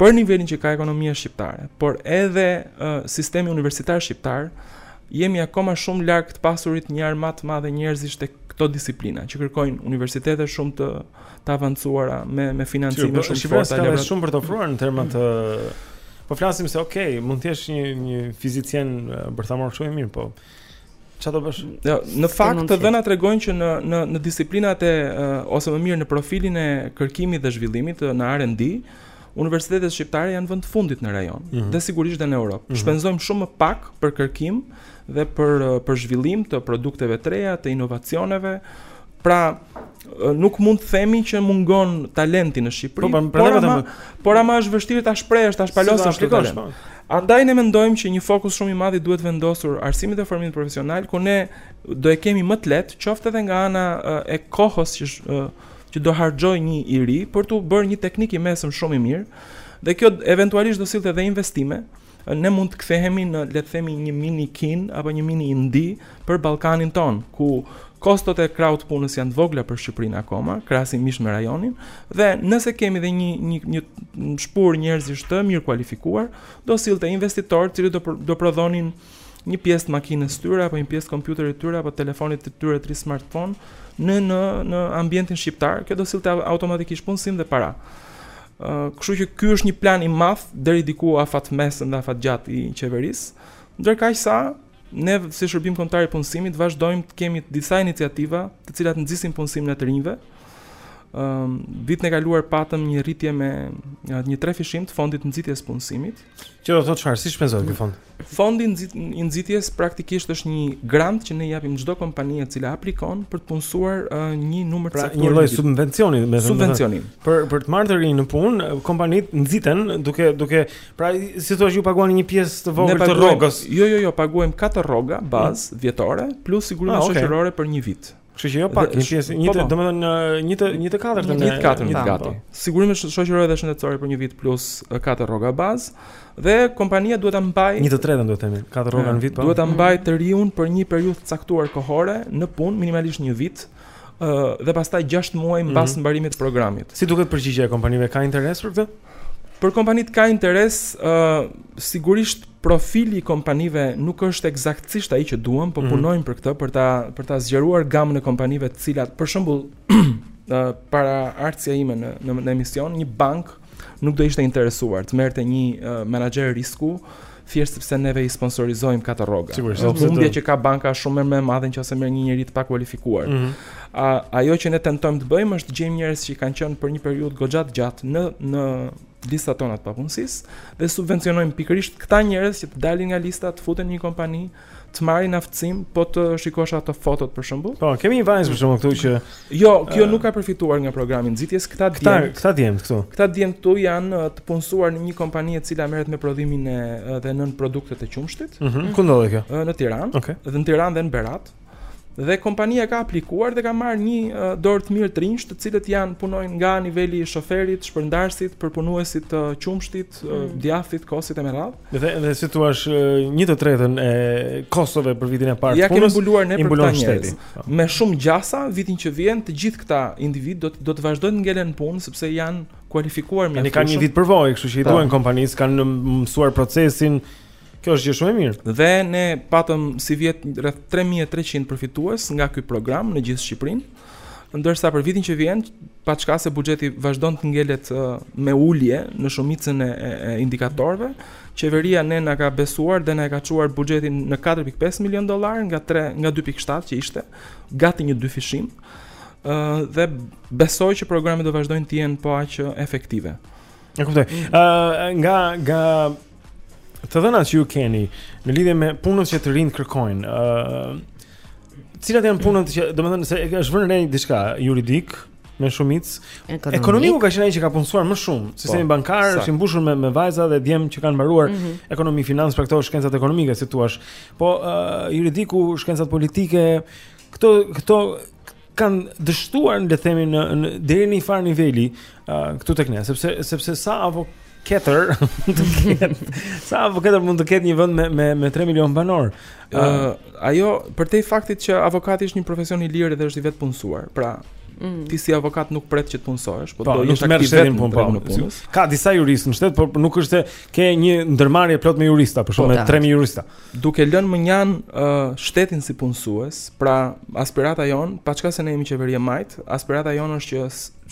për nivelin që ka ekonomia shqiptare, por edhe uh, sistemi universitar shqiptar, jemi akoma shumë larg të pasurit një armatë të madhe njerëzish tek këto disiplina që kërkojnë universitete shumë të të avancuara me me financime po, shumë të forta. Shqipëria ka shumë për të ofruar në terma të Po flasim se ok, mund të jesh një një fizicien bërthamor shumë i mirë, po Çfarë do bësh? Jo, në fakt të dhënat tregojnë që në në në disiplinat e ose më mirë në profilin e kërkimit dhe zhvillimit në R&D, universitetet shqiptare janë vend të fundit në rajon mm -hmm. dhe sigurisht dhe në Europë. Mm -hmm. Shpenzojmë shumë më pak për kërkim dhe për për zhvillim të produkteve të reja, të inovacioneve, Pra, nuk mund të themi që mungon talenti në Shqipëri, po, pra, por, ama, por ama është vështirë ta shprehësh, ta shpalosësh këtë talent. Po. Andaj ne mendojmë që një fokus shumë i madh i duhet vendosur arsimit dhe formimit profesional, ku ne do e kemi më të lehtë, qoftë edhe nga ana e kohës që që do harxhojë një i ri për t'u bërë një teknik i mesëm shumë i mirë. Dhe kjo eventualisht do sillte edhe investime, Ne mund të kthehemi në, le të themi, një mini Kinë apo një mini Indi për Ballkanin tonë, ku kostot e krahut të punës janë të vogla për Shqipërinë akoma, krahasimisht me rajonin, dhe nëse kemi dhe një një një shpurë njerëzish të mirëkualifikuar, do sillte investitorë, të cilët do do prodhonin një pjesë të makinës së tyre apo një pjesë të kompjuterit të tyre apo telefonit të tyre të smartphone në në në ambientin shqiptar, kjo do sillte automatikisht punësim dhe para. Kështu që ky është një plan i madh deri diku afatmesëm dhe afatgjatë i qeverisë, ndërkaq sa ne si shërbim kombëtar i punësimit vazhdojmë të kemi disa iniciativa të cilat nxisin punësimin e të rinjve. Ëm vitin e kaluar patëm një rritje me një trefishim të fondit të nxitjes së punësimit, Që do të thotë çfarë, si shpenzohet ky fond? Fondi i nxitjes praktikisht është një grant që ne japim çdo kompanie e cila aplikon për të punësuar uh, një numër pra, të caktuar. Pra një lloj subvencioni, me thënë. Subvencioni. Për për të marrë të rinj në punë, kompanitë nxiten duke duke pra si thua ju paguani një pjesë të vogël të rrogës. Jo, jo, jo, paguajmë katër rroga bazë mm. vjetore plus sigurimet ah, okay. shoqërore për një vit. Kështu që jo pak, një pjesë, një po, të, po. domethënë në një të një të katërtën një të katërtën gati. Po. Sigurimi shoqëror dhe shëndetësor për një vit plus katër rroga bazë dhe kompania duhet ta mbajë një të tretën duhet të themi, katër rroga në vit po. Duhet ta mbajë të riun për një periudhë të caktuar kohore në punë, minimalisht një vit dhe pastaj 6 muaj mhm. mbas mm -hmm. mbarimit të programit. Si duket përgjigjja e kompanive ka interes për këtë? Për kompanitë ka interes, ë uh, sigurisht Profili i kompanive nuk është eksaktësisht ai që duam, po mhm. punojmë për këtë për ta për ta zgjeruar gamën e kompanive të cilat, për shembull, paraardhësja ime në në, në emision, një bankë nuk do ishte e interesuar të merrte një uh, menaxher risku thjesht sepse neve i sponsorizojmë katër rroga. Sigurisht, humbja që ka banka shumë më e madhe nëse merr një njeri të pakualifikuar. Mm -hmm. A, ajo që ne tentojmë të bëjmë është të gjejmë njerëz që kanë qenë për një periudhë goxha të gjatë në në lista tona të papunësisë dhe subvencionojmë pikërisht këta njerëz që të dalin nga lista, të futen në një kompani, të marrin aftësim, po të shikosh ato fotot për shembull. Po, kemi një vajzë për shembull këtu që Jo, kjo uh, nuk ka përfituar nga programi i nxitjes, këta djem. Këta, këta djem këtu. Këta djem këtu janë të punësuar në një kompani e cila merret me prodhimin e dhe nënproduktet e qumështit. Mm -hmm. Ku ndodhet kjo? Në Tiranë. Okay. Dhe në Tiranë dhe në Berat. Dhe kompania ka aplikuar dhe ka marrë një dorë të mirë të rinjsh, të cilët janë punojnë nga niveli i shoferit, shpërndarësit, përpunuesit të qumshtit, mm. djathit, kosit e me radhë. Dhe, dhe si thua një të tretën e kostove për vitin e parë. Ia kemi mbuluar ne për këta njerëz. Me shumë gjasa vitin që vjen të gjithë këta individë do të do të vazhdojnë të ngelen në punë sepse janë kualifikuar mjaftueshëm. Dhe kanë një vit përvojë, kështu që i duhen po. kompanisë, kanë mësuar procesin, Kjo është gjë shumë e mirë. Dhe ne patëm sivjet rreth 3300 përfitues nga ky program në gjithë Shqipërinë. Ndërsa për vitin që vjen, paçka se buxheti vazhdon të ngelet me ulje në shumicën e, e indikatorëve, qeveria ne na ka besuar dhe na e ka çuar buxhetin në 4.5 milion dollarë nga 3 nga 2.7 që ishte gati një dyfishim. ë dhe besoj që programet do vazhdojnë të jenë po aq efektive. E kuptoj. Ë nga nga Të dhënat që ju keni në lidhje me punët që të rinjtë kërkojnë, ë cilat janë punët që, domethënë se është vënë re diçka juridik me shumicë. Ekonomik. Ekonomiku ka qenë ai që ka punësuar më shumë, po, sistemi bankar është i mbushur me me vajza dhe djem që kanë mbaruar mm -hmm. ekonomi, financë, pra këto shkencat ekonomike si thua. Po uh, juridiku, shkencat politike, këto këto kanë dështuar le të themi në, në deri në një farë niveli uh, këtu tek ne sepse sepse sa avokatër mund të ketë sa avokatër mund të ketë një vend me me me 3 milion banorë. Ë uh, ajo përtej faktit që avokati është një profesion i lirë dhe është i vetëpunësuar. Pra mm. ti si avokat nuk pret që të punësohesh, po, po do jesh aktiv vetë po, në punë. Ka disa juristë në shtet, por nuk është se ke një ndërmarrje plot me jurista, për shkak të 3 po, jurista. duke lënë mënjanë shtetin si punësues, pra aspirata jonë, paçka se ne jemi qeveri e majtë, aspirata jonë është që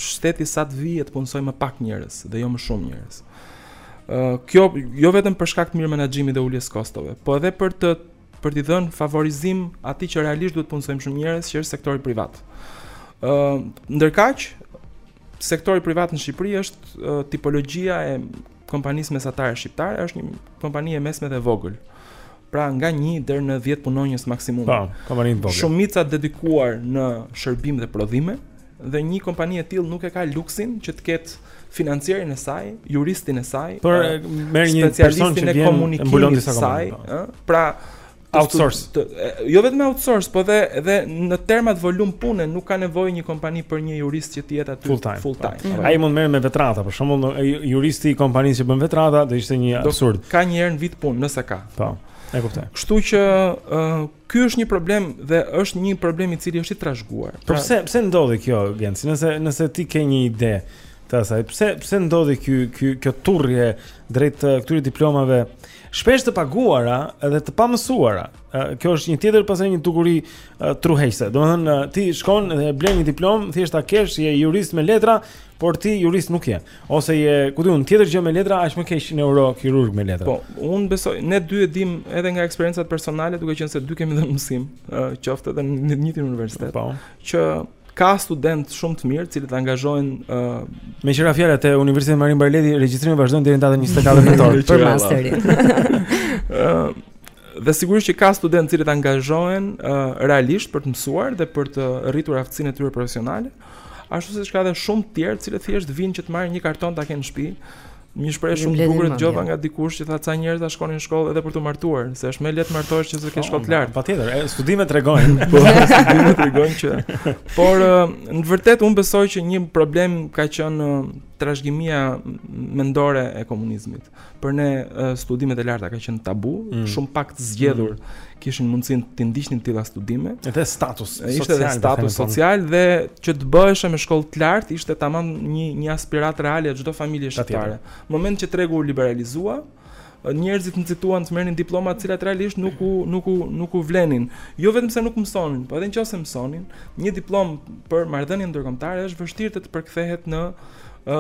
shteti sa të vijë të punësojë më pak njerëz dhe jo më shumë njerëz. Kjo jo vetëm për shkak të mirëmenaxhimit dhe uljes së kostove, po edhe për të për t'i dhënë favorizim atij që realisht duhet të punësojë më shumë njerëz, që është sektori privat. Ë, ndërkaq sektori privat në Shqipëri është tipologjia e kompanisë mesatare shqiptare është një kompani e mesme dhe e vogël. Pra nga 1 deri në 10 punonjës maksimum. Po, kompani e vogël. Shumica dedikuar në shërbim dhe prodhime dhe një kompani e tillë nuk e ka luksin që të ketë financierin e saj, juristin e saj, për merr një person që vjen e komunikimit të saj, ëh, po. pra outsource. Të, jo vetëm outsource, po dhe edhe në terma volum pune nuk ka nevojë një kompani për një jurist që të jetë aty full time. Full time. Mm -hmm. Ai mund merr me vetrata, për shembull, juristi i kompanisë që bën vetrata do ishte një absurd. Do, ka një herë në vit punë, nëse ka. Po. E kuptoj. Kështu që uh, ky është një problem dhe është një problem i cili është i trashëguar. Po pra, pse pse ndodhi kjo, Genci? Nëse nëse ti ke një ide të asaj, pse pse ndodhi ky ky kjo turrje drejt këtyre diplomave Shpesh të paguara dhe të pamësuara. Kjo është një tjetër pastaj një dukuri truhejse. Domethënë, ti shkon dhe blen një diplom, thjesht ta kesh, je jurist me letra, por ti jurist nuk je. Ose je, ku di unë, tjetër gjë me letra, aq më keq neurokirurg me letra. Po, unë besoj, ne të dy e dimë edhe nga eksperiencat personale, duke qenë se të dy kemi dhënë mësim, qoftë edhe në një universitet, po. që ka studentë shumë të mirë, të cilët angazhohen uh, meqë ra fjala te Universiteti Marin Barleti, regjistrimi vazhdon deri në datën 24 nëntor për masterin. Ëh, dhe sigurisht që ka studentë të cilët angazhohen uh, realisht për të mësuar dhe për të rritur aftësinë e tyre profesionale, ashtu siç ka edhe shumë të tjerë të cilët thjesht vinë që të marrin një karton ta kenë në shtëpi Një shprehje shumë të bukur dëgjova nga dikush që tha ca njerëz të shkonin në shkollë edhe për t'u martuar, se është më lehtë të martohesh kur ke shkollë të lartë. Patjetër, studimet tregojnë. Po, studimet tregojnë që. Por në të vërtetë unë besoj që një problem ka qenë trashëgimia mendore e komunizmit. Për ne studimet e larta ka qenë tabu, mm. shumë pak të zgjedhur. Mm. kishin mundësinë të ndiqnin të tilla studime dhe status social ishte dhe status dhe social dhe që të bëheshe me shkollë të lartë ishte tamam një një aspiratë reale e çdo familjeje shqiptare. Në momentin që tregu u liberalizua, njerëzit nxituan të merrnin diploma të cilat realisht nuk u nuk u nuk u vlenin. Jo vetëm se nuk mësonin, por edhe nëse mësonin, një diplomë për marrëdhënie ndërkombëtare është vështirë të të përkthehet në ë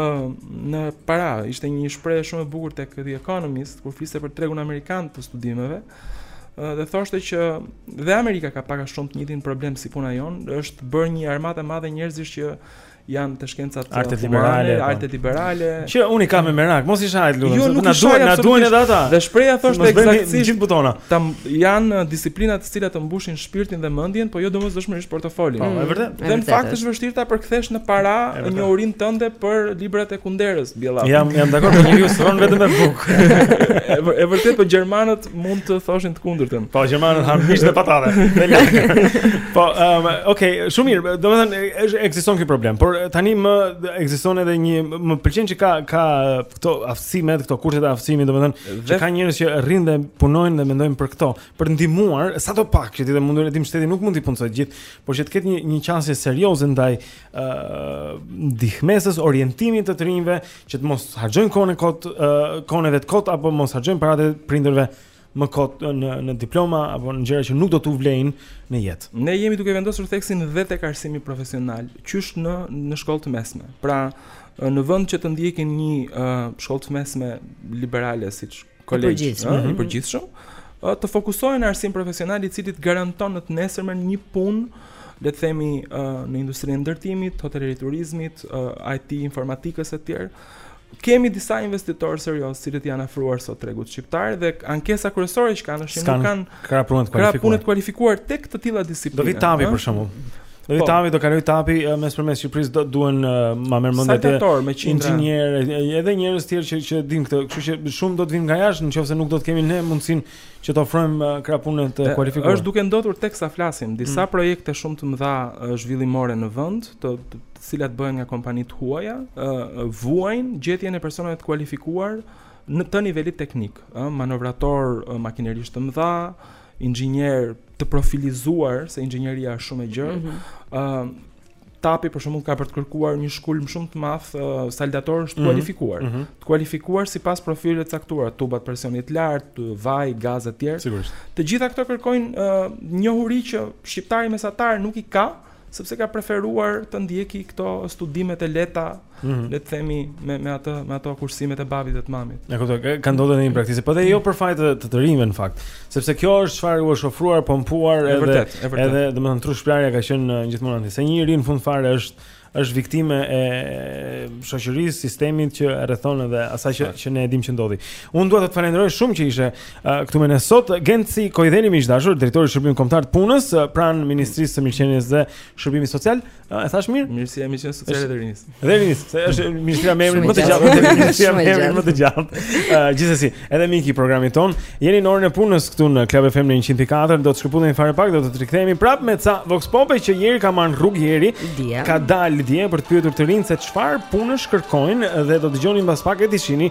në para. Ishte një shprehje shumë e bukur tek The Economist kur fliste për tregun amerikan të studimeve. dhe thoshte që dhe Amerika ka pak a shumë të njëjtin problem si puna jonë, është bërë një armatë e madhe njerëzish që janë te shkencat te artet liberale, po. artet liberale. Që unë kam merak, mos i shaj të lutem, jo, na duhen, na duhen edhe ata. Dhe shprehja thoshte eksaktësisht gjithë butona. Tam janë disiplinat të cilat të mbushin shpirtin dhe mendjen, po jo domosdoshmërisht portofolin. Po, është vërtet. Dhe në fakt është vështirë ta përkthesh në para njohurinë tënde për librat e Kunderës, fjala. Jam jam dakord se njeriu s'rron vetëm me bukë. Është vërtet po gjermanët mund të thoshin të kundërtën. Po gjermanët han mish dhe patate. Po, um, okay, shumë mirë. Domethënë është ekziston ky problem, por tani më ekziston edhe një më pëlqen që ka ka këto aftësime, këto kurse të aftësimit, domethënë që ka njerëz që rrinë dhe punojnë dhe mendojnë për këto. për të ndihmuar sado pak që të jetë e mundur e dimë shteti nuk mund t'i punësojë të gjithë, por që të ketë një një qasje serioze ndaj ë uh, ndihmesës orientimit të të rinjve që të mos harxojnë kohën e kot uh, kohën e vet kot apo mos harxojnë paratë e prindërve më kot në në diploma apo në gjëra që nuk do t'u vlejnë në jetë. Ne jemi duke vendosur theksin dhe tek arsimi profesional, qysh në në shkollë të mesme. Pra, në vend që të ndjekin një uh, shkollë të mesme liberale siç kolegj i përgjithshëm, ë të fokusohen në arsim profesional i cili të garanton në të nesërmen një punë le të themi uh, në industrinë e ndërtimit, hoteleri turizmit, uh, IT informatikës etj. Kemi disa investitorë seriozë të cilët janë afruar sot tregut shqiptar dhe ankesa kryesore që kanë është që nuk kanë krah pune të kualifikuar. Krah pune të kualifikuar tek të tilla disiplina. Do vijë TAP-i për shembull. Do vijë po. TAP-i, do kalojë TAP-i mes për mes Shqipërisë do duhen ma merr mendja të. Saldatorë me qindra. Inxhinierë, edhe njerëz të tjerë që që e dinë këtë, kështu që shumë do të vinë nga jashtë në qoftë se nuk do të kemi ne mundësinë që të ofrojmë krah pune të kualifikuar. Është duke ndodhur teksa flasim, disa mm. projekte shumë të mëdha zhvillimore në vend, të, të, të cilat bëhen nga kompani të huaja, vuajnë gjetjen e personave të kualifikuar në të nivelit teknik, ë, manovratorë makinerish të mëdha, inxhinierë të profilizuar, se inxhinieria është shumë e gjerë. Mhm. Ëm mm -hmm. uh, TAP-i për shembull ka për të kërkuar një shkulm shumë të madh uh, saldatorësh të mm -hmm. kualifikuar. Mm -hmm. Të kualifikuar sipas profileve të caktuara, tuba presioni të lartë, vaj, gaz etj. Sigurisht. Të gjitha këto kërkojnë uh, njohuri që shqiptari mesatar nuk i ka. sepse ka preferuar të ndjekë këto studimet e lehta, mm -hmm. le të themi me me atë me ato kursimet e babit dhe të mamit. E kuptoj, ka, ka ndodhur një praktikë, por edhe jo për faj të, të të rinjve në fakt, sepse kjo është çfarë u është ofruar, pompuar edhe e vërtetë, e vërtetë. edhe domethënë trushpëlarja ka qenë uh, gjithmonë aty. Se njeriu në fund të fundit është është viktimë e shoqërisë, sistemit që e rrethon edhe asaj që që ne e dimë që ndodh. Unë dua të të falenderoj shumë që ishe Këtu me ne sot, Genci Kojdheli, miq të dashur, drejtor i Shërbimit Kombëtar të Punës, pranë Ministrisë së Mirëqenies dhe Shërbimit Social, e thashë mirë? Ministria e Mirëqenies Sociale dhe Rinisë. Dhe Rinisë, se është Ministria me emrin më të gjatë, Ministria me emrin më të gjatë. Gjithsesi, edhe miq të programit tonë, jeni në orën e punës këtu në Club FM në 104, do të shkëputemi fare pak, do të rikthehemi prapë me ca Vox Pop-e që jeri ka marrë rrugës jeri, ka dalë dje për të pyetur të rinjtë se çfarë punësh kërkojnë dhe do të dëgjoni mbas pak e të shihni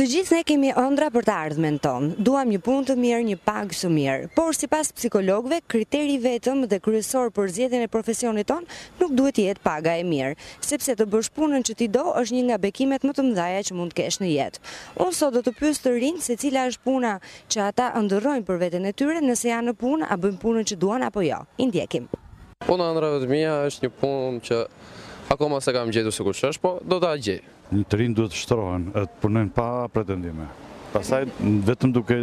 Të gjithë ne kemi ëndrra për të ardhmen tonë. Duam një punë të mirë, një pagë të mirë. Por sipas psikologëve, kriteri i vetëm dhe kryesor për zgjedhjen e profesionit tonë nuk duhet të jetë paga e mirë, sepse të bësh punën që ti do është një nga bekimet më të mëdha që mund të kesh në jetë. Unë sot do të pyes të rinjtë se cila është puna që ata ëndërrojnë për veten e tyre nëse janë në punë, a bëjnë punën që duan apo jo. I ndjekim. Puna e ëndrrave të mia është një punë që akoma s'e kam gjetur se kush është, po do ta gjej. Të rinjtë duhet të shtrohen e të punojnë pa pretendime. Pastaj vetëm duke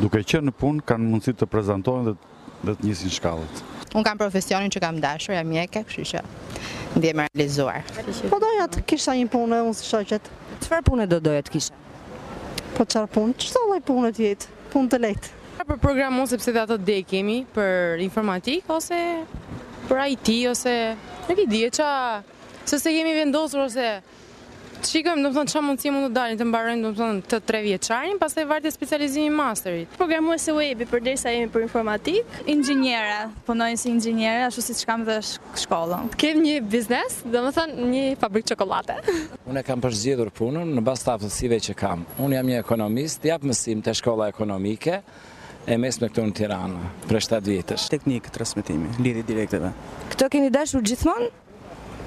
duke qenë në punë kanë mundësi të prezantohen dhe dhe të ngjisin shkallët. Unë kam profesionin që kam dashur, jam mjeke, kështu që ndihem e realizuar. Po doja të kisha një punë unë si shoqet. Çfarë pune do doja të kisha? Po çfarë punë? Çfarë lloj pune të jetë? punë të lehtë. Për programim sepse dhe atë degë kemi për informatikë ose për IT ose nuk e di ça se s'e kemi vendosur ose shikojmë domethënë ça mundësi mund të dalin të mbarojmë domethënë të trevjeçarin pastaj varet e specializimi masterit Programuese webi përderisa jemi për informatikë Inxhiniere, punoj si inxhiniere ashtu siç kam dhe shkollën Të kem një biznes, domethënë një fabrikë çokollate Unë e kam përzgjedhur punën në bazë të aftësive që kam. Unë jam një ekonomist, jap mësim te shkolla ekonomike e mesme këtu në Tiranë, prej 7 vjetësh. Teknikë transmetimi, lidhje direkteve. Këtë keni dashur gjithmonë?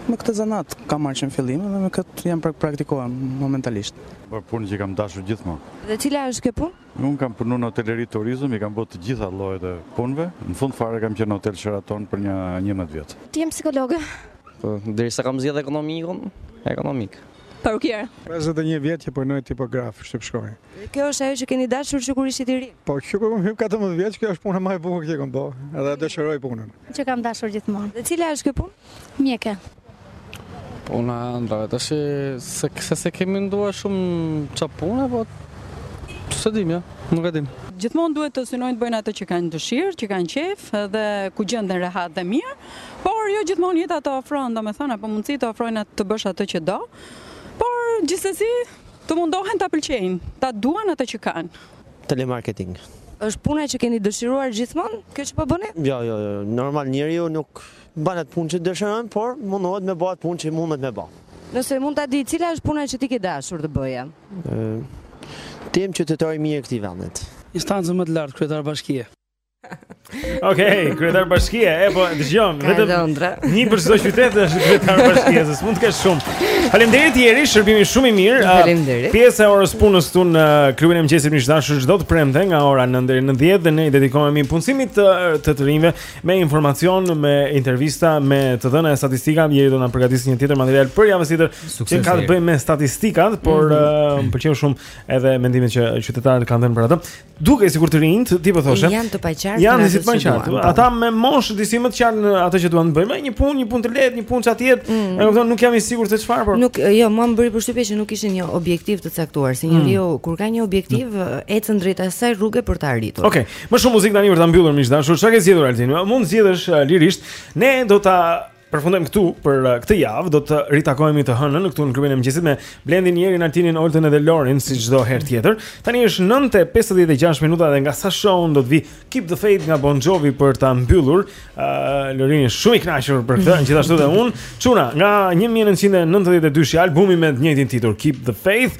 Me këtë zanat jam marrë që në fillim dhe me këtë jam praktikuar momentalisht. Bëj punën që kam dashur gjithmonë. Dhe cila është kjo punë? Unë kam punu në hoteleri turizëm, i kam bo të gjitha llojet e punëve. Në fund fare kam qenë në hotel Sheraton për një njëmbëdhjetë vjet. Të jem psikologe. Po, derisa kam zgjedh ekonomikun, ekonomik. Parukier. Pesëdhjetë e një vjet që punoj tipograf, shtyp shkronjë. Dhe kjo është ajo që keni dashur që kur ishit i ri? Po, që kur kam hyrë katërmbëdhjetë vjeç, kjo është puna më e bukur që kam bo, edhe e dëshiroj punën. Që kam dashur gjithmonë. Dhe cila është kjo punë? Mjeke. Puna e ëndrrave, tashi se se s'e kemi menduar shumë ça pune, po s'e dimë, ja, nuk e dim. Gjithmonë duhet të synojnë të bëjnë atë që kanë dëshirë, që kanë qejf dhe ku gjenden rehat dhe mirë, por jo gjithmonë jeta ta ofron, domethënë, apo mundësitë ofrojnë atë të bësh atë që do, por gjithsesi të mundohen ta pëlqejnë, ta duan atë që kanë. Telemarketing. është puna që keni dëshiruar gjithmonë, kjo që po bëni? Jo, jo, jo, normal njeriu nuk Bën atë punë që dëshiron, por mundohet me bë atë punë që mundet me bë. Nëse mund ta di, cila është puna që ti ke dashur të bëje? Të jem qytetar i mirë i këtij vendi. Instancën më të lartë, kryetar bashkie. Okej, kryetar bashkie, e po dëgjon, vetëm një për çdo qytet është kryetar bashkie, s'mund të kesh shumë. Faleminderit Jeri, shërbimi shumë i mirë. Faleminderit. Pjesa e orës së punës këtu në klubin e mëngjesit miq të dashur çdo të premte nga ora 9 deri në 10 dhe ne i dedikohemi punësimit të të, të rinjve. Me informacion, me intervista, me të dhëna e statistika, Jeri do na përgatisë një tjetër material për javën tjetër. Që ka të bëjë me statistikat, por mhm. eh, më pëlqeu shumë edhe mendimet që qytetarët kanë dhënë për atë. Duket sikur të rinjtë, ti po thoshe. Janë të paqartë. Janë të paqartë. Po. Ata me moshë disi më të qartë në atë që duan të bëjnë, një punë, një punë të lehtë, një punë ça të jetë. Mm. E kupton, nuk jam i sigurt se çfarë, por Nuk, jo, më bëri përshtypje që nuk kishin një objektiv të caktuar, se njeriu mm. kur ka një objektiv, ecën drejt asaj rruge për ta arritur. Okej. Më shumë muzikë tani për ta mbyllur miq të dashur. Çka ke zgjedhur Altin? Mund zgjedhësh uh, lirisht. Ne do ta përfundojmë këtu për uh, këtë javë. Do të ritakohemi të hënën këtu në klubin e mëngjesit me Blendin, Erin, Altinin, Oltën dhe Lorin si çdo herë tjetër. Tani është 9:56 minuta dhe nga sa shoh do të vi Keep the Faith nga Bon Jovi për ta mbyllur. Uh, Lori është shumë i kënaqur për këtë, gjithashtu dhe unë. Çuna nga 1992 albumi me të njëjtin titull Keep the Faith.